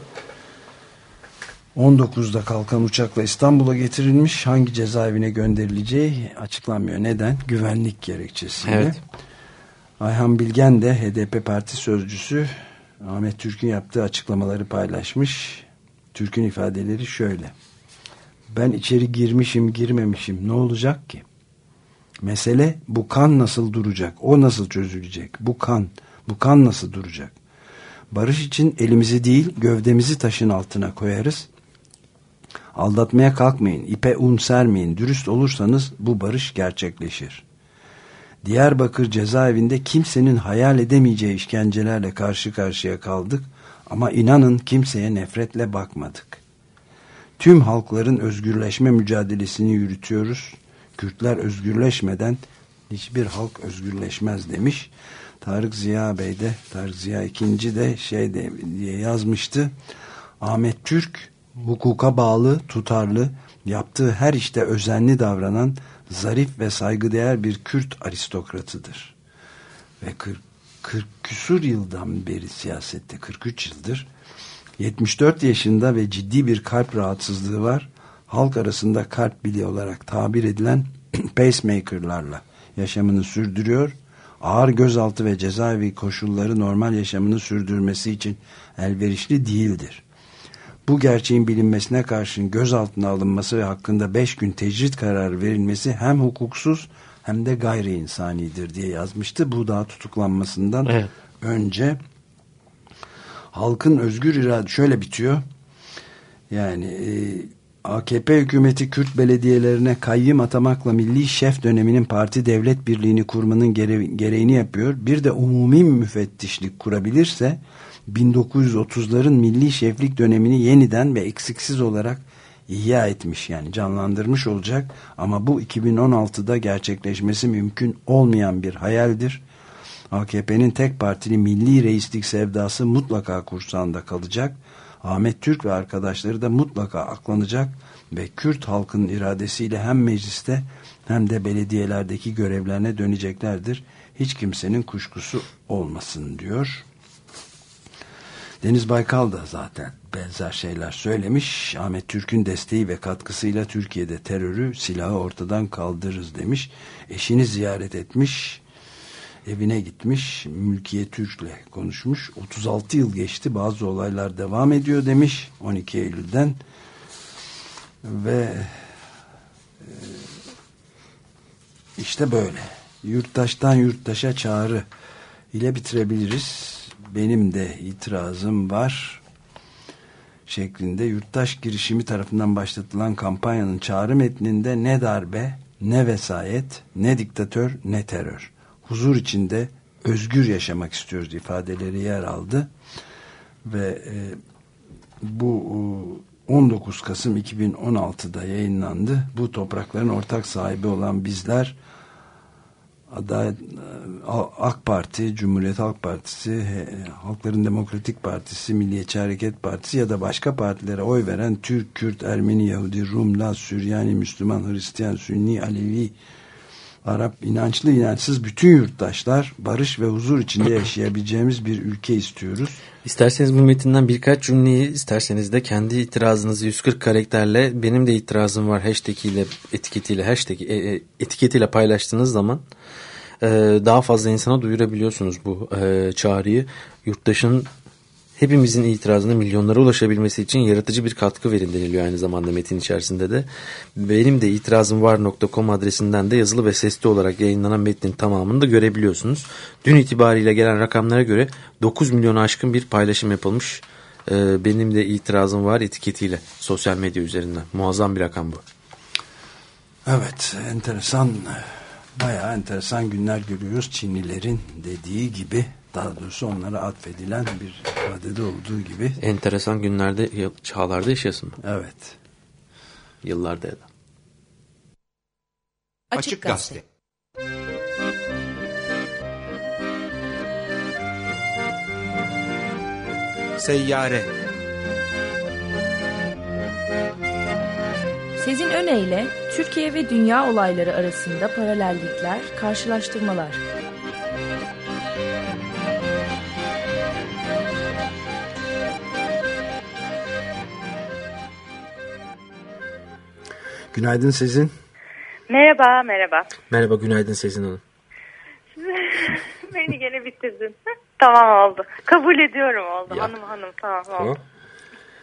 19'da kalkan uçakla İstanbul'a getirilmiş. Hangi cezaevine gönderileceği açıklanmıyor. Neden? Güvenlik gerekçesiyle. Evet. Ayhan Bilgen de HDP parti sözcüsü Ahmet Türk'ün yaptığı açıklamaları paylaşmış. Türk'ün ifadeleri şöyle. Ben içeri girmişim girmemişim ne olacak ki? Mesele bu kan nasıl duracak? O nasıl çözülecek? Bu kan, bu kan nasıl duracak? Barış için elimizi değil gövdemizi taşın altına koyarız. Aldatmaya kalkmayın, ipe un sermeyin. Dürüst olursanız bu barış gerçekleşir. Diyarbakır cezaevinde kimsenin hayal edemeyeceği işkencelerle karşı karşıya kaldık ama inanın kimseye nefretle bakmadık. Tüm halkların özgürleşme mücadelesini yürütüyoruz. Kürtler özgürleşmeden hiçbir halk özgürleşmez demiş. Tarık Ziya Bey de Tarık Ziya ikinci de şey de diye yazmıştı. Ahmet Türk hukuka bağlı, tutarlı, yaptığı her işte özenli davranan zarif ve saygıdeğer bir Kürt aristokratıdır. Ve 40, 40 küsur yıldan beri siyasette 43 yıldır 74 yaşında ve ciddi bir kalp rahatsızlığı var. Halk arasında kalp bili olarak tabir edilen pacemakerlarla yaşamını sürdürüyor. Ağır gözaltı ve cezaevi koşulları normal yaşamını sürdürmesi için elverişli değildir. Bu gerçeğin bilinmesine karşın gözaltına alınması ve hakkında 5 gün tecrit kararı verilmesi hem hukuksuz hem de gayri insanidir diye yazmıştı. Bu daha tutuklanmasından Evet. önce halkın özgür irade şöyle bitiyor. Yani e, AKP hükümeti Kürt belediyelerine kayyım atamakla milli şef döneminin parti devlet birliğini kurmanın gere gereğini yapıyor. Bir de umumi müfettişlik kurabilirse 1930'ların milli şeflik dönemini yeniden ve eksiksiz olarak ihya etmiş yani canlandırmış olacak ama bu 2016'da gerçekleşmesi mümkün olmayan bir hayaldir. AKP'nin tek partili milli reislik sevdası mutlaka kursağında kalacak. Ahmet Türk ve arkadaşları da mutlaka aklanacak ve Kürt halkının iradesiyle hem mecliste hem de belediyelerdeki görevlerine döneceklerdir. Hiç kimsenin kuşkusu olmasın diyor. Deniz Baykal da zaten benzer şeyler söylemiş. Ahmet Türk'ün desteği ve katkısıyla Türkiye'de terörü, silahı ortadan kaldırırız demiş. Eşini ziyaret etmiş. Evine gitmiş. Mülkiye Türk'le konuşmuş. 36 yıl geçti. Bazı olaylar devam ediyor demiş. 12 Eylül'den. Ve e, işte böyle. Yurttaştan yurttaşa çağrı ile bitirebiliriz. Benim de itirazım var şeklinde yurttaş girişimi tarafından başlatılan kampanyanın çağrı metninde ne darbe, ne vesayet, ne diktatör, ne terör. Huzur içinde özgür yaşamak istiyoruz ifadeleri yer aldı. Ve e, bu e, 19 Kasım 2016'da yayınlandı. Bu toprakların ortak sahibi olan bizler Adalet, AK Parti, Cumhuriyet Halk Partisi, Halkların Demokratik Partisi, Milliyetçi Hareket Partisi ya da başka partilere oy veren Türk, Kürt, Ermeni, Yahudi, Rum, Laz, Süryani, Müslüman, Hristiyan, Sünni, Alevi, Arap, inançlı, inançsız bütün yurttaşlar barış ve huzur içinde yaşayabileceğimiz bir ülke istiyoruz. İsterseniz bu metinden birkaç cümleyi, isterseniz de kendi itirazınızı 140 karakterle benim de itirazım var hashtag ile etiketiyle hashtag e, e, etiketiyle paylaştığınız zaman e, daha fazla insana duyurabiliyorsunuz bu e, çağrıyı. Yurttaşın hepimizin itirazına milyonlara ulaşabilmesi için yaratıcı bir katkı verin deniliyor aynı zamanda metin içerisinde de. Benim de itirazım var.com adresinden de yazılı ve sesli olarak yayınlanan metnin tamamını da görebiliyorsunuz. Dün itibariyle gelen rakamlara göre 9 milyonu aşkın bir paylaşım yapılmış. Ee, benim de itirazım var etiketiyle sosyal medya üzerinden. Muazzam bir rakam bu. Evet enteresan bayağı enteresan günler görüyoruz. Çinlilerin dediği gibi daha doğrusu onlara atfedilen bir ifadede olduğu gibi. Enteresan günlerde çağlarda yaşasın. Evet. Yıllarda ya da. Açık Gazete. Seyyare Sezin Öne Türkiye ve dünya olayları arasında paralellikler, karşılaştırmalar. Günaydın Sezin. Merhaba, merhaba. Merhaba, günaydın Sezin Hanım. Beni gene bitirdin. tamam oldu. Kabul ediyorum oldu. Ya. Hanım hanım tamam, Tamam. oldu.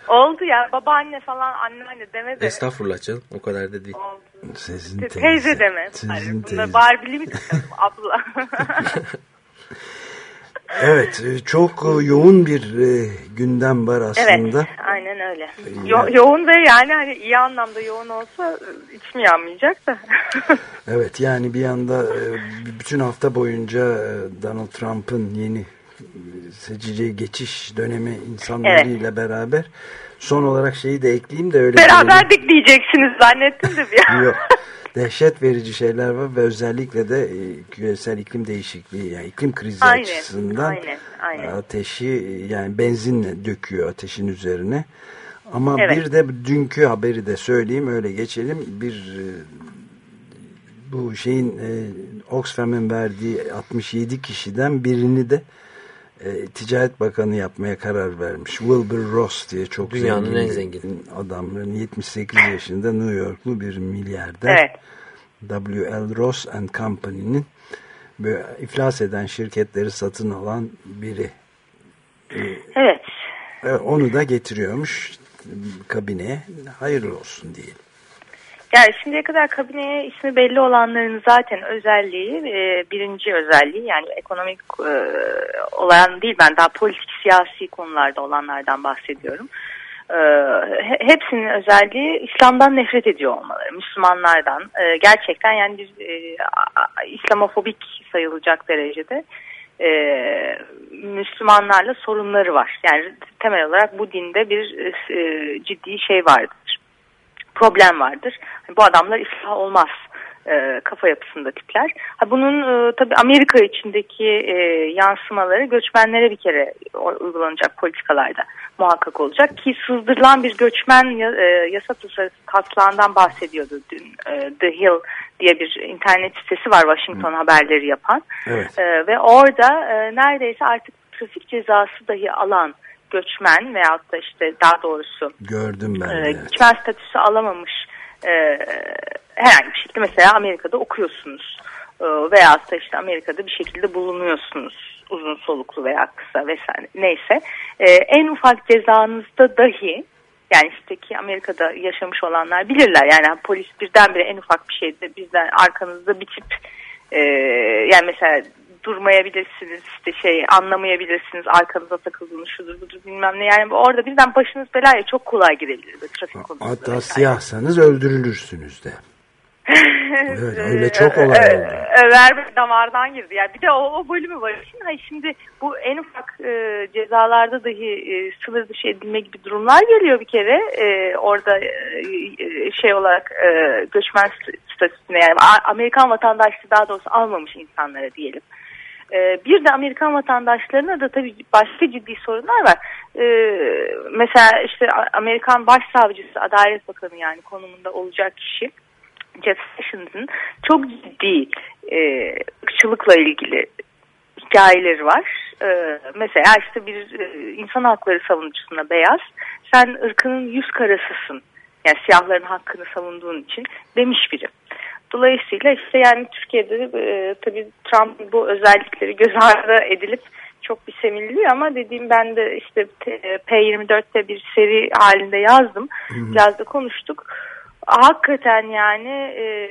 Oldu ya babaanne falan anneanne deme de. Estağfurullah canım o kadar da değil. Oldu. Sezin Teyze, teyze. deme. Sezin Hayır, teyze. Barbie'li mi abla? Evet e, çok e, yoğun bir e, gündem var aslında. evet aynen öyle. Yo- yoğun ve yani hani iyi anlamda yoğun olsa içim yanmayacak da. Evet yani bir yanda bütün hafta boyunca Donald Trump'ın yeni seçici geçiş dönemi insanlarıyla beraber son olarak şeyi de ekleyeyim de öyle Beraberdik diyeceksiniz zannettim de bir an. Yok. Dehşet verici şeyler var ve özellikle de e, küresel iklim değişikliği yani iklim krizi Aynen, açısından aynen, aynen. ateşi e, yani benzinle döküyor ateşin üzerine. Ama Evet. bir de dünkü haberi de söyleyeyim öyle geçelim. Bir e, bu şeyin Oxfam'ın verdiği 67 kişiden birini de e, Ticaret Bakanı yapmaya karar vermiş. Wilbur Ross diye çok Dünyanın zengin en zengin. adam. 78 yaşında New Yorklu bir milyarder. Evet. W.L. Ross and Company'nin iflas eden şirketleri satın alan biri. Evet. E, Onu da getiriyormuş kabineye. Hayırlı olsun diyelim. Yani şimdiye kadar kabineye ismi belli olanların zaten özelliği e, birinci özelliği yani ekonomik e, olan değil ben daha politik siyasi konularda olanlardan bahsediyorum. E, hepsinin özelliği İslam'dan nefret ediyor olmaları, Müslümanlardan. Gerçekten yani biz e, İslamofobik sayılacak derecede e, Müslümanlarla sorunları var. Yani temel olarak bu dinde bir e, ciddi şey vardır. Problem vardır. Bu adamlar ıslah olmaz e, kafa yapısında tipler. Ha, bunun e, tabii Amerika içindeki e, yansımaları göçmenlere bir kere uygulanacak politikalarda muhakkak olacak. Ki sızdırılan bir göçmen e, yasa tasarısı taslağından bahsediyordu dün e, The Hill diye bir internet sitesi var Washington Hı. haberleri yapan. Evet. E, ve orada e, neredeyse artık trafik cezası dahi alan göçmen veyahut da işte daha doğrusu gördüm ben. E, göçmen statüsü alamamış e, herhangi bir şekilde mesela Amerika'da okuyorsunuz e, veya da işte Amerika'da bir şekilde bulunuyorsunuz uzun soluklu veya kısa vesaire neyse e, en ufak cezanızda dahi yani işte ki Amerika'da yaşamış olanlar bilirler yani polis birdenbire en ufak bir şeyde bizden arkanızda bir tip e, yani mesela durmayabilirsiniz işte şey anlamayabilirsiniz arkanıza takıldığını şudur budur bilmem ne yani orada birden başınız belaya çok kolay girebilir trafik konusunda. Hatta siyahsanız öldürülürsünüz de. evet, öyle çok olay oldu. Ömer damardan girdi. Yani bir de o, o bölümü var. Şimdi, şimdi bu en ufak e, cezalarda dahi e, sınır dışı edilme gibi durumlar geliyor bir kere. E, orada e, e şey olarak e, göçmen statüsüne yani Amerikan vatandaşlığı daha doğrusu almamış insanlara diyelim. E, bir de Amerikan vatandaşlarına da tabii başka ciddi sorunlar var. E, mesela işte Amerikan Başsavcısı, Adalet Bakanı yani konumunda olacak kişi Jeff Sessions'ın çok ciddi e, ırkçılıkla ilgili hikayeleri var. E, mesela işte bir e, insan hakları savunucusuna beyaz, sen ırkının yüz karasısın. Yani siyahların hakkını savunduğun için demiş biri. Dolayısıyla işte yani Türkiye'de e, tabii Trump bu özellikleri göz ardı edilip çok bir seviniliyor ama dediğim ben de işte P24'te bir seri halinde yazdım. Hı hı. Biraz da konuştuk hakikaten yani e,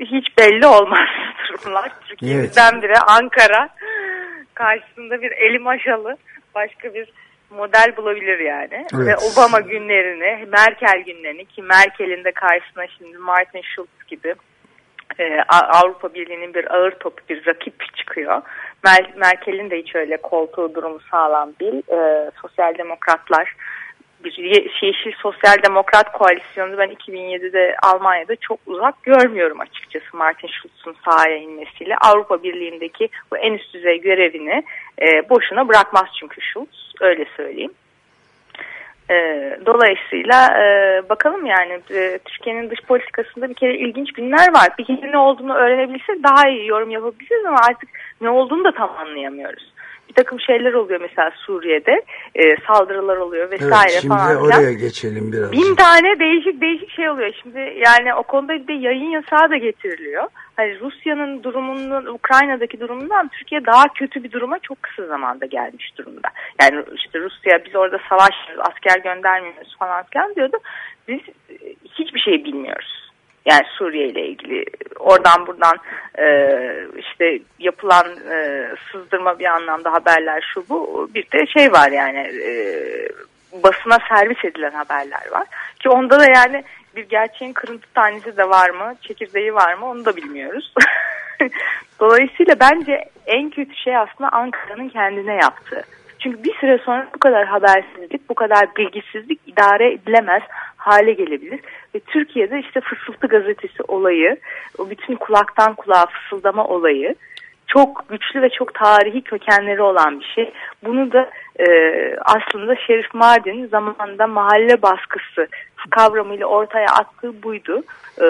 hiç belli olmaz durumlar. Türkiye'den evet. biri Ankara karşısında bir elim aşalı başka bir model bulabilir yani. Evet. Ve Obama günlerini, Merkel günlerini ki Merkel'in de karşısına şimdi Martin Schulz gibi e, Avrupa Birliği'nin bir ağır topu bir rakip çıkıyor. Merkel'in de hiç öyle koltuğu durumu sağlam değil. E, sosyal demokratlar bir Yeşil Sosyal Demokrat Koalisyonu ben 2007'de Almanya'da çok uzak görmüyorum açıkçası Martin Schulz'un sahaya inmesiyle. Avrupa Birliği'ndeki bu en üst düzey görevini e, boşuna bırakmaz çünkü Schulz öyle söyleyeyim. E, dolayısıyla e, bakalım yani e, Türkiye'nin dış politikasında bir kere ilginç günler var. Bir kere ne olduğunu öğrenebilirsek daha iyi yorum yapabiliriz ama artık ne olduğunu da tam anlayamıyoruz takım şeyler oluyor mesela Suriye'de e, saldırılar oluyor vesaire evet, şimdi falan. Şimdi oraya geçelim biraz. Bin tane değişik değişik şey oluyor. Şimdi yani o konuda bir de yayın yasağı da getiriliyor. Hani Rusya'nın durumundan, Ukrayna'daki durumundan Türkiye daha kötü bir duruma çok kısa zamanda gelmiş durumda. Yani işte Rusya biz orada savaşıyoruz, asker göndermiyoruz falan filan diyordu. Biz e, hiçbir şey bilmiyoruz. Yani Suriye ile ilgili oradan buradan e, işte yapılan e, sızdırma bir anlamda haberler şu bu bir de şey var yani e, basına servis edilen haberler var ki onda da yani bir gerçeğin kırıntı tanesi de var mı çekirdeği var mı onu da bilmiyoruz. Dolayısıyla bence en kötü şey aslında Ankara'nın kendine yaptığı. Çünkü bir süre sonra bu kadar habersizlik, bu kadar bilgisizlik idare edilemez hale gelebilir. Ve Türkiye'de işte fısıltı gazetesi olayı, o bütün kulaktan kulağa fısıldama olayı çok güçlü ve çok tarihi kökenleri olan bir şey. Bunu da e, aslında Şerif Mardin zamanında mahalle baskısı kavramıyla ortaya attığı buydu. E,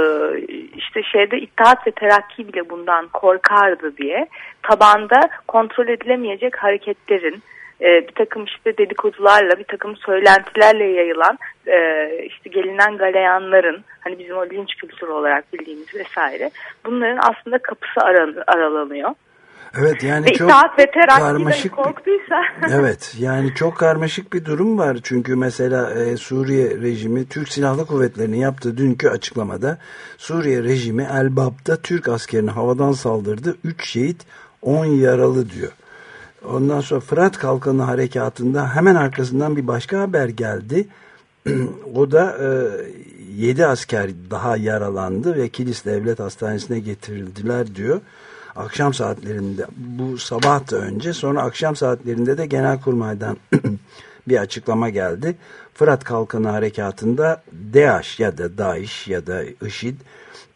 işte şeyde İttihat ve Terakki bile bundan korkardı diye tabanda kontrol edilemeyecek hareketlerin e, bir takım işte dedikodularla bir takım söylentilerle yayılan e, işte gelinen galeyanların hani bizim o linç kültürü olarak bildiğimiz vesaire bunların aslında kapısı aran, aralanıyor. Evet yani Ve çok ve karmaşık bir- korktuysa. Evet yani çok karmaşık bir durum var. Çünkü mesela e, Suriye rejimi Türk Silahlı Kuvvetleri'nin yaptığı dünkü açıklamada Suriye rejimi Elbap'ta Türk askerini havadan saldırdı. 3 şehit 10 yaralı diyor. Ondan sonra Fırat Kalkanı harekatında hemen arkasından bir başka haber geldi. o da e, 7 asker daha yaralandı ve Kilis Devlet Hastanesi'ne getirildiler diyor. Akşam saatlerinde bu sabah da önce sonra akşam saatlerinde de Genelkurmay'dan bir açıklama geldi. Fırat Kalkanı Harekatı'nda DAEŞ ya da DAEŞ ya da IŞİD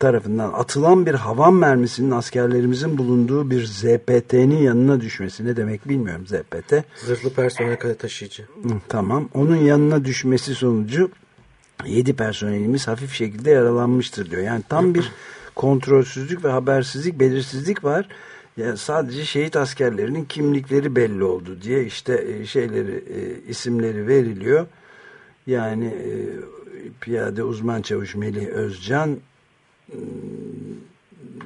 tarafından atılan bir havan mermisinin askerlerimizin bulunduğu bir ZPT'nin yanına düşmesi ne demek bilmiyorum ZPT. Zırhlı personel taşıyıcı. Tamam. Onun yanına düşmesi sonucu 7 personelimiz hafif şekilde yaralanmıştır diyor. Yani tam bir kontrolsüzlük ve habersizlik, belirsizlik var. Yani sadece şehit askerlerinin kimlikleri belli oldu diye işte e, şeyleri e, isimleri veriliyor. Yani e, piyade uzman çavuş Melih Özcan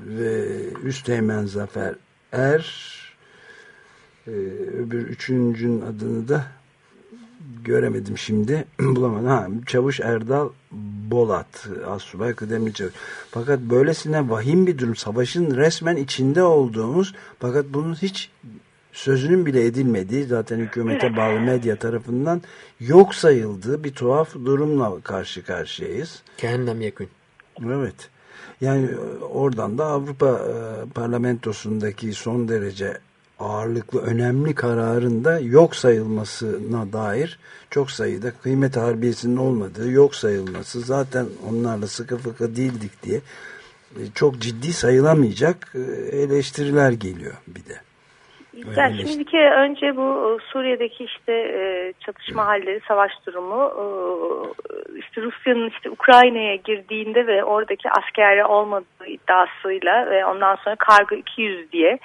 ve Üsteğmen Zafer Er e, öbür üçüncünün adını da göremedim şimdi bulamadım. Ha, Çavuş Erdal Bolat Assubay Kıdemli Çavuş. Fakat böylesine vahim bir durum savaşın resmen içinde olduğumuz fakat bunun hiç sözünün bile edilmediği zaten hükümete bağlı medya tarafından yok sayıldığı bir tuhaf durumla karşı karşıyayız. Cehennem yakın. Evet. Yani e, oradan da Avrupa e, parlamentosundaki son derece ağırlıklı önemli kararın da yok sayılmasına dair çok sayıda kıymet harbiyesinin olmadığı yok sayılması zaten onlarla sıkı fıkı değildik diye e, çok ciddi sayılamayacak eleştiriler geliyor bir de. Ya şimdi bir kere önce bu e, Suriye'deki işte e, çatışma halleri, savaş durumu e, işte Rusya'nın işte Ukrayna'ya girdiğinde ve oradaki askeri olmadığı iddiasıyla ve ondan sonra kargo 200 diye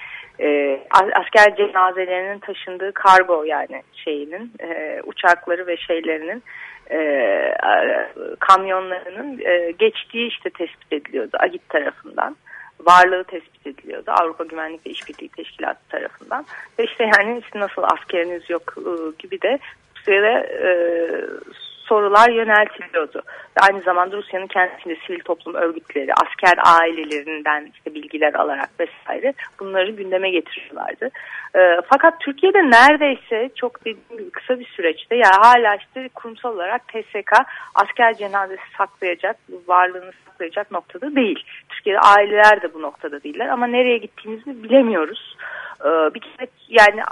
as- asker cenazelerinin taşındığı kargo yani şeyinin uçakları ve şeylerinin kamyonlarının geçtiği işte tespit ediliyordu AGİT tarafından varlığı tespit ediliyordu Avrupa Güvenlik ve İşbirliği Teşkilatı tarafından. Ve işte yani işte nasıl askeriniz yok e, gibi de Rusya'da e, sorular yöneltiliyordu. Ve aynı zamanda Rusya'nın kendisinde sivil toplum örgütleri, asker ailelerinden işte bilgiler alarak vesaire bunları gündeme getiriyorlardı. E, fakat Türkiye'de neredeyse çok dediğim gibi kısa bir süreçte yani hala işte kurumsal olarak TSK asker cenazesi saklayacak, varlığını saklayacak noktada değil. Türkiye'de aileler de bu noktada değiller ama nereye gittiğimizi bilemiyoruz. Ee, bir kere yani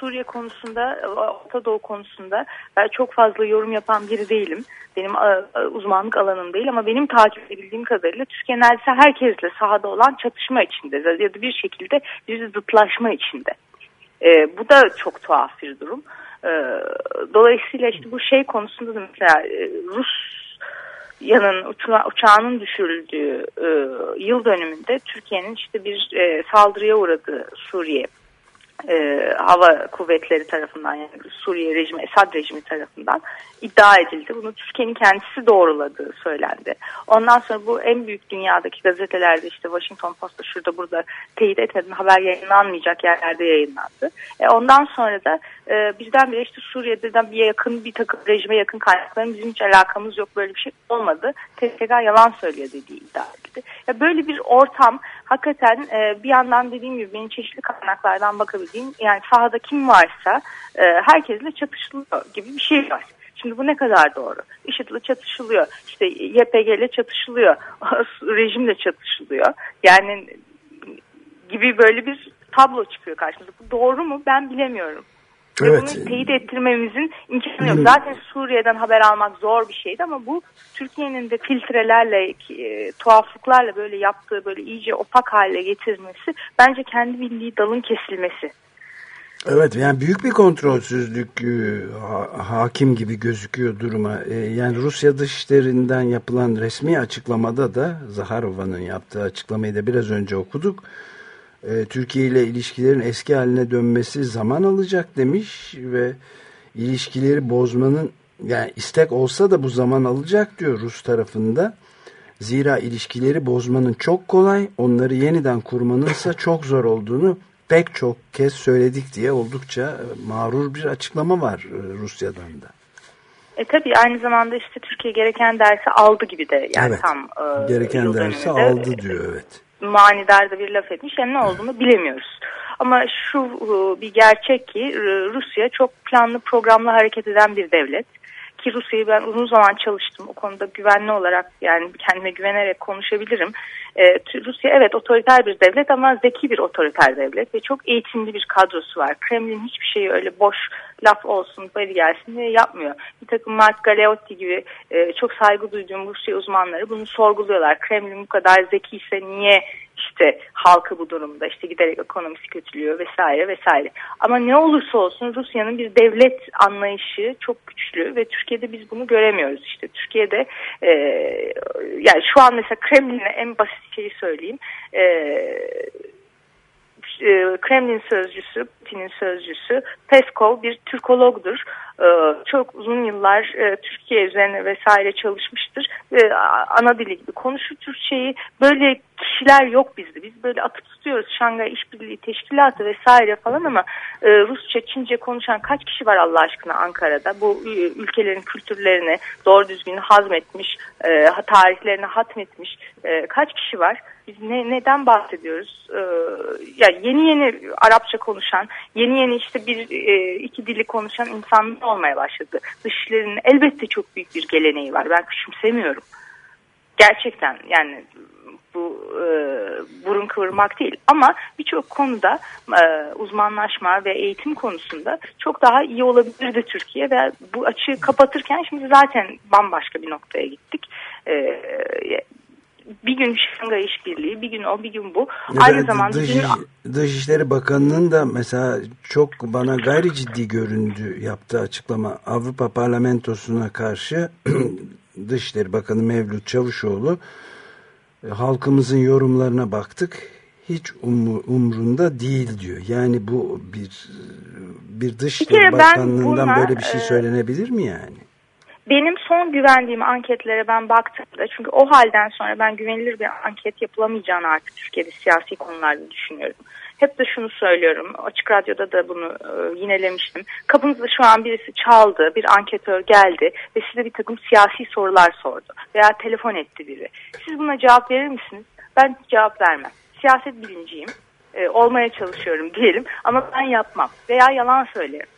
Suriye konusunda, Orta Doğu konusunda ben çok fazla yorum yapan biri değilim. Benim a, uzmanlık alanım değil ama benim takip edebildiğim kadarıyla Türkiye neredeyse herkesle sahada olan çatışma içinde ya da bir şekilde bir zıtlaşma içinde. Bu da çok tuhaf bir durum. Dolayısıyla işte bu şey konusunda da mesela e, Rus yanın uça- uçağının düşürüldüğü e, yıl dönümünde Türkiye'nin işte bir e, saldırıya uğradığı Suriye e, hava kuvvetleri tarafından yani Suriye rejimi, Esad rejimi tarafından iddia edildi. Bunu Türkiye'nin kendisi doğruladığı söylendi. Ondan sonra bu en büyük dünyadaki gazetelerde işte Washington Post'ta şurada burada teyit etmeden haber yayınlanmayacak yerlerde yayınlandı. E, ondan sonra da e, birdenbire işte Suriye'den bir yakın bir takım rejime yakın kaynakların bizim hiç alakamız yok böyle bir şey olmadı. TSK yalan söylüyor dediği iddia edildi. Ya böyle bir ortam hakikaten e, bir yandan dediğim gibi benim çeşitli kaynaklardan bakabildiğim yani sahada kim varsa e, herkesle çatışılıyor gibi bir şey var. Şimdi bu ne kadar doğru? IŞİD'le çatışılıyor. İşte YPG ile çatışılıyor. Rejimle çatışılıyor. Yani gibi böyle bir tablo çıkıyor karşımıza. Bu doğru mu? Ben bilemiyorum. Ve Evet. bunu teyit ettirmemizin imkanı yok. Zaten Suriye'den haber almak zor bir şeydi ama bu Türkiye'nin de filtrelerle, e, tuhaflıklarla böyle yaptığı böyle iyice opak hale getirmesi bence kendi bildiği dalın kesilmesi. Evet yani büyük bir kontrolsüzlük e, ha- hakim gibi gözüküyor duruma. E, yani Rusya dışişlerinden yapılan resmi açıklamada da Zaharova'nın yaptığı açıklamayı da biraz önce okuduk. E, Türkiye ile ilişkilerin eski haline dönmesi zaman alacak demiş ve ilişkileri bozmanın yani istek olsa da bu zaman alacak diyor Rus tarafında. Zira ilişkileri bozmanın çok kolay, onları yeniden kurmanınsa çok zor olduğunu pek çok kez söyledik diye oldukça mağrur bir açıklama var e, Rusya'dan da. E tabii aynı zamanda işte Türkiye gereken dersi aldı gibi de yani evet. tam e, gereken dersi aldı diyor evet. Manidar da bir laf etmiş yani ne olduğunu bilemiyoruz. Ama şu e, bir gerçek ki e, Rusya çok planlı programlı hareket eden bir devlet. Ki Rusya'yı ben uzun zaman çalıştım. O konuda güvenli olarak yani kendime güvenerek konuşabilirim. Ee, Rusya evet otoriter bir devlet ama zeki bir otoriter devlet ve çok eğitimli bir kadrosu var. Kremlin hiçbir şeyi öyle boş laf olsun, bari gelsin diye yapmıyor. Bir takım Mark Galeotti gibi e, çok saygı duyduğum Rusya uzmanları bunu sorguluyorlar. Kremlin bu kadar zeki ise niye işte halkı bu durumda işte giderek ekonomisi kötülüyor vesaire vesaire. Ama ne olursa olsun Rusya'nın bir devlet anlayışı çok güçlü ve Türkiye'de biz bunu göremiyoruz. İşte Türkiye'de e, yani şu an mesela Kremlin'e en basit şeyi söyleyeyim. E, e, Kremlin sözcüsü, Putin'in sözcüsü Peskov bir Türkologdur. E, çok uzun yıllar e, Türkiye üzerine vesaire çalışmıştır. Ana dili gibi konuşur Türkçeyi. Böyle kişiler yok bizde. Biz böyle atıp tutuyoruz Şangay İşbirliği Teşkilatı vesaire falan ama Rusça, Çince konuşan kaç kişi var Allah aşkına Ankara'da? Bu ülkelerin kültürlerini doğru düzgün hazmetmiş, tarihlerini hatmetmiş kaç kişi var? Biz ne, neden bahsediyoruz? Ee, yani yeni yeni Arapça konuşan, yeni yeni işte bir e, iki dili konuşan insanlar olmaya başladı. Dışişlerinin elbette çok büyük bir geleneği var. Ben küçümsemiyorum. Gerçekten yani bu e, burun kıvırmak değil ama birçok konuda e, uzmanlaşma ve eğitim konusunda çok daha iyi olabilirdi Türkiye ve bu açığı kapatırken şimdi zaten bambaşka bir noktaya gittik. E, bir gün Şangay İşbirliği, bir gün o, bir gün bu. Evet, Aynı zamanda Dış, dün... Dışişleri Bakanı'nın da mesela çok bana gayri ciddi göründü yaptığı açıklama Avrupa Parlamentosu'na karşı Dışişleri Bakanı Mevlüt Çavuşoğlu e, halkımızın yorumlarına baktık hiç umur, umrunda değil diyor. Yani bu bir bir Dışişleri Bakanlığından böyle bir şey söylenebilir mi yani? Benim son güvendiğim anketlere ben baktığımda çünkü o halden sonra ben güvenilir bir anket yapılamayacağını artık Türkiye'de siyasi konularda düşünüyorum. Hep de şunu söylüyorum. Açık Radyo'da da bunu e, yinelemiştim. Kapınızda şu an birisi çaldı, bir anketör geldi ve size bir takım siyasi sorular sordu. Veya telefon etti biri. Siz buna cevap verir misiniz? Ben cevap vermem. Siyaset bilinciyim. E, olmaya çalışıyorum diyelim ama ben yapmam. Veya yalan söylerim.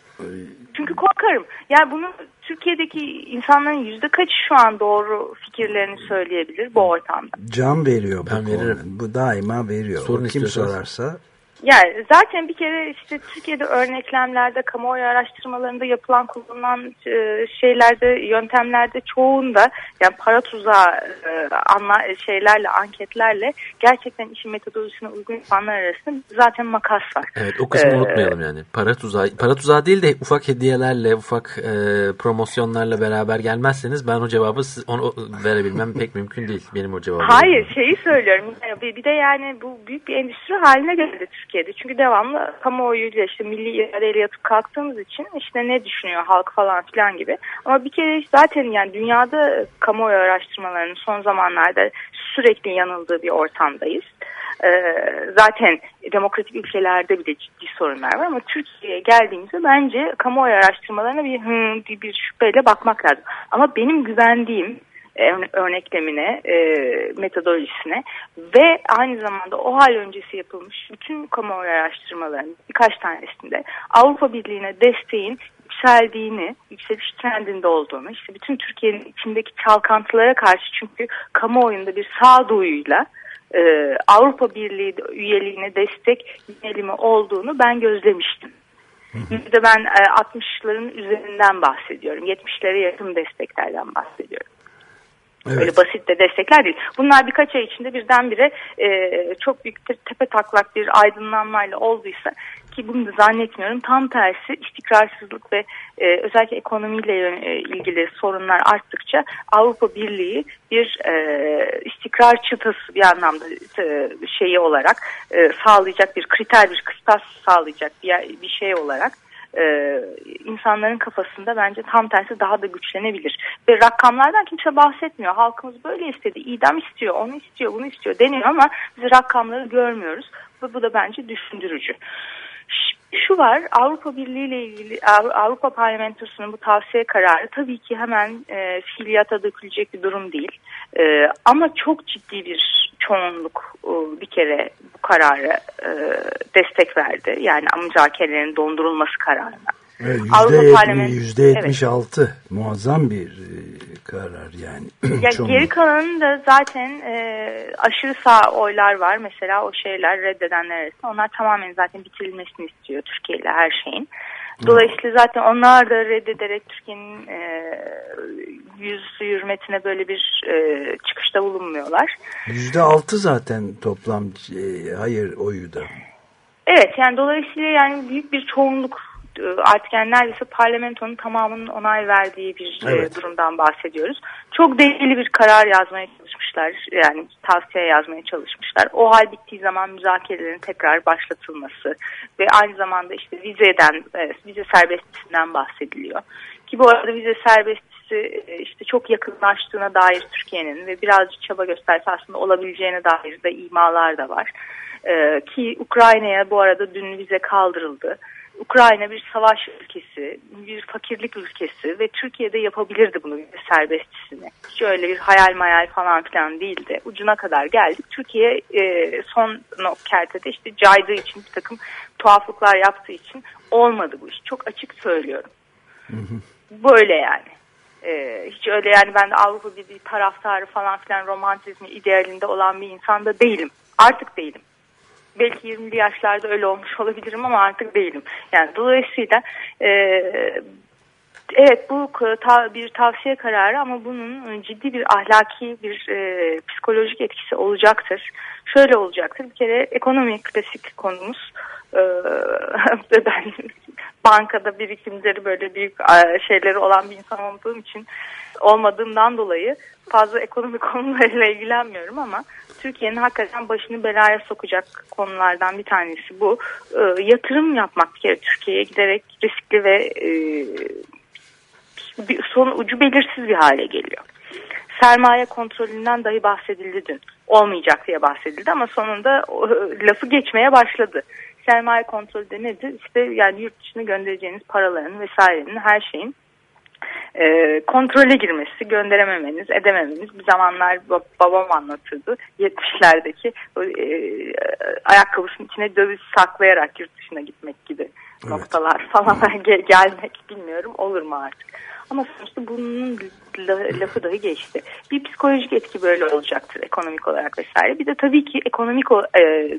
Çünkü korkarım. Yani bunu Türkiye'deki insanların yüzde kaçı şu an doğru fikirlerini söyleyebilir bu ortamda? Can veriyor bu ben veririm. Bu daima veriyor. Sorun Kim sorarsa yani zaten bir kere işte Türkiye'de örneklemlerde, kamuoyu araştırmalarında yapılan kullanılan e, şeylerde, yöntemlerde çoğunda yani para tuzağı e, anla, şeylerle, anketlerle gerçekten işin metodolojisine uygun insanlar arasında zaten makas var. Evet o kısmı ee, unutmayalım yani. Para tuzağı, para tuzağı değil de ufak hediyelerle, ufak e, promosyonlarla beraber gelmezseniz ben o cevabı siz, onu verebilmem pek mümkün değil. Benim o cevabım. Hayır şeyi söylüyorum. Bir de yani bu büyük bir endüstri haline geldi Türkiye'de. Çünkü devamlı kamuoyuyla işte milli iradeyle yatıp kalktığımız için işte ne düşünüyor halk falan filan gibi. Ama bir kere zaten yani dünyada kamuoyu araştırmalarının son zamanlarda sürekli yanıldığı bir ortamdayız. Ee, zaten demokratik ülkelerde bile ciddi sorunlar var ama Türkiye'ye geldiğimizde bence kamuoyu araştırmalarına bir hı, bir şüpheyle bakmak lazım. Ama benim güvendiğim örneklemine, e, metodolojisine ve aynı zamanda o hal öncesi yapılmış bütün kamuoyu araştırmalarının birkaç tanesinde Avrupa Birliği'ne desteğin yükseldiğini, yükseliş trendinde olduğunu, işte bütün Türkiye'nin içindeki çalkantılara karşı çünkü kamuoyunda bir sağduyuyla e, Avrupa Birliği üyeliğine destek yönelimi olduğunu ben gözlemiştim. Bir de ben e, 60'ların üzerinden bahsediyorum. 70'lere yakın desteklerden bahsediyorum. Evet. Böyle basit de destekler değil. Bunlar birkaç ay içinde birdenbire e, çok büyük tepe taklak bir aydınlanmayla olduysa ki bunu da zannetmiyorum. Tam tersi istikrarsızlık ve e, özellikle ekonomiyle e, ilgili sorunlar arttıkça Avrupa Birliği bir e, istikrar çıtası bir anlamda e, şeyi olarak e, sağlayacak bir kriter, bir kıstas sağlayacak bir, bir şey olarak e, insanların kafasında bence tam tersi daha da güçlenebilir. Ve rakamlardan kimse bahsetmiyor. Halkımız böyle istedi. İdam istiyor, onu istiyor, bunu istiyor deniyor ama biz rakamları görmüyoruz. Ve bu da bence düşündürücü. Var. Avrupa Birliği ile ilgili Av- Avrupa Parlamentosu'nun bu tavsiye kararı tabii ki hemen e, fiiliyata dökülecek bir durum değil. E, ama çok ciddi bir çoğunluk e, bir kere bu kararı e, destek verdi. Yani müzakerelerin dondurulması kararına. Evet, yüzde, Parlamentosu- yüzde yetmiş altı muazzam bir e, karar yani. Ya Çoğunluk. geri kalanında zaten e, aşırı sağ oylar var. Mesela o şeyler reddedenler arasında. Onlar tamamen zaten bitirilmesini istiyor Türkiye ile her şeyin. Dolayısıyla zaten onlar da reddederek Türkiye'nin e, yüz hürmetine böyle bir e, çıkışta bulunmuyorlar. Yüzde altı zaten toplam e, hayır oyu da. Evet yani dolayısıyla yani büyük bir çoğunluk artık yani neredeyse parlamentonun tamamının onay verdiği bir e, Evet. durumdan bahsediyoruz. Çok dengeli bir karar yazmaya çalışmışlar. Yani tavsiye yazmaya çalışmışlar. O hal bittiği zaman müzakerelerin tekrar başlatılması ve aynı zamanda işte vizeden, e, vize serbestisinden bahsediliyor. Ki bu arada vize serbestisi e, işte çok yakınlaştığına dair Türkiye'nin ve birazcık çaba gösterse aslında olabileceğine dair de imalar da var. Ki Ukrayna'ya bu arada dün vize kaldırıldı. Ukrayna bir savaş ülkesi, bir fakirlik ülkesi ve Türkiye'de yapabilirdi bunu vize serbestisini. Hiç öyle bir hayal mayal falan filan değildi. Ucuna kadar geldik. Türkiye e, son kertede işte caydığı için bir takım tuhaflıklar yaptığı için olmadı bu iş. Çok açık söylüyorum. Böyle yani. Ee, hiç öyle yani ben de Avrupa bir, bir taraftarı falan filan romantizmi idealinde olan bir insan da değilim. Artık değilim. Belki 20'li yaşlarda öyle olmuş olabilirim ama artık değilim. Yani dolayısıyla e, evet bu ta- bir tavsiye kararı ama bunun ciddi bir ahlaki bir e, psikolojik etkisi olacaktır. Şöyle olacaktır. Bir kere ekonomik klasik konumuz e, ben bankada birikimleri böyle büyük e, şeyleri olan bir insan olduğum için olmadığımdan dolayı fazla ekonomik konularıyla ilgilenmiyorum ama Türkiye'nin hakikaten başını belaya sokacak konulardan bir tanesi bu. E, yatırım yapmak bir kere Türkiye'ye giderek riskli ve e, bir son ucu belirsiz bir hale geliyor. Sermaye kontrolünden dahi bahsedildi dün. Olmayacak diye bahsedildi ama sonunda o, lafı geçmeye başladı. Sermaye kontrolü de nedir? İşte yani yurt dışına göndereceğiniz paraların vesairenin her şeyin e, kontrole girmesi, gönderememeniz, edememeniz. Bir zamanlar ba- babam anlatırdı 70'lerdeki o, e, ayakkabısının içine döviz saklayarak yurt dışına gitmek gibi noktalar falan gel- gelmek bilmiyorum olur mu artık. Ama sonuçta bunun lafı dahi geçti. Bir psikolojik etki böyle olacaktır ekonomik olarak vesaire. Bir de tabii ki ekonomik o- e,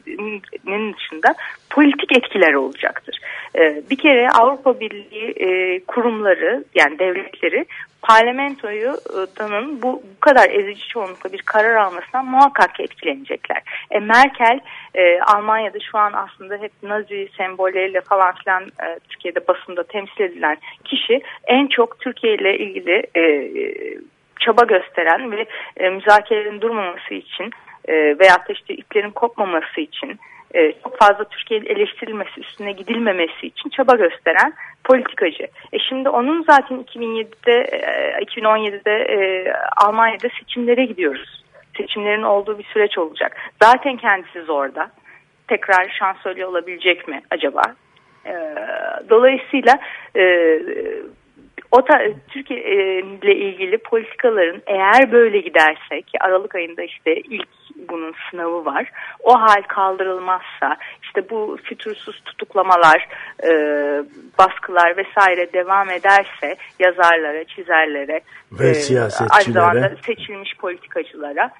dışında politik etkiler olacaktır. E, bir kere Avrupa Birliği e, kurumları yani devletleri parlamentoyu bu, bu kadar ezici çoğunlukla bir karar almasından muhakkak ki etkilenecekler. E, Merkel e, Almanya'da şu an aslında hep Nazi sembolleriyle falan filan e, Türkiye'de basında temsil edilen kişi en çok Türkiye ile ilgili e, çaba gösteren ve e, müzakerelerin durmaması için e, veyahut işte iplerin kopmaması için e, çok fazla Türkiye'nin eleştirilmesi, üstüne gidilmemesi için çaba gösteren politikacı. E şimdi onun zaten 2007'de, e, 2017'de e, Almanya'da seçimlere gidiyoruz. Seçimlerin olduğu bir süreç olacak. Zaten kendisi zorda. Tekrar şansölye olabilecek mi acaba? E, dolayısıyla e, o ta, Türkiye ile ilgili politikaların eğer böyle giderse ki Aralık ayında işte ilk bunun sınavı var. O hal kaldırılmazsa işte bu fütursuz tutuklamalar, e, baskılar vesaire devam ederse yazarlara, çizerlere Ve e, siyasetçilere. aynı zamanda seçilmiş politikacılara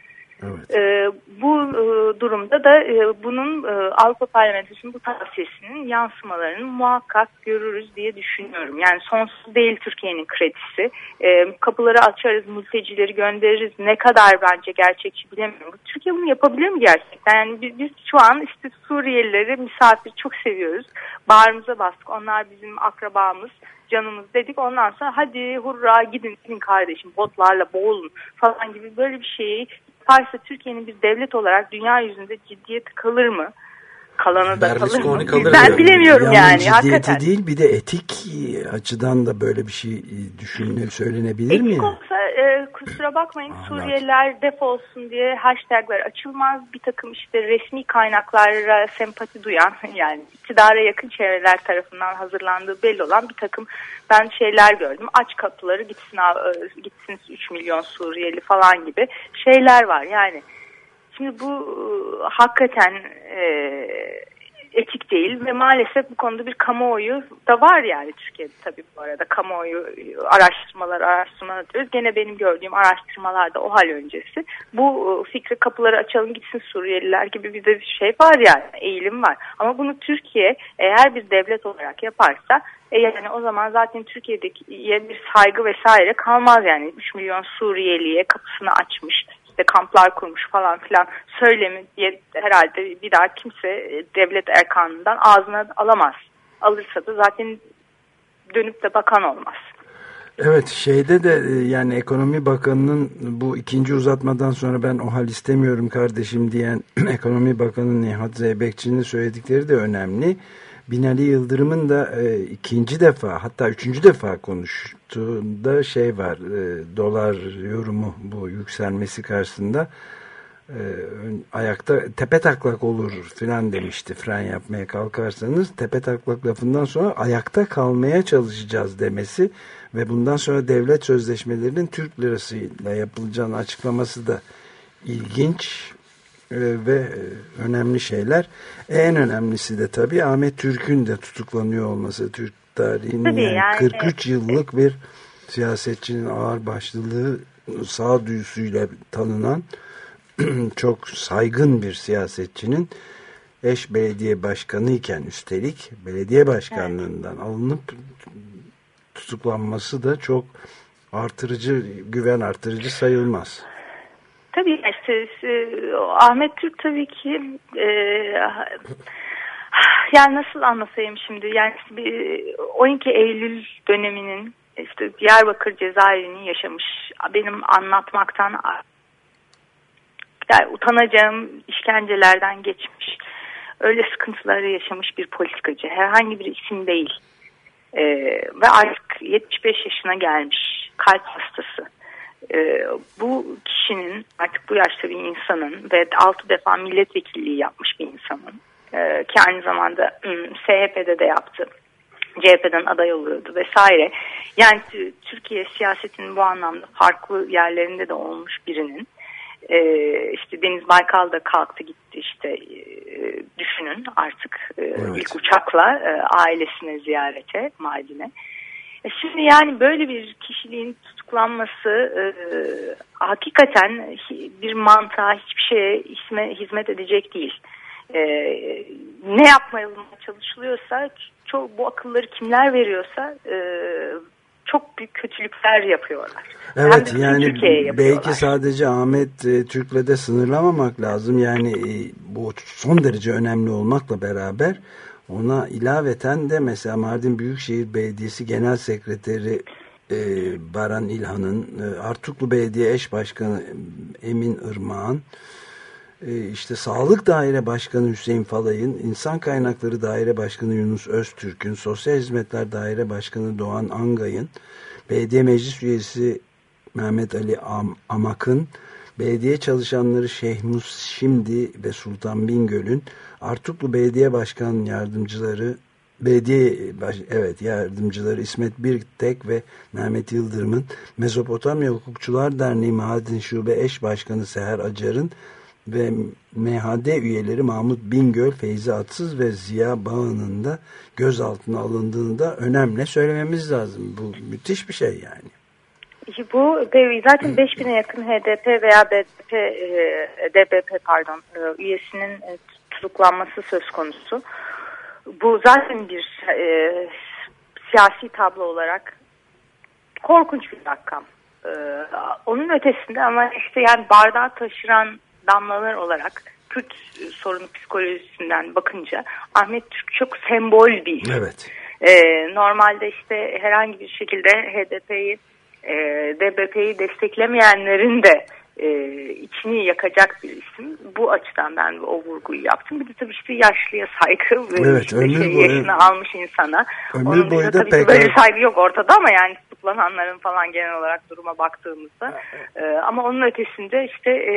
Evet. e, bu e, durumda da e, bunun e, Avrupa Parlamentosu'nun bu tavsiyesinin yansımalarını muhakkak görürüz diye düşünüyorum. Yani sonsuz değil Türkiye'nin kredisi. E, kapıları açarız, mültecileri göndeririz. Ne kadar bence gerçekçi bilemiyorum. Türkiye bunu yapabilir mi gerçekten? Yani biz, biz şu an işte Suriyelileri misafir çok seviyoruz. Bağrımıza bastık. Onlar bizim akrabamız canımız dedik. Ondan sonra hadi hurra gidin, gidin kardeşim botlarla boğulun falan gibi böyle bir şeyi yaparsa Türkiye'nin bir devlet olarak dünya yüzünde ciddiyeti kalır mı? Kalanı da kalır Berlusconi mı? kalır ben yani. bilemiyorum yani. ciddiyeti Hakikaten. değil bir de etik açıdan da böyle bir şey düşünülür, söylenebilir mi? Etik yani? olsa e, kusura bakmayın Anladım. Suriyeliler defolsun diye hashtagler açılmaz. Bir takım işte resmi kaynaklara sempati duyan yani iktidara yakın çevreler tarafından hazırlandığı belli olan bir takım ben şeyler gördüm. Aç kapıları gitsin e, gitsin 3 milyon Suriyeli falan gibi şeyler var yani. Şimdi bu e, hakikaten e, etik değil ve maalesef bu konuda bir kamuoyu da var yani Türkiye'de tabii bu arada kamuoyu araştırmalar araştırmalar diyoruz. Gene benim gördüğüm araştırmalarda o hal öncesi bu e, fikri kapıları açalım gitsin Suriyeliler gibi bir de bir şey var yani eğilim var. Ama bunu Türkiye eğer bir devlet olarak yaparsa e yani o zaman zaten Türkiye'deki bir saygı vesaire kalmaz yani 3 milyon Suriyeliye kapısını açmış işte kamplar kurmuş falan filan söylemi diye herhalde bir daha kimse e, devlet erkanından ağzına alamaz. Alırsa da zaten dönüp de bakan olmaz. Evet şeyde de e, yani ekonomi bakanının bu ikinci uzatmadan sonra ben o hal istemiyorum kardeşim diyen ekonomi bakanı Nihat Zeybekçi'nin söyledikleri de önemli. Binali Yıldırım'ın da e, ikinci defa hatta üçüncü defa konuştuğunda şey var e, dolar yorumu bu yükselmesi karşısında e, ayakta tepe taklak olur filan demişti fren yapmaya kalkarsanız. Tepe taklak lafından sonra ayakta kalmaya çalışacağız demesi ve bundan sonra devlet sözleşmelerinin Türk lirasıyla yapılacağını açıklaması da ilginç ve e, önemli şeyler. En önemlisi de tabii Ahmet Türk'ün de tutuklanıyor olması. Türk tarihinin Tabii yani yani- 43 yıllık bir siyasetçinin ağır başlılığı sağduyusuyla tanınan çok saygın bir siyasetçinin eş belediye başkanı iken üstelik belediye başkanlığından alınıp tutuklanması da çok artırıcı, güven artırıcı sayılmaz. Tabii işte e, Ahmet Türk tabii ki e, yani nasıl anlatayım şimdi? Yani bir 12 Eylül döneminin işte Diyarbakır cezaevini yaşamış benim anlatmaktan yani utanacağım işkencelerden geçmiş öyle sıkıntıları yaşamış bir politikacı. Herhangi bir isim değil. Ee, ve artık 75 yaşına gelmiş kalp hastası Ee, bu kişinin artık bu yaşta bir insanın ve 6 defa milletvekilliği yapmış bir insanın ee, ki aynı zamanda ım, SHP'de de yaptı CHP'den aday oluyordu vesaire. Yani Türkiye siyasetinin bu anlamda farklı yerlerinde de olmuş birinin e, işte Deniz Baykal da kalktı gitti işte e, düşünün artık e, Evet. ilk uçakla e, ailesine ziyarete Mardin'e. E, şimdi yani böyle bir kişiliğin tutuklanması e, hakikaten bir mantığa hiçbir şeye hizme- hizmet edecek değil. E, ne yapmaya çalışılıyorsa çok bu akılları kimler veriyorsa e, çok büyük kötülükler yapıyorlar. Evet yani yapıyorlar. belki sadece Ahmet e, Türk'le de sınırlamamak lazım. Yani e, bu son derece önemli olmakla beraber ona ilaveten de mesela Mardin Büyükşehir Belediyesi Genel Sekreteri e, Baran İlhan'ın, e, Artuklu Belediye Eş Başkanı Emin Irmak'ın, e, işte Sağlık Daire Başkanı Hüseyin Falay'ın, İnsan Kaynakları Daire Başkanı Yunus Öztürk'ün, Sosyal Hizmetler Daire Başkanı Doğan Angay'ın, Belediye Meclis Üyesi Mehmet Ali Am Amak'ın, belediye çalışanları Şehmus Şimdi ve Sultan Bingöl'ün, Artuklu Belediye Başkan Yardımcıları, belediye evet yardımcıları İsmet Birtek ve Mehmet Yıldırım'ın, Mezopotamya Hukukçular Derneği Mahadin Şube Eş Başkanı Seher Acar'ın ve MHD üyeleri Mahmut Bingöl, Feyzi Atsız ve Ziya Bağı'nın da gözaltına alındığını da önemli söylememiz lazım. Bu müthiş bir şey yani. Bu de- zaten 5000'e yakın HDP veya BDP, e, DBP pardon e, üyesinin e, tutuklanması söz konusu. Bu zaten bir e, siyasi tablo olarak korkunç bir rakam. E, onun ötesinde ama işte yani bardağı taşıran damlalar olarak Kürt sorunu psikolojisinden bakınca Ahmet Türk çok sembol bir Evet. ee, normalde işte herhangi bir şekilde HDP'yi, e, DBP'yi desteklemeyenlerin de e, içini yakacak bir isim. Bu açıdan ben o vurguyu yaptım. Bir de tabii işte yaşlıya saygı ve Evet, işte ömür şey, boyu- yaşını almış insana. Ömür Onun boyu da tabii pek- böyle saygı yok ortada ama yani tutuklananların falan genel olarak duruma baktığımızda. E, ama onun ötesinde işte e,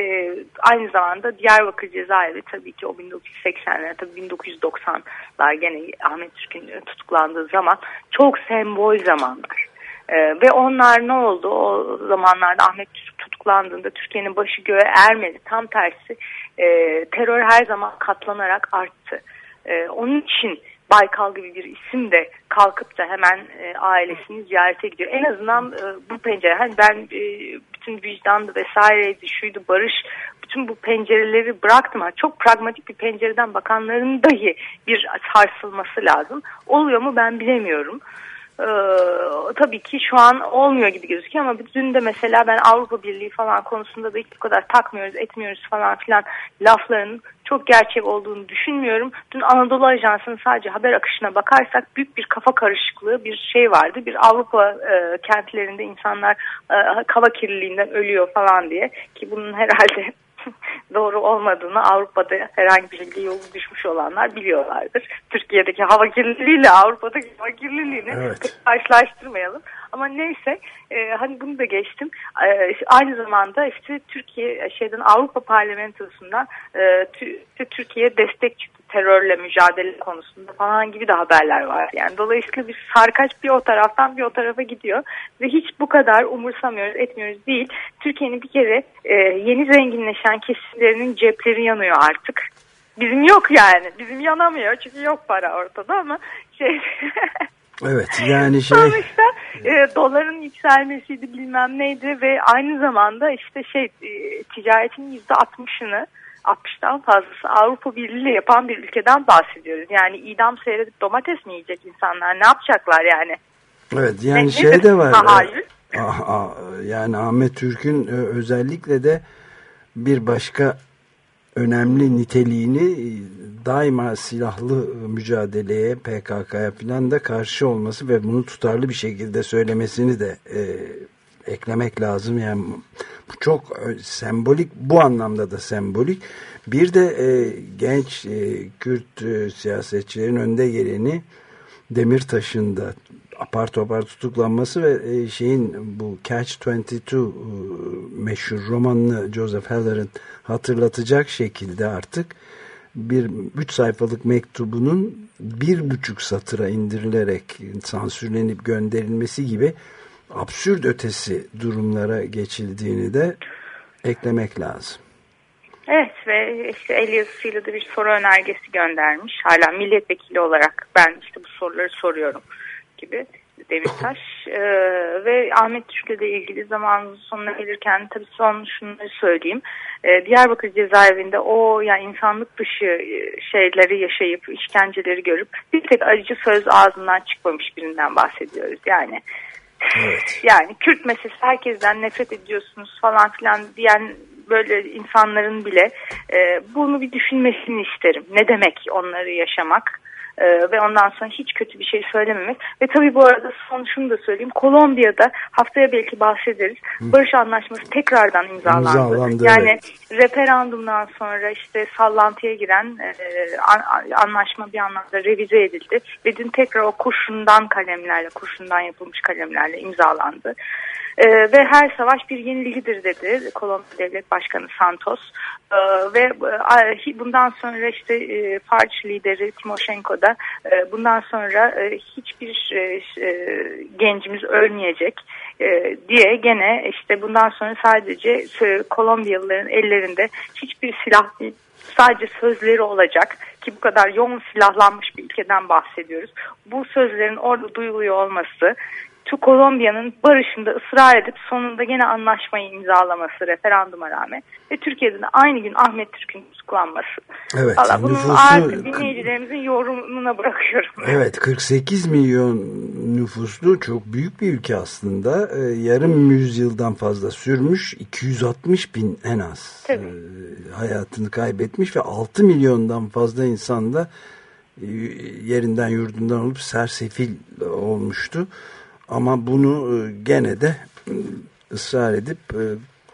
aynı zamanda Diyarbakır cezaevi tabii ki o 1980'ler tabii 1990'lar gene Ahmet Türk'ün tutuklandığı zaman çok sembol zamanlar. Ee, ve onlar ne oldu? O zamanlarda Ahmet Türk tutuklandığında Türkiye'nin başı göğe ermedi. Tam tersi e, terör her zaman katlanarak arttı. E, onun için Baykal gibi bir isim de kalkıp da hemen e, ailesini ziyarete gidiyor. En azından e, bu pencere hani ben e, bütün vicdandı vesaireydi şuydu barış bütün bu pencereleri bıraktım. Yani çok pragmatik bir pencereden bakanların dahi bir sarsılması lazım. Oluyor mu ben bilemiyorum. Ee, tabii ki şu an olmuyor gibi gözüküyor ama dün de mesela ben Avrupa Birliği falan konusunda da hiç bu kadar takmıyoruz etmiyoruz falan filan laflarının çok gerçek olduğunu düşünmüyorum. Dün Anadolu Ajansı'nın sadece haber akışına bakarsak büyük bir kafa karışıklığı bir şey vardı. Bir Avrupa e, kentlerinde insanlar e, hava kirliliğinden ölüyor falan diye ki bunun herhalde doğru olmadığını Avrupa'da herhangi bir şekilde yolu düşmüş olanlar biliyorlardır. Türkiye'deki hava kirliliğiyle Avrupa'daki hava kirliliğini Evet. karşılaştırmayalım. Ama neyse e, hani bunu da geçtim. E, aynı zamanda işte Türkiye şeyden Avrupa Parlamentosu'ndan e, tü- Türkiye destek terörle mücadele konusunda falan gibi de haberler var. Yani dolayısıyla bir sarkaç bir o taraftan bir o tarafa gidiyor ve hiç bu kadar umursamıyoruz, etmiyoruz değil. Türkiye'nin bir kere e, yeni zenginleşen kesimlerinin cepleri yanıyor artık. Bizim yok yani. Bizim yanamıyor çünkü yok para ortada ama şey Evet yani şey Sonuçta e, doların yükselmesiydi bilmem neydi ve aynı zamanda işte şey e, ticaretin yüzde altmışını 60'tan fazlası Avrupa Birliği ile yapan bir ülkeden bahsediyoruz. Yani idam seyredip domates mi yiyecek insanlar? Ne yapacaklar yani? evet yani Ne- şey nedir de var. tahayyül? e, yani Ahmet Türk'ün e, özellikle de bir başka önemli niteliğini daima silahlı mücadeleye PKK'ya falan da karşı olması ve bunu tutarlı bir şekilde söylemesini de e, eklemek lazım. Yani bu çok e, sembolik bu anlamda da sembolik. Bir de e, genç e, Kürt e, siyasetçilerin önde geleni Demirtaş'ın da apar topar tutuklanması ve e, şeyin bu Catch 22 e, meşhur romanını Joseph Heller'ın hatırlatacak şekilde artık bir üç sayfalık mektubunun bir buçuk satıra indirilerek sansürlenip gönderilmesi gibi absürt ötesi durumlara geçildiğini de eklemek lazım. Evet ve işte el yazısıyla da bir soru önergesi göndermiş. Hala milletvekili olarak ben işte bu soruları soruyorum gibi Demirtaş. Ee, ve Ahmet Türk'le de ilgili zamanın sonuna gelirken tabii son şunları söyleyeyim. Ee, Diyarbakır cezaevinde o yani insanlık dışı e, şeyleri yaşayıp işkenceleri görüp bir tek acı söz ağzından çıkmamış birinden bahsediyoruz. Yani yani Kürt meselesi herkesten nefret ediyorsunuz falan filan diyen böyle insanların bile e, bunu bir düşünmesini isterim. Ne demek onları yaşamak? E, ve ondan sonra hiç kötü bir şey söylememek. Ve tabii bu arada son şunu da söyleyeyim. Kolombiya'da haftaya belki bahsederiz. Barış Anlaşması tekrardan imzalandı. İmzalandı, yani evet. referandumdan sonra işte sallantıya giren e, an- anlaşma bir anlamda revize edildi. Ve dün tekrar o kurşundan kalemlerle, kurşundan yapılmış kalemlerle imzalandı. Ee, ve her savaş bir yenilgidir dedi Kolombiya Devlet Başkanı Santos. Ee, ve e, bundan sonra işte e, Farc lideri Timoshenko da e, bundan sonra e, hiçbir e, e, gencimiz ölmeyecek e, diye gene işte bundan sonra sadece e, Kolombiyalıların ellerinde hiçbir silah sadece sözleri olacak ki bu kadar yoğun silahlanmış bir ülkeden bahsediyoruz. Bu sözlerin orada duyuluyor olması Kolombiya'nın barışında ısrar edip sonunda gene anlaşmayı imzalaması referanduma rağmen ve Türkiye'de de aynı gün Ahmet Türk'ün tutuklanması. Evet, Valla bunun nüfusu- artık dinleyicilerimizin yorumuna bırakıyorum. Evet 48 milyon nüfuslu çok büyük bir ülke aslında. Ee, yarım yüzyıldan fazla sürmüş. 260 bin en az e, hayatını kaybetmiş ve 6 milyondan fazla insan da e, yerinden yurdundan olup sersefil olmuştu. Ama bunu e, gene de e, ısrar edip e,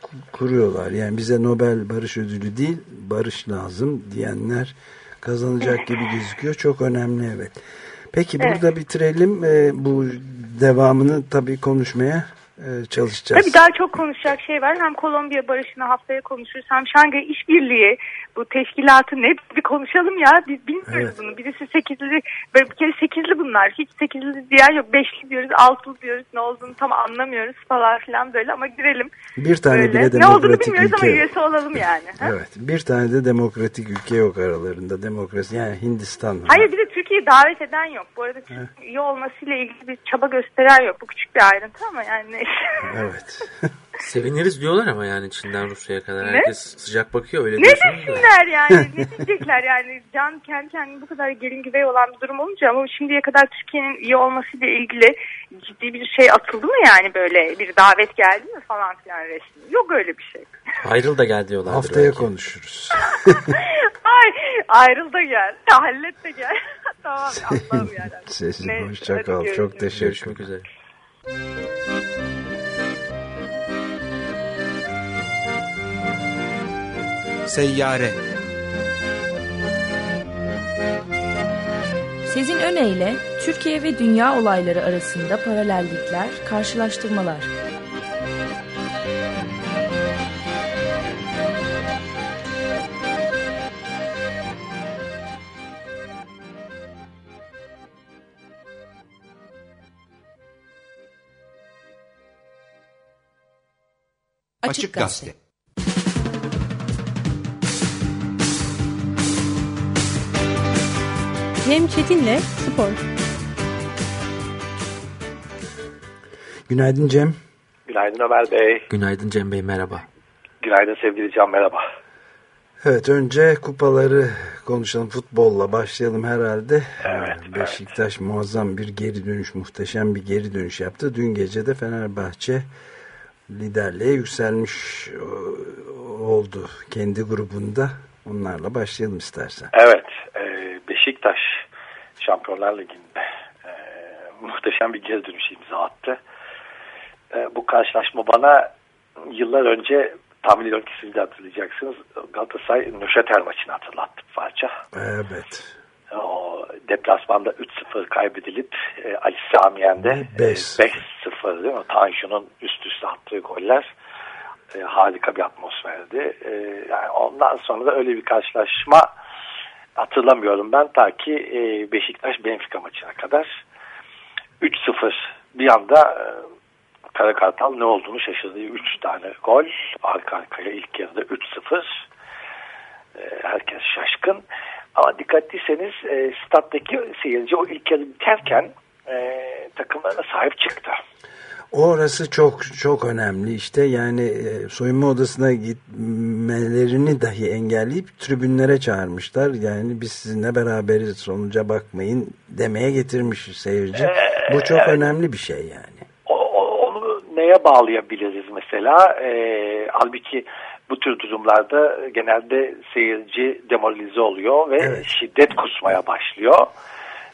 ku- kuruyorlar. Yani bize Nobel Barış Ödülü değil barış lazım diyenler kazanacak gibi gözüküyor. Çok önemli evet. Peki Evet. burada bitirelim. Bu devamını tabii konuşmaya çalışacağız. Tabii daha çok konuşacak şey var. Hem Kolombiya barışını haftaya konuşuruz hem Şangay İşbirliği bu teşkilatı ne bir konuşalım ya. Biz bilmiyoruz Evet. bunu. Birisi sekizli, böyle bir kere sekizli bunlar. Hiç sekizli diyen yok. Beşli diyoruz, altılı diyoruz. Ne olduğunu tam anlamıyoruz falan filan böyle ama girelim. Bir tane Böyle. bile Ne olduğunu demokratik bilmiyoruz ama ülke yok. üyesi olalım yani. Evet. Bir tane de demokratik ülke yok aralarında. Demokrasi yani Hindistan. Hayır bir de Türkiye'yi davet eden yok. Bu arada Türk üye olmasıyla ilgili bir çaba gösteren yok. Bu küçük bir ayrıntı ama yani. Evet. Seviniriz diyorlar ama yani Çin'den Rusya'ya kadar Ne? herkes sıcak bakıyor öyle Ne desinler yani? ne diyecekler yani? Can kendi kendine bu kadar gelin güvey olan bir durum olunca ama şimdiye kadar Türkiye'nin iyi olmasıyla ilgili ciddi bir şey atıldı mı yani böyle bir davet geldi mi falan filan resmi? Yok öyle bir şey. Ayrıl da gel diyorlardır Haftaya belki. konuşuruz. Ay ayrıl da gel. Hallet de gel. tamam Allah'ım yani. Sessiz Neyse, hoşça hadi kal. Çok teşekkür Görüşmek üzere. Seyyare Sezin Öne Türkiye ve dünya olayları arasında paralellikler, karşılaştırmalar. Açık Gazete. Cem Çetin'le Spor. Günaydın Cem. Günaydın Ömer Bey. Günaydın Cem Bey merhaba. Günaydın sevgili Can merhaba. Evet önce kupaları konuşalım. Futbolla başlayalım herhalde. Evet, Beşiktaş muazzam bir geri dönüş, muhteşem bir geri dönüş yaptı. Dün gece de Fenerbahçe liderliğe yükselmiş oldu kendi grubunda. Onlarla başlayalım istersen. Evet e, Beşiktaş Şampiyonlar Ligi'nde e, muhteşem bir geri dönüş imza attı. E, bu karşılaşma bana yıllar önce tahmin ediyorum ki siz de hatırlayacaksınız Galatasaray Nöşeter maçını hatırlattı parça. Evet. O deplasmanda 3-0 kaybedilip e, Ali Samiyen'de e, 5-0. 5-0 değil mi? Tanju'nun üst üste attığı goller e, harika bir atmosferdi. E, yani ondan sonra da öyle bir karşılaşma hatırlamıyorum ben ta ki e, Beşiktaş Benfica maçına kadar 3-0 bir anda e, Kara Kartal ne olduğunu şaşırdı. 3 tane gol arka arkaya ilk yarıda 3-0 e, herkes şaşkın. Ama dikkatliyseniz e, stat'taki seyirci o ilk yarı biterken e, takımlarına sahip çıktı. Orası çok çok önemli işte yani e, soyunma odasına gitmelerini dahi engelleyip tribünlere çağırmışlar. Yani biz sizinle beraberiz sonuca bakmayın demeye getirmiş seyirci. Bu çok önemli bir şey yani. O, onu neye bağlayabiliriz mesela? E, halbuki bu tür durumlarda genelde seyirci demoralize oluyor ve Evet. şiddet kusmaya başlıyor.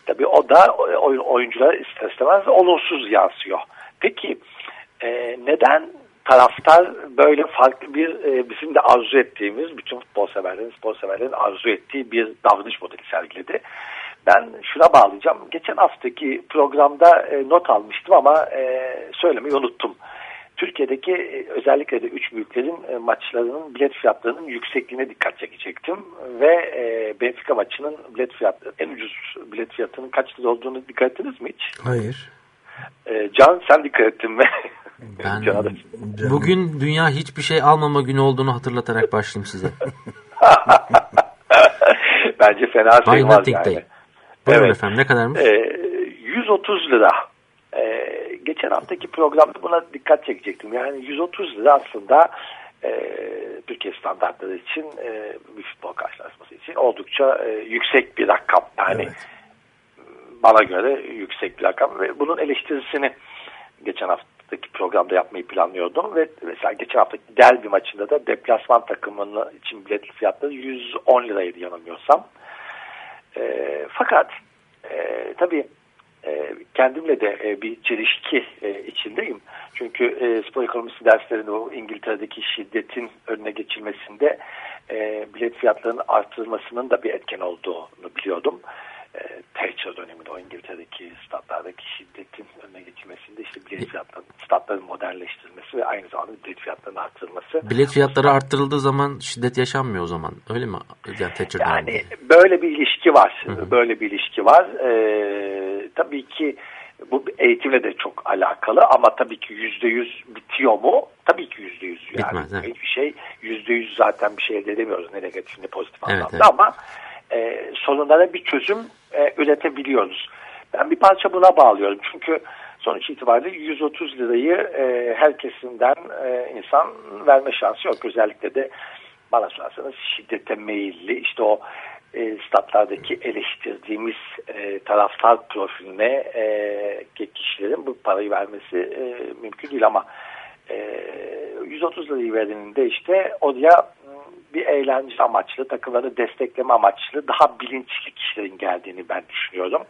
Tabii o da oy- oyunculara ister istemez olumsuz yansıyor. Peki e, neden taraftar böyle farklı bir e, bizim de arzu ettiğimiz bütün futbol severlerin, spor severlerin arzu ettiği bir davranış modeli sergiledi? Ben şuna bağlayacağım. Geçen haftaki programda e, not almıştım ama e, söylemeyi unuttum. Türkiye'deki e, özellikle de üç büyüklerin e, maçlarının bilet fiyatlarının yüksekliğine dikkat çekecektim. Ve e, Benfica maçının bilet fiyatı, en ucuz bilet fiyatının kaç lira olduğunu dikkat ettiniz mi hiç? Hayır. E, Can sen dikkat ettin mi? Ben bugün dünya hiçbir şey almama günü olduğunu hatırlatarak başlayayım size. Bence fena sayılmaz Nothing yani. Day. Buyurun Evet. efendim ne kadarmış? E, 130 lira. E, geçen haftaki programda buna dikkat çekecektim. Yani 130 lira aslında e, Türkiye standartları için e, bir futbol karşılaşması için oldukça e, yüksek bir rakam. Yani bana göre yüksek bir rakam ve bunun eleştirisini geçen haftaki programda yapmayı planlıyordum ve mesela geçen haftaki derbi maçında da deplasman takımının için bilet fiyatları 110 liraydı yanılmıyorsam. E, fakat e, tabii e, kendimle de e, bir çelişki e, içindeyim. Çünkü e, spor ekonomisi derslerinde o İngiltere'deki şiddetin önüne geçilmesinde bilet fiyatlarının artırılmasının da bir etken olduğunu biliyordum. E, Thatcher döneminde o İngiltere'deki statlardaki şiddetin önüne geçilmesinde işte bilet fiyatlarının, statların modernleştirilmesi ve aynı zamanda bilet fiyatlarının arttırılması. Bilet fiyatları arttırıldığı zaman şiddet yaşanmıyor o zaman öyle mi? Yani, Thatcher yani döneminde. böyle bir ilişki var. Hı hı. Böyle bir ilişki var. Ee, tabii ki bu eğitimle de çok alakalı ama tabii ki yüzde yüz bitiyor mu? Tabii ki yüzde yüz. Yani Bitmez, evet. hiçbir şey yüzde yüz zaten bir şey elde edemiyoruz ne negatif ne pozitif Evet, anlamda evet. ama e, sorunlara bir çözüm e, üretebiliyoruz. Ben bir parça buna bağlıyorum çünkü sonuç itibariyle 130 lirayı e, her kesimden e, insan verme şansı yok. Özellikle de bana sorarsanız şiddete meyilli işte o e, statlardaki eleştirdiğimiz e, taraftar profiline e, kişilerin bu parayı vermesi e, mümkün değil ama e, 130 lirayı verildiğinde işte oraya bir eğlence amaçlı, takımları destekleme amaçlı daha bilinçli kişilerin geldiğini ben düşünüyorum.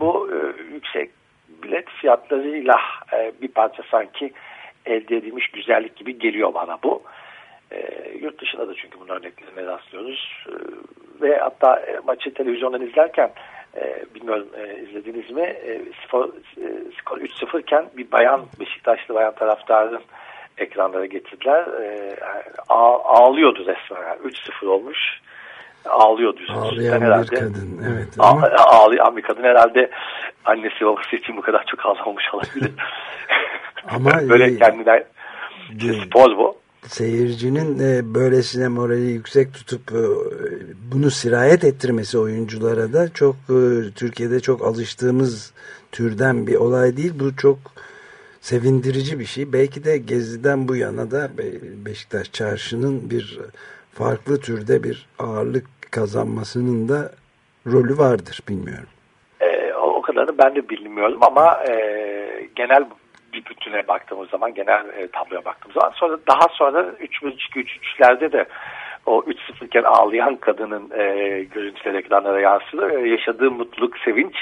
Bu e, yüksek bilet fiyatlarıyla e, bir parça sanki elde edilmiş güzellik gibi geliyor bana bu. E, yurt dışında da çünkü bunun örneklerine rastlıyoruz. E, ve hatta e, maçı televizyondan izlerken e, bilmiyorum e, izlediniz mi e, skor, e, skor 3-0 iken bir bayan Beşiktaşlı bayan taraftarın ekranlara getirdiler. E, ağ, ağlıyordu resmen. Yani 3-0 olmuş. Ağlıyordu. Ağlayan herhalde, bir kadın. Evet. Ama ağlayan bir kadın herhalde annesi babası için bu kadar çok ağlamış olabilir. Ama Böyle kendine işte spor bu. seyircinin e, böylesine morali yüksek tutup e, bunu sirayet ettirmesi oyunculara da çok e, Türkiye'de çok alıştığımız türden bir olay değil. Bu çok sevindirici bir şey. Belki de Gezi'den bu yana da Be- Beşiktaş Çarşı'nın bir farklı türde bir ağırlık kazanmasının da rolü vardır bilmiyorum. E, o, kadarını ben de bilmiyorum ama e, genel bir bütüne baktığımız zaman, genel e, tabloya baktığımız zaman sonra daha sonra 3-1-2-3-3'lerde de o 3-0 iken ağlayan kadının e, görüntüleri ekranlara yansıdı. E, yaşadığı mutluluk, sevinç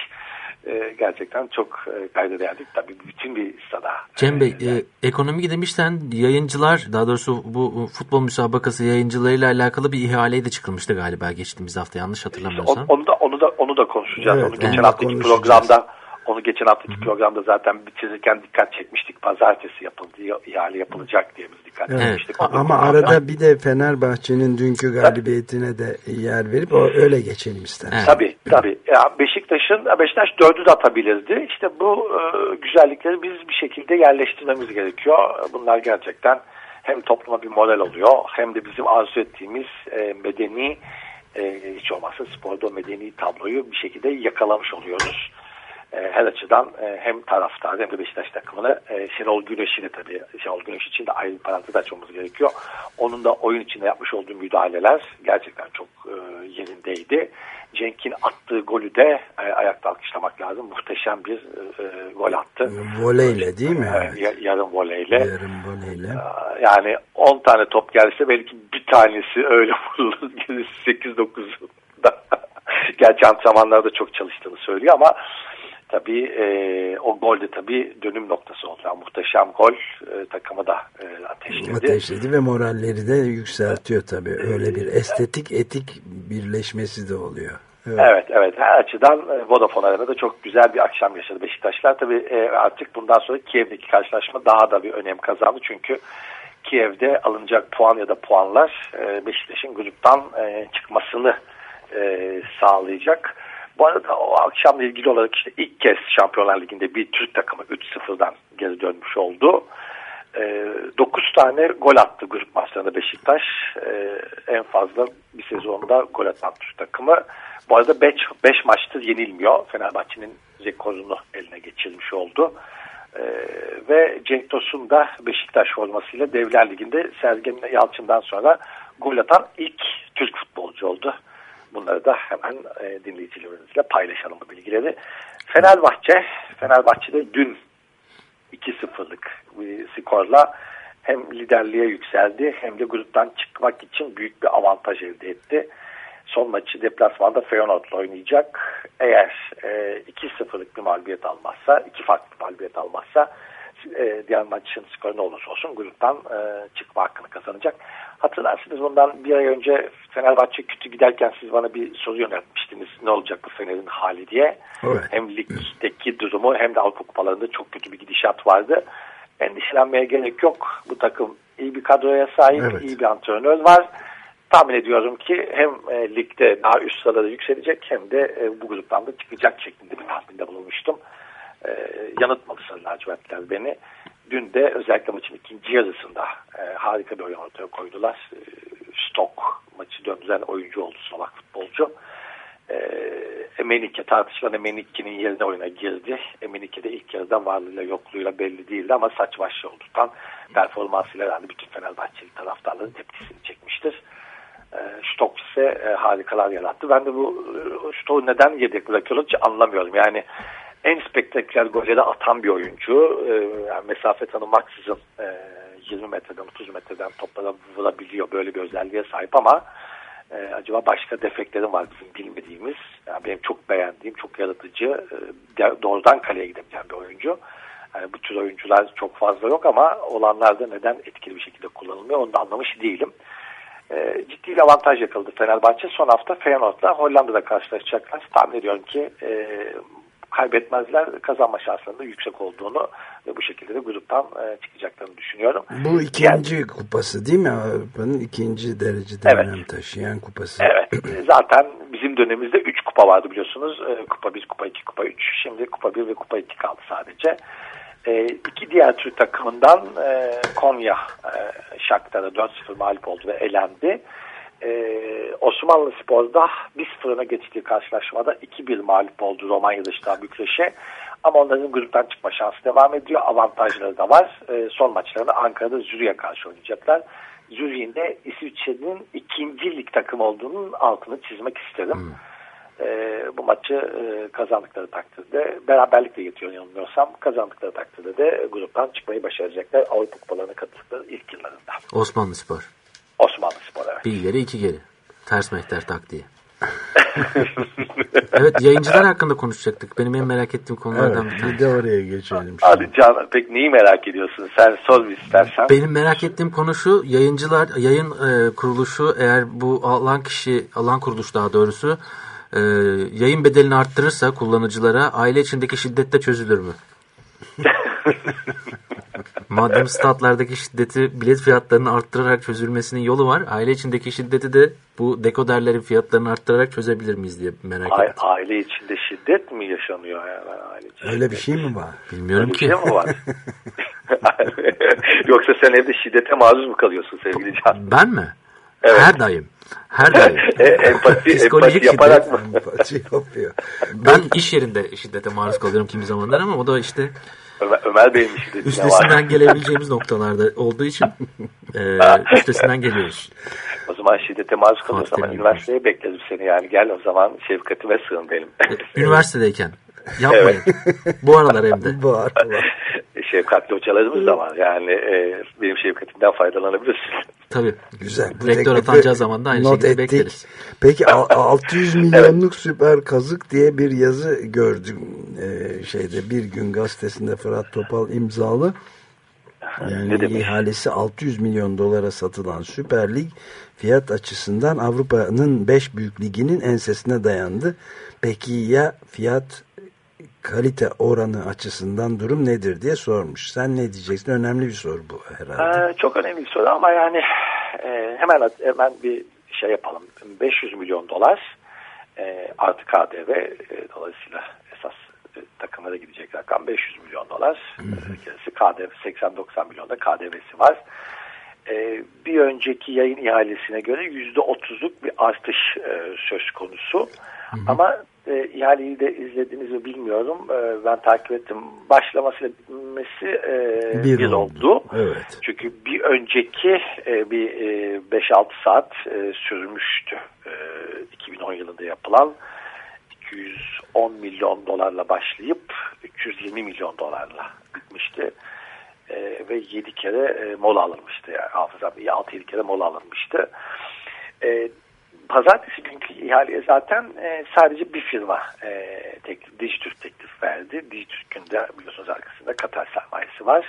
e, gerçekten çok e, kayda değerli. Tabii bütün bir stada. Cem Bey, e, ekonomi demişten yayıncılar, daha doğrusu bu futbol müsabakası yayıncılarıyla alakalı bir ihaleye de çıkılmıştı galiba geçtiğimiz hafta yanlış hatırlamıyorsam. Onu, onu da onu da onu da konuşacağız. Evet, onu geçen da haftaki programda onu geçen haftaki programda zaten bitirirken dikkat çekmiştik. Pazartesi yapıldı, ihale yapılacak diye biz dikkat Evet. çekmiştik. Ama konuşacağız. arada bir de Fenerbahçe'nin dünkü galibiyetine de yer verip o öyle geçelim istersen. Evet. Tabii tabii. Ya Beşiktaş'ın Beşiktaş dördü de atabilirdi. İşte bu e, güzellikleri biz bir şekilde yerleştirmemiz gerekiyor. Bunlar gerçekten hem topluma bir model oluyor hem de bizim arzu ettiğimiz e, medeni e, hiç olmazsa sporda medeni tabloyu bir şekilde yakalamış oluyoruz. E, her açıdan e, hem taraftar hem de Beşiktaş takımını e, Şenol Güneş'i de tabii Şenol Güneş için de ayrı bir parantez açmamız gerekiyor. Onun da oyun içinde yapmış olduğu müdahaleler gerçekten çok yerindeydi. Cenk'in attığı golü de ayakta alkışlamak lazım. Muhteşem bir gol attı. Voleyle değil mi? Evet, ya- yarım voleyle. Yarım voleyle. Yani 10 tane top gelse belki bir tanesi öyle vurulur. Gerisi 8-9'da. Gerçi antrenmanlarda çok çalıştığını söylüyor ama tabii e, o gol de tabii dönüm noktası oldu. Yani muhteşem gol e, takımı da e, ateşledi. Ateşledi ve moralleri de yükseltiyor tabii. Öyle bir estetik etik birleşmesi de oluyor. Evet. Evet evet her açıdan e, Vodafone Arena'da çok güzel bir akşam yaşadı Beşiktaşlar. Tabii e, artık bundan sonra Kiev'deki karşılaşma daha da bir önem kazandı. Çünkü Kiev'de alınacak puan ya da puanlar e, Beşiktaş'ın gruptan e, çıkmasını e, sağlayacak. Bu arada o akşamla ilgili olarak işte ilk kez Şampiyonlar Ligi'nde bir Türk takımı 3-0'dan geri dönmüş oldu. 9 tane gol attı grup maçlarında Beşiktaş. E, en fazla bir sezonda gol atan Türk takımı. Bu arada 5 5 maçtır yenilmiyor. Fenerbahçe'nin rekorunu eline geçirmiş oldu. Ee, ve Cenk Tosun da Beşiktaş formasıyla Devler Ligi'nde Sergen Yalçın'dan sonra gol atan ilk Türk futbolcu oldu. Bunları da hemen e, dinleyicilerimizle paylaşalım bu bilgileri. Fenerbahçe, Fenerbahçe'de dün 2-0'lık bir skorla hem liderliğe yükseldi hem de gruptan çıkmak için büyük bir avantaj elde etti. Son maçı deplasmanda Feyenoord'la oynayacak. Eğer e, 2-0'lık bir mağlubiyet almazsa, iki farklı mağlubiyet almazsa e, diğer maçın skoru ne olursa olsun gruptan e, çıkma hakkını kazanacak. Hatırlarsınız bundan bir ay önce Fenerbahçe kötü giderken siz bana bir soru yöneltmiştiniz. Ne olacak bu Fener'in hali diye. Evet. Hem ligdeki durumu hem de Avrupa kupalarında çok kötü bir gidişat vardı. Endişelenmeye gerek yok. Bu takım iyi bir kadroya sahip, Evet. iyi bir antrenör var. Tahmin ediyorum ki hem e, ligde daha üst sıralara yükselecek hem de e, bu gruptan da çıkacak şeklinde bir tahminde bulunmuştum. E, yanıltmadı Sarı lacivertler beni. Dün de özellikle maçın ikinci yarısında e, harika bir oyun ortaya koydular. E, Stok maçı döndüren oyuncu oldu Slovak futbolcu. E, Emenike tartışılan Emenike'nin yerine oyuna girdi. Emenike de ilk yarıda varlığıyla yokluğuyla belli değildi ama saç başı olduktan performansıyla herhalde bütün Fenerbahçeli taraftarların tepkisini çekmiştir. E, Stok ise e, harikalar yarattı. Ben de bu e, Stok'u neden yedek bırakıyorlar hiç anlamıyorum. Yani en spektaküler golleri atan bir oyuncu. E, yani mesafe tanımaksızın e, 20 metreden 30 metreden toplara vurabiliyor. Böyle bir özelliğe sahip ama e, acaba başka defeklerim var bizim bilmediğimiz. Yani benim çok beğendiğim, çok yaratıcı, e, doğrudan kaleye gidebilen bir oyuncu. Yani bu tür oyuncular çok fazla yok ama olanlarda neden etkili bir şekilde kullanılmıyor onu da anlamış değilim. E, ciddi bir avantaj yakaladı Fenerbahçe. Son hafta Feyenoord'la Hollanda'da karşılaşacaklar. Tahmin ediyorum ki e, kaybetmezler. Kazanma şanslarının da yüksek olduğunu ve bu şekilde de gruptan e, çıkacaklarını düşünüyorum. Bu ikinci kupası değil mi? Avrupa'nın ikinci derecede Evet. önem taşıyan kupası. Evet. e, Zaten bizim dönemimizde 3 kupa vardı biliyorsunuz. E, Kupa 1, Kupa 2, Kupa 3. Şimdi Kupa 1 ve Kupa 2 kaldı sadece. E, iki diğer Türk takımından e, Konya e, Shakhtar'a 4-0 mağlup oldu ve elendi. E, Osmanlı Spor'da 1-0'ına geçtiği karşılaşmada 2-1 mağlup oldu Romanya'da işte Bükreş'e. Ama onların gruptan çıkma şansı devam ediyor. Avantajları da var. E, son maçlarını Ankara'da Zürih'e karşı oynayacaklar. Zürih'in de İsviçre'nin ikinci lig takım olduğunun altını çizmek isterim. E, bu maçı e, kazandıkları takdirde beraberlikle yetiyor yanılmıyorsam kazandıkları takdirde de gruptan çıkmayı başaracaklar Avrupa kupalarına katıldıkları ilk yıllarında. Osmanlı Spor. Osmanlı Spor evet. Bir ileri iki geri. Ters mehter taktiği. evet yayıncılar hakkında konuşacaktık. Benim en merak ettiğim konulardan Evet, bir bir de oraya geçelim. Hadi Can pek neyi merak ediyorsun? Sen sor istersen. Benim merak ettiğim konu şu yayıncılar yayın e, kuruluşu eğer bu alan kişi alan kuruluş daha doğrusu e, yayın bedelini arttırırsa kullanıcılara aile içindeki şiddette çözülür mü? Madem statlardaki şiddeti bilet fiyatlarını arttırarak çözülmesinin yolu var. Aile içindeki şiddeti de bu dekoderlerin fiyatlarını arttırarak çözebilir miyiz diye merak A- ettim. aile içinde şiddet mi yaşanıyor? Yani aile içinde Öyle bir şey mi var? Bilmiyorum Öyle bir ki. şey mi var? Yoksa sen evde şiddete maruz mu kalıyorsun sevgili Can? Ben mi? Evet. Her daim. Her daim. E, empati, Psikolojik empati yaparak şiddet. mı? Empati yapıyor. Ben iş yerinde şiddete maruz kalıyorum kimi zamanlar ama o da işte Ömer, Ömer Bey'in üstesinden gelebileceğimiz noktalarda olduğu için e, üstesinden geliyoruz. O zaman şiddete maruz zaman Terim. üniversiteye bekleriz seni yani. Gel o zaman şefkatime sığın benim. Üniversitedeyken. Yapmayın. Bu aralar hem de. Bu arada. Şefkatli hocalarımız da var. Yani e, benim şefkatimden faydalanabilirsin. Tabii. Güzel. Bu Rektör atanacağı zaman da aynı not şekilde ettik. bekleriz. Peki al- 600 milyonluk süper kazık diye bir yazı gördüm ee, şeyde bir gün gazetesinde Fırat Topal imzalı. Ne Yani ihalesi 600 milyon dolara satılan Süper Lig fiyat açısından Avrupa'nın 5 büyük liginin ensesine dayandı. Peki ya fiyat kalite oranı açısından durum nedir diye sormuş. Sen ne diyeceksin? Önemli bir soru bu herhalde. Ee, çok önemli bir soru ama yani e, hemen hemen bir şey yapalım. 500 milyon dolar e, artı KDV e, dolayısıyla esas e, takımlara gidecek rakam 500 milyon dolar. Gerisi KDV 80-90 milyon da KDV'si var. E, bir önceki yayın ihalesine göre %30'luk bir artış e, söz konusu. Ama e, ihaleyi de izlediniz mi bilmiyorum. E, ben takip ettim. Başlamasıyla bitmesi e, Bir bir, oldu. oldu. Evet. Çünkü bir önceki e, bir e, 5-6 saat e, sürmüştü. E, 2010 yılında yapılan 210 milyon dolarla başlayıp 320 milyon dolarla bitmişti. E, ve 7 kere e, mola alınmıştı. Yani hafızam iyi 6-7 kere mola alınmıştı. E, pazartesi günkü ihaleye zaten e, sadece bir firma e, teklif, Dijitürk teklif verdi. Dijitürk'ün de biliyorsunuz arkasında Katar sermayesi var.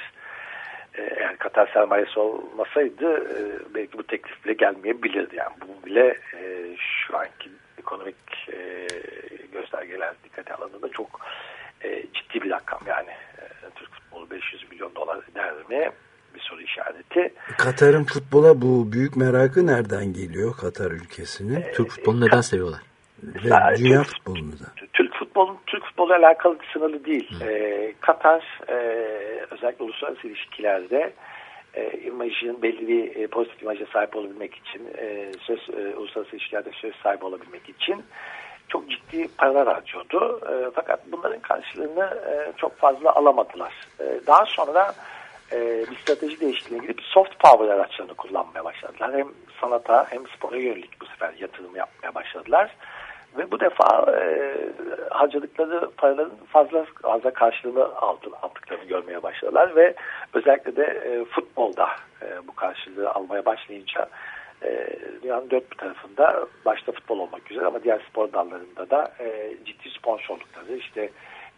e, eğer Katar sermayesi olmasaydı e, belki bu teklif bile gelmeyebilirdi. Yani bu bile e, şu anki ekonomik e, göstergeler dikkate alındığında çok e, ciddi bir rakam yani. E, Türk futbolu 500 milyon dolar eder mi? Bir soru işareti. Katar'ın futbola bu büyük merakı nereden geliyor Katar ülkesinin? Türk futbolunu neden seviyorlar? Ve dünya futbolunu da. Türk futbolu Türk futbolu alakalı sınırlı değil. Ee, Katar e, özellikle uluslararası ilişkilerde e, imajın belli bir e, pozitif imaja sahip olabilmek için e, söz e, uluslararası ilişkilerde söz sahibi olabilmek için çok ciddi paralar harcıyordu. E, fakat bunların karşılığını e, çok fazla alamadılar. E, daha sonra e, bir strateji değişikliğine gidip soft power araçlarını kullanmaya başladılar. Hem sanata hem spora yönelik bu sefer yatırım yapmaya başladılar. Ve bu defa e, harcadıkları paraların fazla fazla karşılığını aldı, aldıklarını görmeye başladılar ve özellikle de e, futbolda e, bu karşılığı almaya başlayınca e, dünyanın dört bir tarafında başta futbol olmak üzere ama diğer spor dallarında da e, ciddi sponsorlukları işte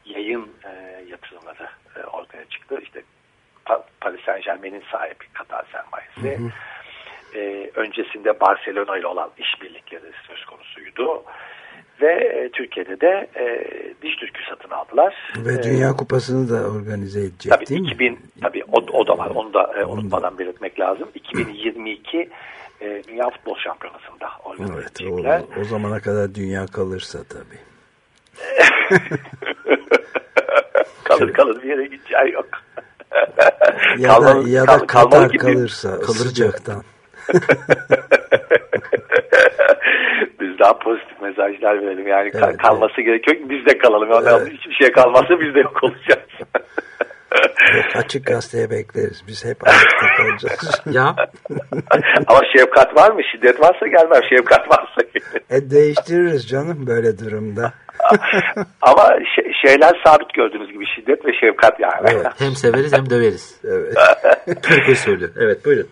yayın e, yatırımları e, ortaya çıktı. İşte Paris Saint Germain'in sahibi Katar sermayesi. Hı hı. E, öncesinde Barcelona ile olan işbirlikleri söz konusuydu. Ve e, Türkiye'de de e, Dijitürk'ü satın aldılar. Ve e, Dünya Kupası'nı da organize edecek tabii, değil 2000, mi? Tabii o, o da var. Onu da e, unutmadan belirtmek lazım. 2022 e, Dünya Futbol Şampiyonası'nda organize evet, edecekler. O, o zamana kadar dünya kalırsa tabii. kalır kalır bir yere gideceği yok. Ya da, ya da kal, Katar kalırsa kalırcaktan. biz daha pozitif mesajlar verelim. Yani evet, kalması evet. gerekiyor ki biz de kalalım. Yani evet. Hiçbir şey kalmazsa biz de yok olacağız. Açık gazeteye bekleriz. Biz hep açıkta kalacağız. ya. Ama şefkat var mı? Şiddet varsa gelmem. Şefkat varsa E değiştiririz canım böyle durumda. Ama şey, şeyler sabit gördüğünüz gibi şiddet ve şefkat yani. Evet. Hem severiz hem döveriz. Evet. Türkiye söylüyor. Evet buyurun.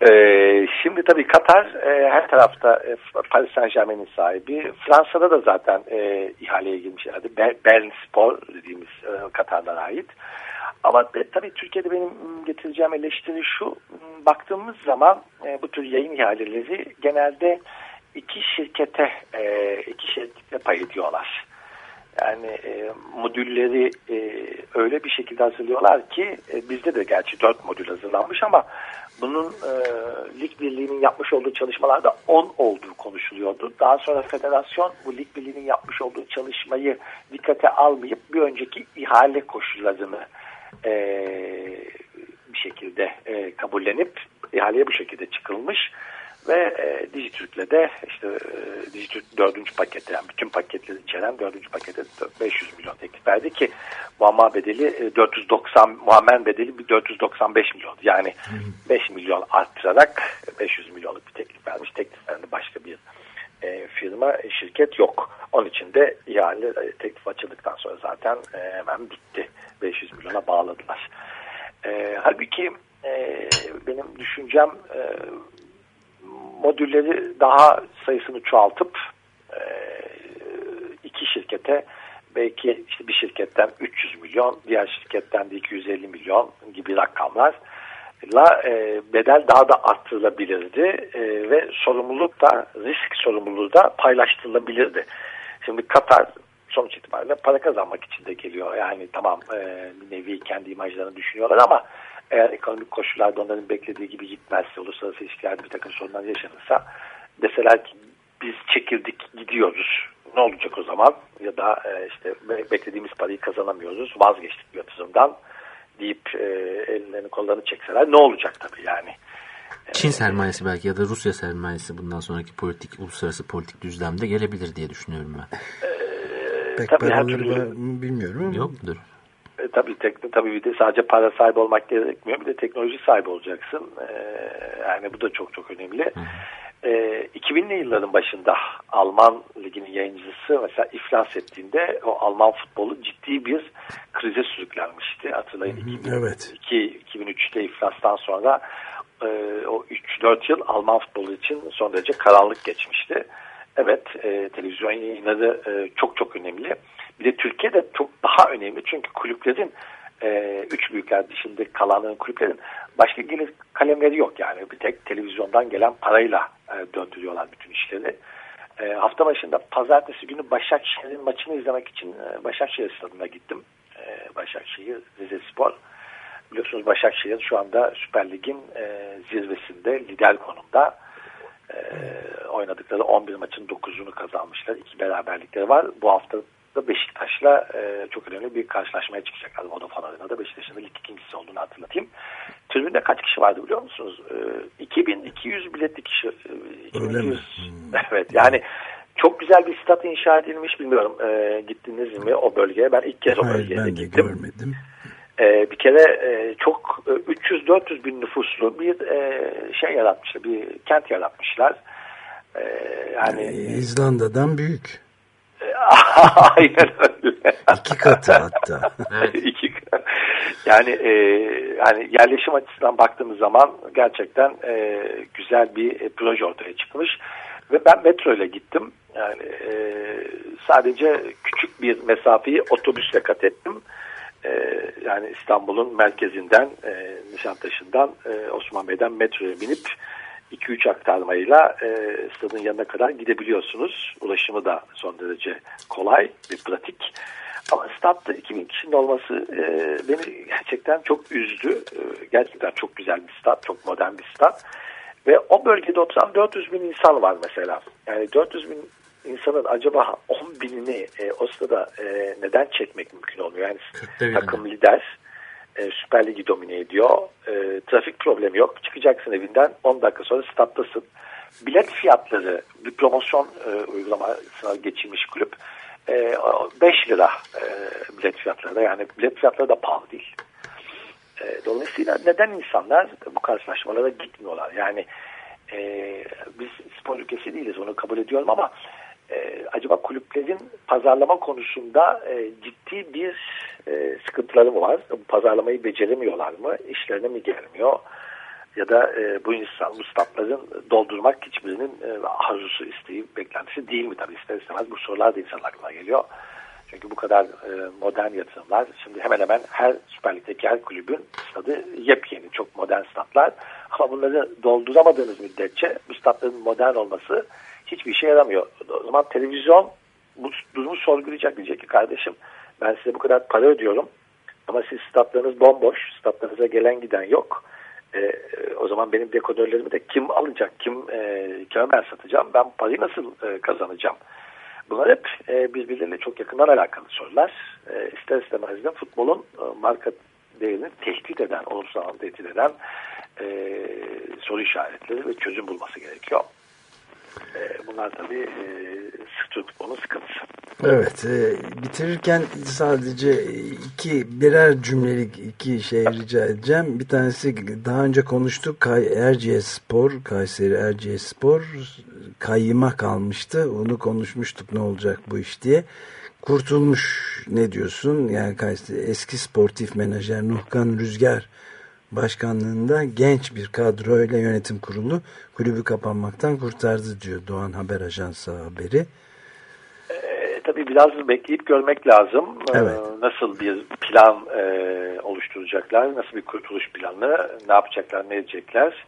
Ee, şimdi tabii Katar e, her tarafta e, Paris Saint Germain'in sahibi. Fransa'da da zaten e, ihaleye girmişlerdi. Ber, Bern Spor dediğimiz e, Katar'dan ait. Ama e, tabii Türkiye'de benim getireceğim eleştiri şu. Baktığımız zaman e, bu tür yayın ihaleleri genelde iki şirkete e, iki şirkete pay ediyorlar. Yani e, modülleri e, öyle bir şekilde hazırlıyorlar ki e, bizde de gerçi dört modül hazırlanmış ama bunun e, lig birliğinin yapmış olduğu çalışmalarda 10 olduğu konuşuluyordu. Daha sonra federasyon bu lig birliğinin yapmış olduğu çalışmayı dikkate almayıp bir önceki ihale koşullarını e, bir şekilde e, kabullenip ihaleye bu şekilde çıkılmış ve e, Dijitürk'le de işte e, Dijitürk dördüncü pakette yani bütün paketleri içeren dördüncü pakette 500 milyon teklif verdi ki muamma bedeli e, 490 muammen bedeli bir 495 milyon yani 5 milyon arttırarak 500 milyonluk bir teklif vermiş. Tekliflerinde başka bir e, firma e, şirket yok. Onun için de ihale e, teklif açıldıktan sonra zaten e, hemen bitti. 500 milyona bağladılar. E, halbuki e, benim düşüncem e, modülleri daha sayısını çoğaltıp e, iki şirkete belki işte bir şirketten 300 milyon, diğer şirketten de 250 milyon gibi rakamlarla e, bedel daha da arttırılabilirdi e, ve sorumluluk da risk sorumluluğu da paylaştırılabilirdi. Şimdi Katar sonuç itibariyle para kazanmak için de geliyor. Yani tamam e, nevi kendi imajlarını düşünüyorlar ama eğer ekonomik koşullarda onların beklediği gibi gitmezse, uluslararası ilişkilerde bir takım sorunlar yaşanırsa deseler ki biz çekildik gidiyoruz. Ne olacak o zaman? Ya da işte beklediğimiz parayı kazanamıyoruz, vazgeçtik yatırımdan deyip e, ellerini kollarını çekseler ne olacak tabii yani. Çin sermayesi belki ya da Rusya sermayesi bundan sonraki politik uluslararası politik düzlemde gelebilir diye düşünüyorum ben. Ee, Pek tabii her türlü... bilmiyorum ama. Yok mudur? E, tabii, tek, tabii bir de sadece para sahibi olmak gerekmiyor. Bir de teknoloji sahibi olacaksın. E, yani bu da çok çok önemli. E, 2000'li yılların başında Alman liginin yayıncısı mesela iflas ettiğinde o Alman futbolu ciddi bir krize. Hatırlayın hı hı, evet. 2003'te iflastan sonra e, o 3-4 yıl Alman futbolu için son derece karanlık geçmişti. Evet e, televizyon yayınları e, çok çok önemli. Bir de Türkiye'de çok daha önemli çünkü kulüplerin e, üç büyükler dışında kalanların kulüplerin başka gelir kalemleri yok yani. Bir tek televizyondan gelen parayla e, döndürüyorlar bütün işleri. E, hafta başında pazartesi günü Başakşehir'in maçını izlemek için e, Başakşehir stadına gittim. Spor. Biliyorsunuz Başakşehir şu anda Süper Lig'in e, zirvesinde lider konumda. E, oynadıkları 11 maçın 9'unu kazanmışlar. İki beraberlikleri var. Bu hafta da Beşiktaş'la e, çok önemli bir karşılaşmaya çıkacaklar. Vodafone Arena'da Beşiktaş'ın da lig ikincisi olduğunu hatırlatayım. Tribünde kaç kişi vardı biliyor musunuz? E, 2200 biletli kişi. E, Öyle mi? Evet yani çok güzel bir stat inşa edilmiş bilmiyorum. E, gittiniz mi o bölgeye? Ben ilk kez o Hayır bölgeye ben de gittim. görmedim. E, bir kere e, çok e, 300-400 bin nüfuslu bir e, şey yaratmışlar. Bir kent yaratmışlar. E, yani Ee, İzlanda'dan büyük. aynen öyle. İki katı hatta. İki katı. Yani e, hani yerleşim açısından baktığımız zaman gerçekten e, güzel bir e, proje ortaya çıkmış. Ve ben metro ile gittim. Yani e, sadece küçük bir mesafeyi otobüsle kat ettim. E, yani İstanbul'un merkezinden, e, Nişantaşı'ndan, e, Osman Bey'den metroya binip 2-3 aktarmayla e, stadın yanına kadar gidebiliyorsunuz. Ulaşımı da son derece kolay ve pratik. Ama statta 2000 kişinin olması e, beni gerçekten çok üzdü. E, gerçekten çok güzel bir stat, çok modern bir stat. Ve o bölgede oturan 400 bin insan var mesela. Yani 400 bin insanın acaba 10 binini e, o sırada e, neden çekmek mümkün olmuyor? Yani takım lider, e, Süper Lig'i domine ediyor. E, trafik problemi yok. Çıkacaksın evinden 10 dakika sonra stattasın. Bilet fiyatları bir promosyon e, uygulamasına geçilmiş kulüp. E, 5 lira e, bilet fiyatları da yani bilet fiyatları da pahalı değil. E, dolayısıyla neden insanlar bu karşılaşmalara gitmiyorlar? Yani e, biz spor ülkesi değiliz onu kabul ediyorum ama e, acaba kulüplerin pazarlama konusunda e, ciddi bir e, sıkıntıları mı var? Pazarlamayı beceremiyorlar mı? İşlerine mi gelmiyor? Ya da e, bu insan, bu statların doldurmak hiçbirinin e, arzusu, isteği, beklentisi değil mi? Tabii ister istemez bu sorular da insan aklına geliyor. Çünkü bu kadar e, modern yatırımlar, şimdi hemen hemen her Süper Lig'deki her kulübün stadı yepyeni, çok modern statlar. Ama bunları dolduramadığınız müddetçe bu statların modern olması hiçbir işe yaramıyor. O zaman televizyon bu durumu sorgulayacak diyecek ki kardeşim ben size bu kadar para ödüyorum ama siz statlarınız bomboş, statlarınıza gelen giden yok. E, o zaman benim dekodörlerimi de kim alacak, kim e, kime ben satacağım, ben parayı nasıl e, kazanacağım? Bunlar hep e, birbirleriyle çok yakından alakalı sorular. E, ister istemez de futbolun e, marka değerini tehdit eden, olumsuz anlamda tehdit eden e, soru işaretleri ve çözüm bulması gerekiyor. E, bunlar tabii e, Türk futbolun sıkıntısı. Evet, e, bitirirken sadece iki birer cümlelik iki şey rica edeceğim. Bir tanesi daha önce konuştuk. Kay, Erciyes Spor, Kayseri Erciyes Spor kayyıma kalmıştı. Onu konuşmuştuk ne olacak bu iş diye. Kurtulmuş ne diyorsun? Yani Kayseri, eski sportif menajer Nuhkan Rüzgar başkanlığında genç bir kadroyla yönetim kurulu kulübü kapanmaktan kurtardı diyor Doğan Haber Ajansı haberi. E, tabii biraz bekleyip görmek lazım. Evet. E, nasıl bir plan e, oluşturacaklar, nasıl bir kurtuluş planı, ne yapacaklar, ne edecekler,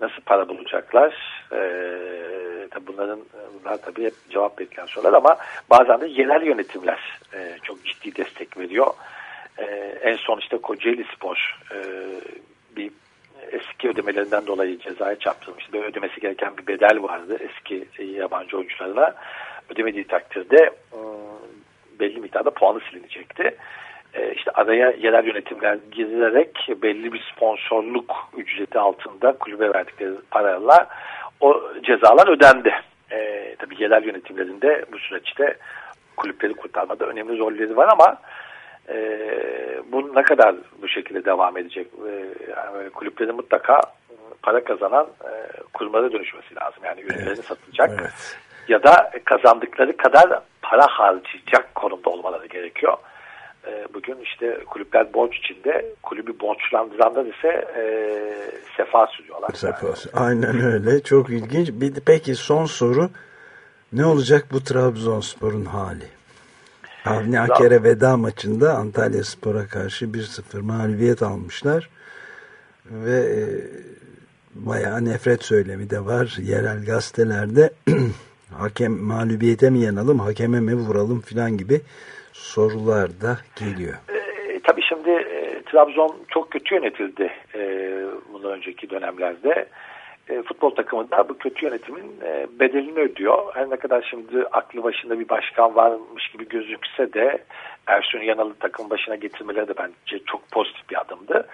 nasıl para bulacaklar. E, tabii bunların bunlar tabii hep cevap bekleyen sorular ama bazen de yerel yönetimler e, çok ciddi destek veriyor. E, en son işte Kocaeli Spor e, bir eski ödemelerinden dolayı cezaya çarptırmıştı. Böyle ödemesi gereken bir bedel vardı eski e, yabancı oyuncularla. Ödemediği takdirde e, belli miktarda puanı silinecekti. E, işte araya yerel yönetimler girerek belli bir sponsorluk ücreti altında kulübe verdikleri parayla o cezalar ödendi. E, tabii yerel yönetimlerinde bu süreçte kulüpleri kurtarmada önemli rolleri var ama e, bu ne kadar bu şekilde devam edecek? E, yani kulüplerin mutlaka para kazanan e, kurumlara dönüşmesi lazım. Yani ürünlerini evet. satacak evet. ya da kazandıkları kadar para harcayacak konumda olmaları gerekiyor. E, bugün işte kulüpler borç içinde, kulübü borçlandıranlar ise e, sefa sürüyorlar. Sefa, yani. Aynen öyle. Çok ilginç. Bir, peki son soru. Ne olacak bu Trabzonspor'un hali? Avni Aker'e veda maçında Antalya Spor'a karşı 1-0 mağlubiyet almışlar. Ve e, bayağı nefret söylemi de var yerel gazetelerde. Hakem mağlubiyete mi yanalım, hakeme mi vuralım filan gibi sorular da geliyor. E, tabii şimdi e, Trabzon çok kötü yönetildi e, bundan önceki dönemlerde. E, futbol takımı da bu kötü yönetimin e, bedelini ödüyor. Her ne kadar şimdi aklı başında bir başkan varmış gibi gözükse de Ersun Yanal'ı takım başına getirmeleri de bence çok pozitif bir adımdı.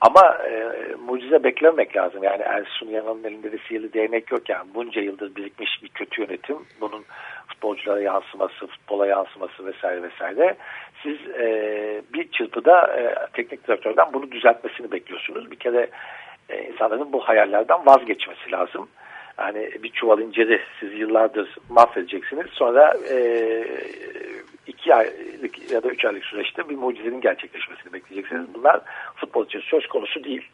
Ama e, mucize beklememek lazım. Yani Ersun Yanal'ın elinde de sihirli değnek yok. Yani bunca yıldır birikmiş bir kötü yönetim. Bunun futbolculara yansıması, futbola yansıması vesaire vesaire. Siz e, bir çırpıda e, teknik direktörden bunu düzeltmesini bekliyorsunuz. Bir kere e, insanların bu hayallerden vazgeçmesi lazım. Yani bir çuval inciri siz yıllardır mahvedeceksiniz. Sonra e, iki aylık ya da üç aylık süreçte bir mucizenin gerçekleşmesini bekleyeceksiniz. Bunlar futbol için söz konusu değil.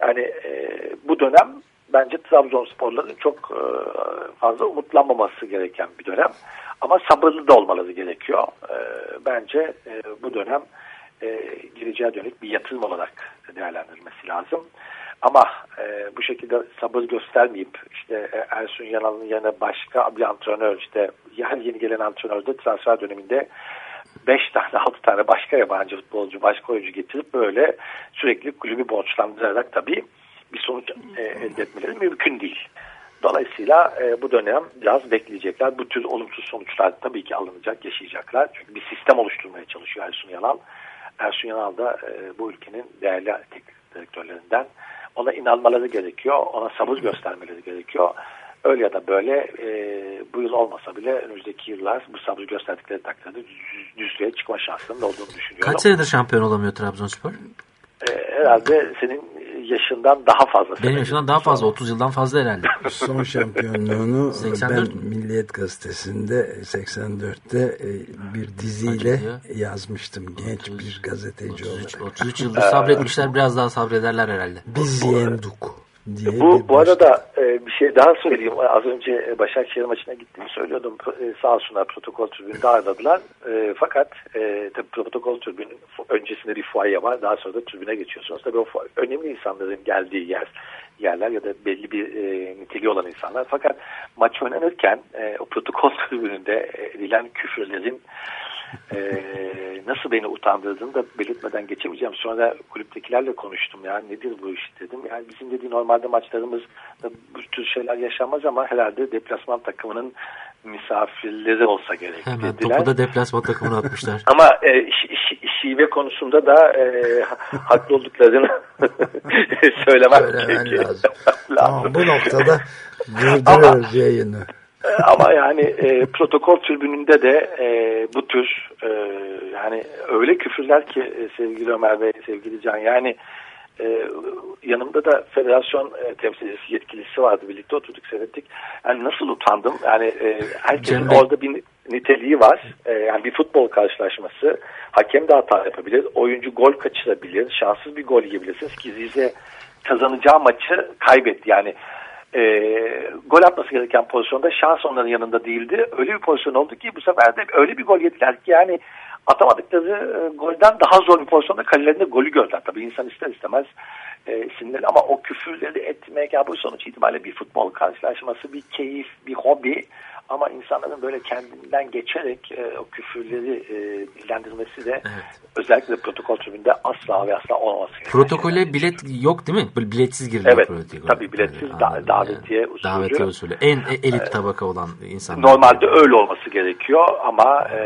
Yani e, bu dönem bence Trabzonsporların çok e, fazla umutlanmaması gereken bir dönem. Ama sabırlı da olmaları gerekiyor. E, bence e, bu dönem e, geleceğe dönük bir yatırım olarak değerlendirilmesi lazım. Ama e, bu şekilde sabır göstermeyip işte e, Ersun Yanal'ın yerine başka bir antrenör işte her yeni gelen antrenör de transfer döneminde 5 tane 6 tane başka yabancı futbolcu başka oyuncu getirip böyle sürekli kulübü borçlandırarak tabii bir sonuç e, elde etmeleri mümkün değil. Dolayısıyla e, bu dönem biraz bekleyecekler. Bu tür olumsuz sonuçlar tabii ki alınacak, yaşayacaklar. Çünkü bir sistem oluşturmaya çalışıyor Ersun Yanal. Ersun Yanal da e, bu ülkenin değerli teknik direktörlerinden ona inanmaları gerekiyor. Ona sabır göstermeleri gerekiyor. Öyle ya da böyle e, bu yıl olmasa bile önümüzdeki yıllar bu sabır gösterdikleri takdirde düzlüğe çıkma şansının olduğunu düşünüyorum. Kaç senedir şampiyon olamıyor Trabzonspor? E, herhalde senin yaşından daha fazla. Benim yaşımdan daha fazla. 30 yıldan fazla herhalde. Son şampiyonluğunu 84 ben Milliyet Gazetesi'nde 84'te e, bir diziyle yazmıştım. Genç bir gazeteci 33, olarak. 33 yıldır sabretmişler. Biraz daha sabrederler herhalde. Biz yenduk diye Bu, bu arada e, bir şey daha söyleyeyim. Az önce Başakşehir maçına gittiğimi söylüyordum. E, sağ olsunlar protokol tribünde ağırladılar. E, fakat e, tabii protokol tribünün öncesinde bir fuaye var. Daha sonra da tribüne geçiyorsunuz. Tabii o önemli insanların geldiği yer yerler ya da belli bir e, niteliği olan insanlar. Fakat maç oynanırken e, o protokol tribününde edilen küfürlerin e, nasıl beni utandırdığını da belirtmeden geçemeyeceğim. Sonra kulüptekilerle konuştum. Yani nedir bu iş dedim. Yani bizim dediği normalde maçlarımız bu tür şeyler yaşanmaz ama herhalde deplasman takımının misafirleri olsa gerek Hemen dediler. topu da deplasman takımına atmışlar. Ama e, şi- şi- şive konusunda da e, haklı olduklarını söylemem gerekiyor. Tamam, bu noktada durduruyoruz yayını. E, Ama yani e, protokol tribününde de e, bu tür e, yani öyle küfürler ki e, sevgili Ömer Bey, sevgili Can yani e, yanımda da federasyon e, temsilcisi yetkilisi vardı. Birlikte oturduk seyrettik. Yani nasıl utandım? Yani e, herkesin Cem Bey. orada bir niteliği var. E, yani bir futbol karşılaşması. Hakem de hata yapabilir. Oyuncu gol kaçırabilir. Şanssız bir gol yiyebilirsiniz ki Rize kazanacağı maçı kaybetti. Yani e, gol atması gereken pozisyonda şans onların yanında değildi. Öyle bir pozisyon oldu ki bu sefer de öyle bir gol yediler ki yani atamadıkları e, golden daha zor bir pozisyonda kalelerinde golü gördüler. Tabii insan ister istemez e, sinirli ama o küfürleri etmek ya bu sonuç itibariyle bir futbol karşılaşması, bir keyif, bir hobi ama insanların böyle kendinden geçerek e, o küfürleri e, dillendirmesi de özellikle protokol tribünde asla ve asla olmaması gerekiyor. Protokole bilet yok değil mi? Böyle biletsiz giriliyor Evet, protokole. tabii biletsiz da- davetiye usulü. Davetiye usulü. En e- elit tabaka olan insanlar. Normalde öyle olması gerekiyor ama e,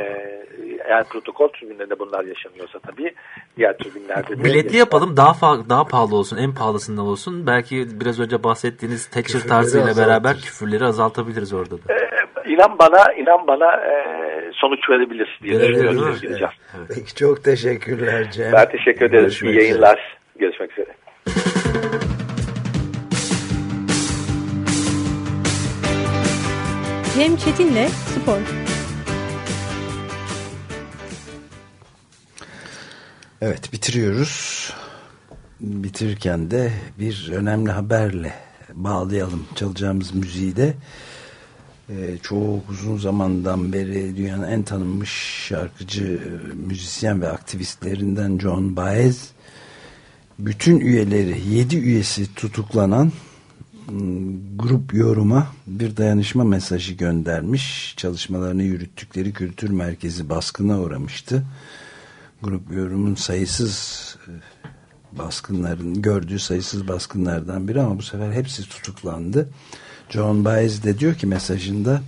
eğer protokol tribünlerinde bunlar yaşanıyorsa tabii diğer tribünlerde de Biletli yapalım daha daha pahalı olsun en pahalısından olsun. Belki biraz önce bahsettiğiniz Thatcher tarzıyla azaltır. beraber küfürleri azaltabiliriz orada da. İnan bana, inan bana e, sonuç verebilir diye düşünüyorum Can. Peki çok teşekkürler Cem. Ben teşekkür ederim. Görüşmek İyi yayınlar. Görüşmek üzere. Cem Çetin'le Spor. Evet bitiriyoruz. Bitirirken de bir önemli haberle bağlayalım çalacağımız müziği de. E, çok uzun zamandan beri dünyanın en tanınmış şarkıcı, e, müzisyen ve aktivistlerinden John Baez bütün üyeleri, yedi üyesi tutuklanan grup yoruma bir dayanışma mesajı göndermiş. Çalışmalarını yürüttükleri kültür merkezi baskına uğramıştı. Grup yorumun sayısız e, baskınların gördüğü sayısız baskınlardan biri ama bu sefer hepsi tutuklandı. John Baez de diyor ki mesajında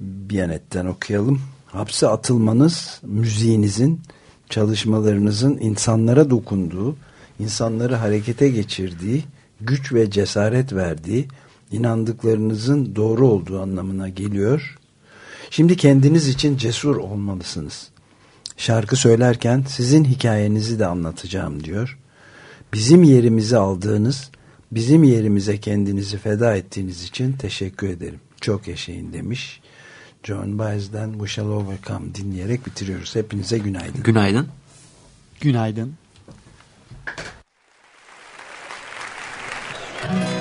Biyanet'ten okuyalım. Hapse atılmanız müziğinizin, çalışmalarınızın insanlara dokunduğu, insanları harekete geçirdiği, güç ve cesaret verdiği, inandıklarınızın doğru olduğu anlamına geliyor. Şimdi kendiniz için cesur olmalısınız. Şarkı söylerken sizin hikayenizi de anlatacağım diyor. Bizim yerimizi aldığınız, bizim yerimize kendinizi feda ettiğiniz için teşekkür ederim. Çok yaşayın demiş. John Baez'den We Shall Overcome dinleyerek bitiriyoruz. Hepinize günaydın. Günaydın. Günaydın. We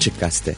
Açık Gazete